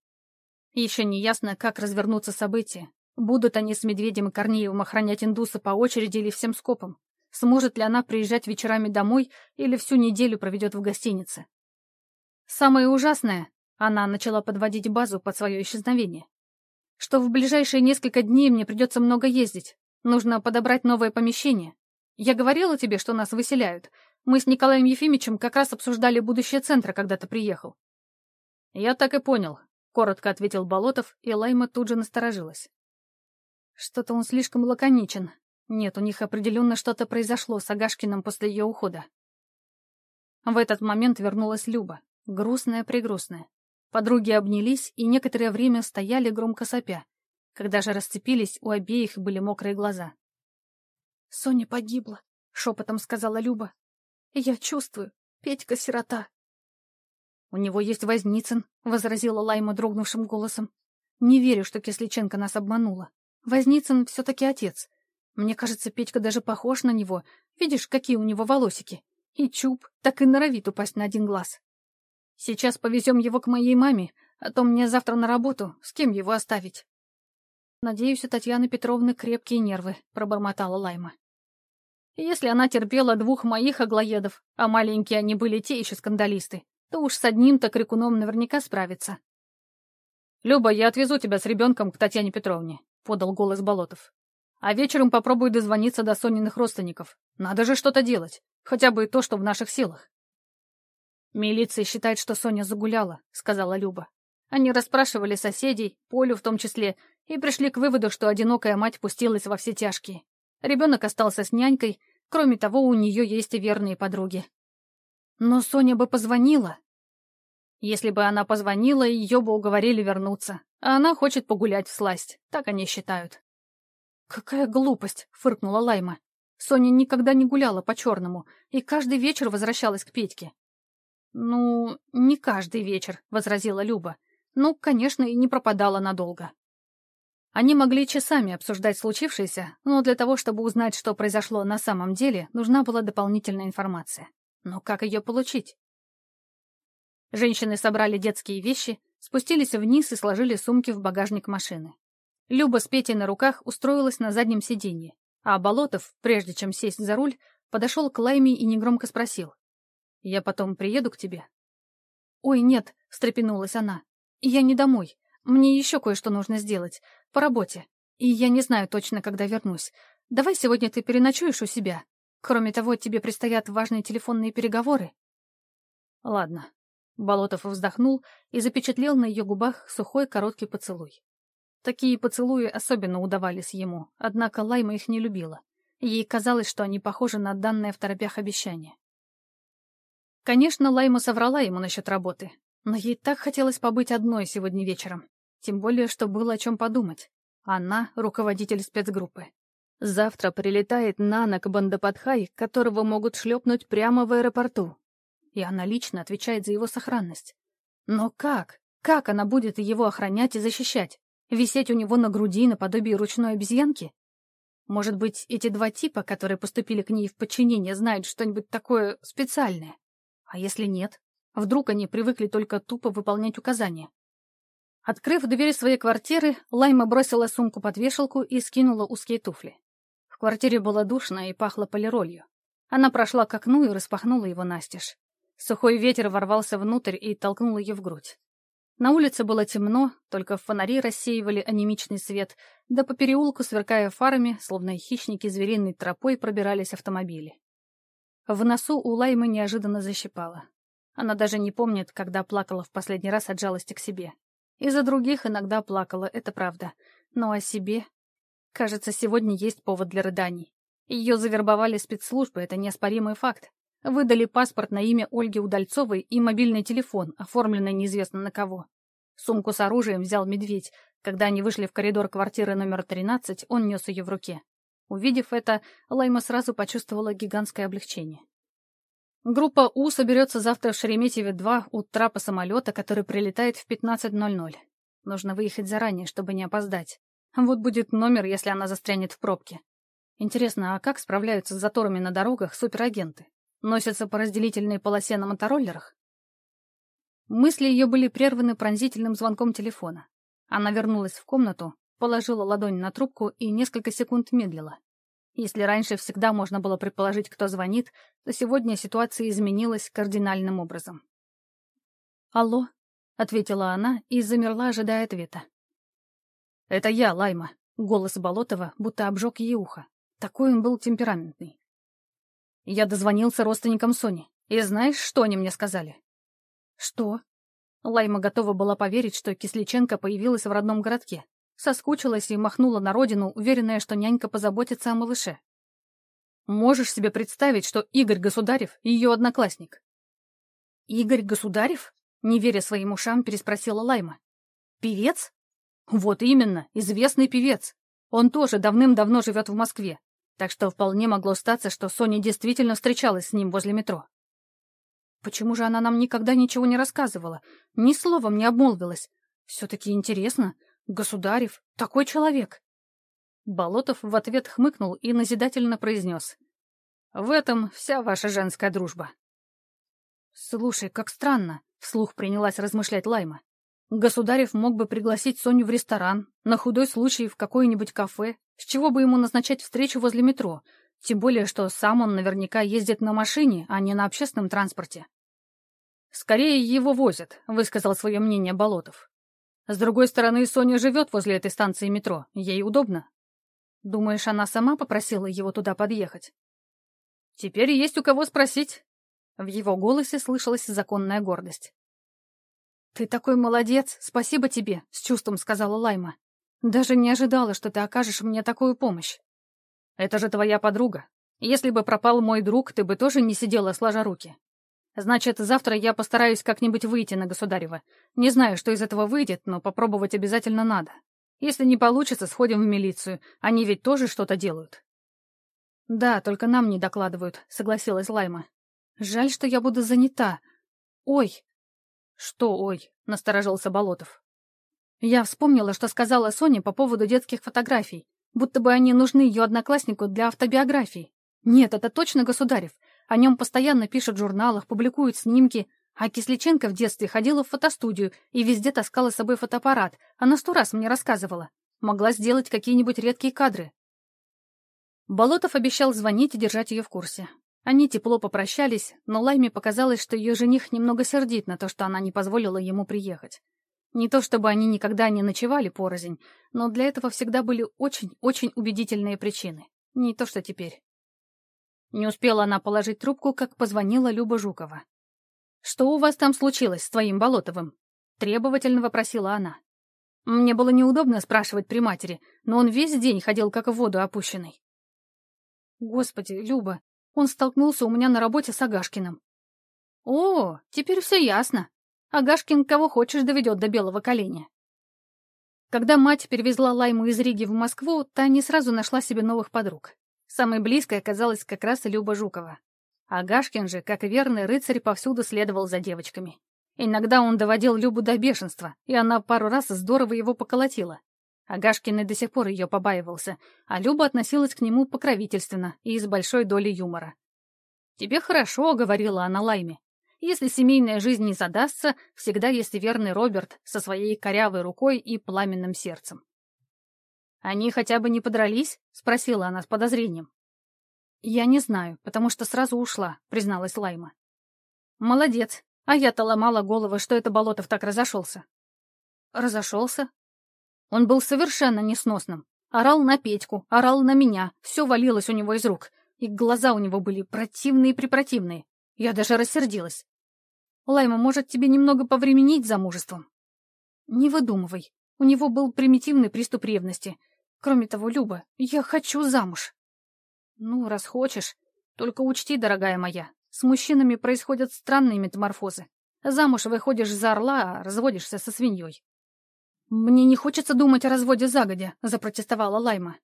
Еще не ясно, как развернутся события, Будут они с Медведем и Корнеевым охранять индуса по очереди или всем скопом? Сможет ли она приезжать вечерами домой или всю неделю проведет в гостинице? Самое ужасное, она начала подводить базу под свое исчезновение, что в ближайшие несколько дней мне придется много ездить. Нужно подобрать новое помещение. Я говорила тебе, что нас выселяют. Мы с Николаем Ефимовичем как раз обсуждали будущее центра, когда ты приехал. Я так и понял, — коротко ответил Болотов, и Лайма тут же насторожилась. Что-то он слишком лаконичен. Нет, у них определенно что-то произошло с Агашкиным после ее ухода. В этот момент вернулась Люба, грустная-прегрустная. Подруги обнялись и некоторое время стояли громко сопя. Когда же расцепились, у обеих были мокрые глаза. «Соня погибла», — шепотом сказала Люба. «Я чувствую, Петька сирота». «У него есть Возницын», — возразила Лайма дрогнувшим голосом. «Не верю, что Кисличенко нас обманула. Возницын все-таки отец. Мне кажется, Петька даже похож на него. Видишь, какие у него волосики. И чуб так и норовит упасть на один глаз. Сейчас повезем его к моей маме, а то мне завтра на работу. С кем его оставить? Надеюсь, у Татьяны Петровны крепкие нервы, пробормотала Лайма. Если она терпела двух моих аглоедов, а маленькие они были те еще скандалисты, то уж с одним-то крикуном наверняка справится. «Люба, я отвезу тебя с ребенком к Татьяне Петровне», подал голос Болотов. А вечером попробую дозвониться до Сониных родственников. Надо же что-то делать. Хотя бы то, что в наших силах. «Милиция считает, что Соня загуляла», — сказала Люба. Они расспрашивали соседей, Полю в том числе, и пришли к выводу, что одинокая мать пустилась во все тяжкие. Ребенок остался с нянькой, кроме того, у нее есть и верные подруги. Но Соня бы позвонила. Если бы она позвонила, ее бы уговорили вернуться. А она хочет погулять в сласть, так они считают. «Какая глупость!» — фыркнула Лайма. Соня никогда не гуляла по-черному и каждый вечер возвращалась к Петьке. «Ну, не каждый вечер», — возразила Люба. «Ну, конечно, и не пропадала надолго». Они могли часами обсуждать случившееся, но для того, чтобы узнать, что произошло на самом деле, нужна была дополнительная информация. Но как ее получить? Женщины собрали детские вещи, спустились вниз и сложили сумки в багажник машины. Люба с Петей на руках устроилась на заднем сиденье, а Болотов, прежде чем сесть за руль, подошел к Лайме и негромко спросил. «Я потом приеду к тебе?» «Ой, нет», — встрепенулась она. «Я не домой. Мне еще кое-что нужно сделать. По работе. И я не знаю точно, когда вернусь. Давай сегодня ты переночуешь у себя. Кроме того, тебе предстоят важные телефонные переговоры». «Ладно». Болотов вздохнул и запечатлел на ее губах сухой короткий поцелуй. Такие поцелуи особенно удавались ему, однако Лайма их не любила. Ей казалось, что они похожи на данное в торопях обещание. Конечно, Лайма соврала ему насчет работы, но ей так хотелось побыть одной сегодня вечером. Тем более, что было о чем подумать. Она — руководитель спецгруппы. Завтра прилетает Нанок Бандападхай, которого могут шлепнуть прямо в аэропорту. И она лично отвечает за его сохранность. Но как? Как она будет его охранять и защищать? Висеть у него на груди наподобие ручной обезьянки? Может быть, эти два типа, которые поступили к ней в подчинение, знают что-нибудь такое специальное? А если нет? Вдруг они привыкли только тупо выполнять указания? Открыв дверь своей квартиры, Лайма бросила сумку под вешалку и скинула узкие туфли. В квартире было душно и пахло полиролью. Она прошла к окну и распахнула его настежь. Сухой ветер ворвался внутрь и толкнул ее в грудь. На улице было темно, только фонари рассеивали анемичный свет, да по переулку, сверкая фарами, словно хищники звериной тропой, пробирались автомобили. В носу у Лаймы неожиданно защипало. Она даже не помнит, когда плакала в последний раз от жалости к себе. Из-за других иногда плакала, это правда. Но о себе Кажется, сегодня есть повод для рыданий. Ее завербовали спецслужбы, это неоспоримый факт. Выдали паспорт на имя Ольги Удальцовой и мобильный телефон, оформленный неизвестно на кого. Сумку с оружием взял медведь. Когда они вышли в коридор квартиры номер 13, он нес ее в руке. Увидев это, Лайма сразу почувствовала гигантское облегчение. Группа У соберется завтра в Шереметьеве-2 у трапа самолета, который прилетает в 15.00. Нужно выехать заранее, чтобы не опоздать. Вот будет номер, если она застрянет в пробке. Интересно, а как справляются с заторами на дорогах суперагенты? Носятся по разделительной полосе на мотороллерах? Мысли ее были прерваны пронзительным звонком телефона. Она вернулась в комнату, положила ладонь на трубку и несколько секунд медлила. Если раньше всегда можно было предположить, кто звонит, то сегодня ситуация изменилась кардинальным образом. «Алло», — ответила она и замерла, ожидая ответа. «Это я, Лайма», — голос Болотова будто обжег ей ухо. Такой он был темпераментный. Я дозвонился родственникам Сони, и знаешь, что они мне сказали? «Что?» Лайма готова была поверить, что Кисличенко появилась в родном городке. Соскучилась и махнула на родину, уверенная, что нянька позаботится о малыше. Можешь себе представить, что Игорь Государев — ее одноклассник? «Игорь Государев?» — не веря своим ушам, переспросила Лайма. «Певец?» Вот именно, известный певец. Он тоже давным-давно живет в Москве, так что вполне могло статься, что Соня действительно встречалась с ним возле метро. Почему же она нам никогда ничего не рассказывала, ни словом не обмолвилась? Все-таки интересно. Государев, такой человек. Болотов в ответ хмыкнул и назидательно произнес. «В этом вся ваша женская дружба». «Слушай, как странно», — вслух принялась размышлять Лайма. Государев мог бы пригласить Соню в ресторан, на худой случай в какое-нибудь кафе, с чего бы ему назначать встречу возле метро, тем более, что сам он наверняка ездит на машине, а не на общественном транспорте. «Скорее его возят», — высказал свое мнение Болотов. «С другой стороны, Соня живет возле этой станции метро, ей удобно». Думаешь, она сама попросила его туда подъехать? Теперь есть у кого спросить. В его голосе слышалась законная гордость. «Ты такой молодец, спасибо тебе», — с чувством сказала Лайма. «Даже не ожидала, что ты окажешь мне такую помощь». «Это же твоя подруга. Если бы пропал мой друг, ты бы тоже не сидела сложа руки. Значит, завтра я постараюсь как-нибудь выйти на Государева. Не знаю, что из этого выйдет, но попробовать обязательно надо. Если не получится, сходим в милицию. Они ведь тоже что-то делают». «Да, только нам не докладывают», — согласилась Лайма. «Жаль, что я буду занята. Ой!» «Что ой?» — насторожился Болотов. Я вспомнила, что сказала Соне по поводу детских фотографий, будто бы они нужны ее однокласснику для автобиографии. Нет, это точно Государев. О нем постоянно пишут в журналах, публикуют снимки. А Кисличенко в детстве ходила в фотостудию и везде таскала с собой фотоаппарат. Она сто раз мне рассказывала. Могла сделать какие-нибудь редкие кадры. Болотов обещал звонить и держать ее в курсе. Они тепло попрощались, но Лайме показалось, что ее жених немного сердит на то, что она не позволила ему приехать. Не то чтобы они никогда не ночевали порознь, но для этого всегда были очень-очень убедительные причины. Не то что теперь. Не успела она положить трубку, как позвонила Люба Жукова. «Что у вас там случилось с твоим Болотовым?» — требовательно вопросила она. Мне было неудобно спрашивать при матери, но он весь день ходил как в воду опущенный. «Господи, Люба, он столкнулся у меня на работе с Агашкиным. О, теперь все ясно. Агашкин кого хочешь доведет до белого коленя. Когда мать перевезла Лайму из Риги в Москву, та не сразу нашла себе новых подруг. Самой близкой оказалась как раз Люба Жукова. Агашкин же, как верный рыцарь, повсюду следовал за девочками. Иногда он доводил Любу до бешенства, и она пару раз здорово его поколотила. Агашкин и до сих пор ее побаивался, а Люба относилась к нему покровительственно и с большой долей юмора. «Тебе хорошо», — говорила она Лайме. «Если семейная жизнь не задастся, всегда есть верный Роберт со своей корявой рукой и пламенным сердцем». «Они хотя бы не подрались?» — спросила она с подозрением. «Я не знаю, потому что сразу ушла», — призналась Лайма. «Молодец. А я-то ломала голову, что это Болотов так разошелся». «Разошелся? Он был совершенно несносным. Орал на Петьку, орал на меня, все валилось у него из рук. И глаза у него были противные-препротивные. Я даже рассердилась. «Лайма, может, тебе немного повременить замужеством?» «Не выдумывай. У него был примитивный приступ ревности. Кроме того, Люба, я хочу замуж». «Ну, раз хочешь. Только учти, дорогая моя, с мужчинами происходят странные метаморфозы. Замуж выходишь за орла, а разводишься со свиньей. «Мне не хочется думать о разводе загодя», — запротестовала Лайма.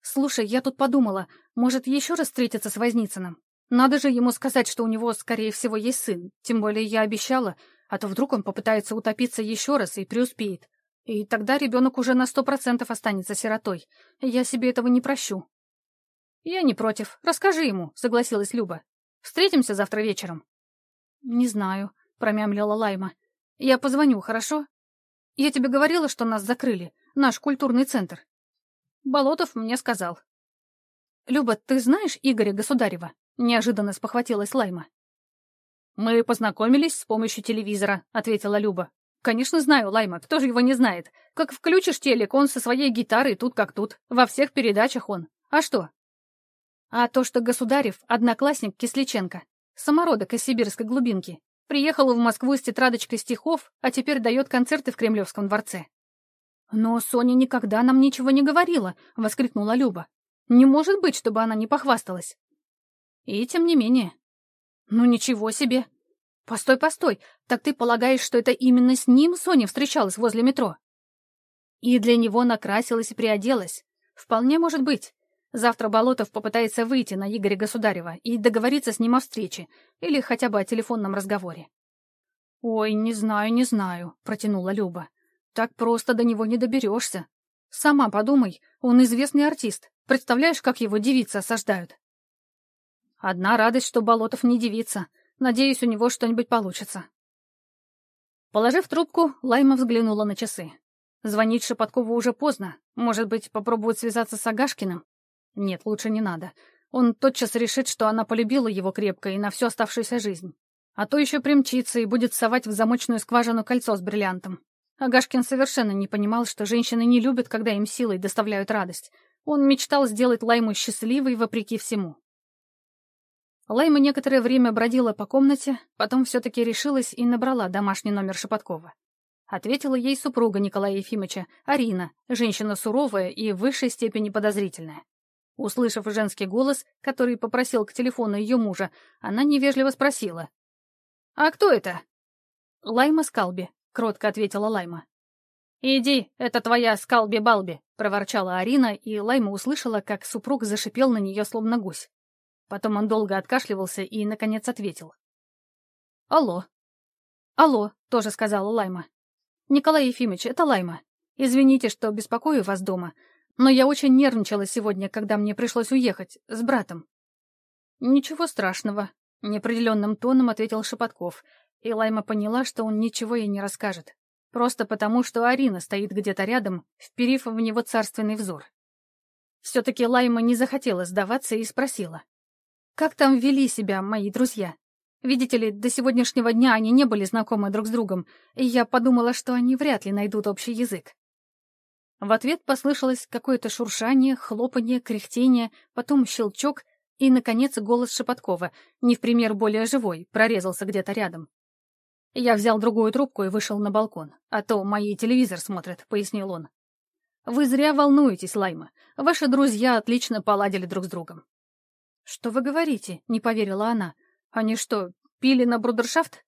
«Слушай, я тут подумала, может, еще раз встретиться с Возницыным? Надо же ему сказать, что у него, скорее всего, есть сын. Тем более я обещала, а то вдруг он попытается утопиться еще раз и преуспеет. И тогда ребенок уже на сто процентов останется сиротой. Я себе этого не прощу». «Я не против. Расскажи ему», — согласилась Люба. «Встретимся завтра вечером». «Не знаю», — промямлила Лайма. «Я позвоню, хорошо?» Я тебе говорила, что нас закрыли, наш культурный центр. Болотов мне сказал. Люба, ты знаешь Игоря Государева? Неожиданно спохватилась Лайма. Мы познакомились с помощью телевизора, ответила Люба. Конечно, знаю, Лайма, кто же его не знает? Как включишь телек, он со своей гитарой тут как тут. Во всех передачах он. А что? А то, что Государев — одноклассник Кисличенко, самородок из сибирской глубинки, Приехал в Москву с тетрадочкой стихов, а теперь дает концерты в Кремлевском дворце. «Но Соня никогда нам ничего не говорила», — воскликнула Люба. «Не может быть, чтобы она не похвасталась». И тем не менее. «Ну ничего себе!» «Постой, постой, так ты полагаешь, что это именно с ним Соня встречалась возле метро?» И для него накрасилась и приоделась. Вполне может быть. Завтра Болотов попытается выйти на Игоря Государева и договориться с ним о встрече или хотя бы о телефонном разговоре. «Ой, не знаю, не знаю», — протянула Люба. «Так просто до него не доберешься. Сама подумай, он известный артист. Представляешь, как его девицы осаждают?» Одна радость, что Болотов не девица. Надеюсь, у него что-нибудь получится. Положив трубку, Лайма взглянула на часы. Звонить Шепоткову уже поздно. Может быть, попробует связаться с Агашкиным? Нет, лучше не надо. Он тотчас решит, что она полюбила его крепко и на всю оставшуюся жизнь. А то еще примчится и будет совать в замочную скважину кольцо с бриллиантом. Агашкин совершенно не понимал, что женщины не любят, когда им силой доставляют радость. Он мечтал сделать Лайму счастливой вопреки всему. Лайма некоторое время бродила по комнате, потом все-таки решилась и набрала домашний номер Шепоткова. Ответила ей супруга Николая Ефимовича, Арина, женщина суровая и в высшей степени подозрительная. Услышав женский голос, который попросил к телефону ее мужа, она невежливо спросила. «А кто это?» «Лайма Скалби», — кротко ответила Лайма. «Иди, это твоя Скалби-Балби», — проворчала Арина, и Лайма услышала, как супруг зашипел на нее, словно гусь. Потом он долго откашливался и, наконец, ответил. «Алло». «Алло», — тоже сказала Лайма. «Николай Ефимович, это Лайма. Извините, что беспокою вас дома, но я очень нервничала сегодня, когда мне пришлось уехать с братом». «Ничего страшного», — неопределенным тоном ответил Шепотков, и Лайма поняла, что он ничего ей не расскажет. Просто потому, что Арина стоит где-то рядом, вперив в него царственный взор. Все-таки Лайма не захотела сдаваться и спросила. Как там вели себя мои друзья? Видите ли, до сегодняшнего дня они не были знакомы друг с другом, и я подумала, что они вряд ли найдут общий язык. В ответ послышалось какое-то шуршание, хлопанье, кряхтение, потом щелчок и, наконец, голос Шепоткова, не в пример более живой, прорезался где-то рядом. Я взял другую трубку и вышел на балкон, а то мои телевизор смотрят, — пояснил он. Вы зря волнуетесь, Лайма. Ваши друзья отлично поладили друг с другом. «Что вы говорите?» — не поверила она. «Они что, пили на брудершафт?»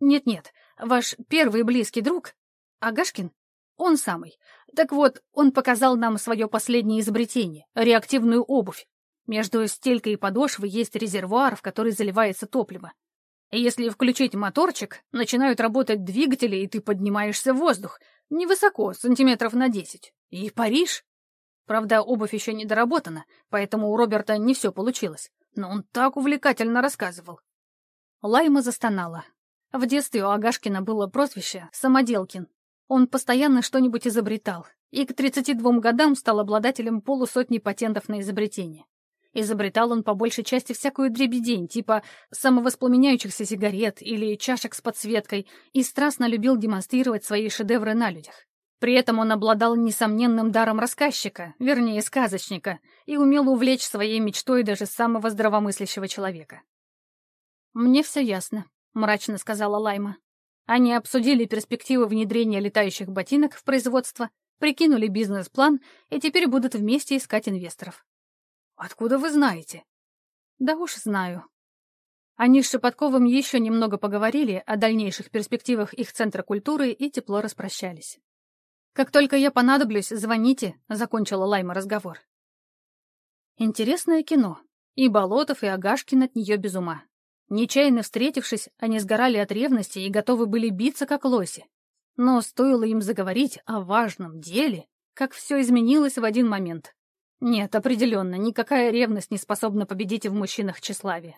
«Нет-нет, ваш первый близкий друг, Агашкин, он самый. Так вот, он показал нам свое последнее изобретение — реактивную обувь. Между стелькой и подошвой есть резервуар, в который заливается топливо. Если включить моторчик, начинают работать двигатели, и ты поднимаешься в воздух. Невысоко, сантиметров на десять. И Париж. Правда, обувь еще не доработана, поэтому у Роберта не все получилось. Но он так увлекательно рассказывал. Лайма застонала. В детстве у Агашкина было прозвище «Самоделкин». Он постоянно что-нибудь изобретал, и к 32 годам стал обладателем полусотни патентов на изобретение. Изобретал он по большей части всякую дребедень, типа самовоспламеняющихся сигарет или чашек с подсветкой, и страстно любил демонстрировать свои шедевры на людях. При этом он обладал несомненным даром рассказчика, вернее, сказочника, и умел увлечь своей мечтой даже самого здравомыслящего человека. «Мне все ясно», — мрачно сказала Лайма. Они обсудили перспективы внедрения летающих ботинок в производство, прикинули бизнес-план и теперь будут вместе искать инвесторов. «Откуда вы знаете?» «Да уж знаю». Они с Шепотковым еще немного поговорили о дальнейших перспективах их Центра культуры и тепло распрощались. «Как только я понадоблюсь, звоните», — закончила Лайма разговор. Интересное кино. И Болотов, и Агашкин от нее без ума. Нечаянно встретившись, они сгорали от ревности и готовы были биться, как лоси. Но стоило им заговорить о важном деле, как все изменилось в один момент. Нет, определенно, никакая ревность не способна победить в мужчинах тщеславие.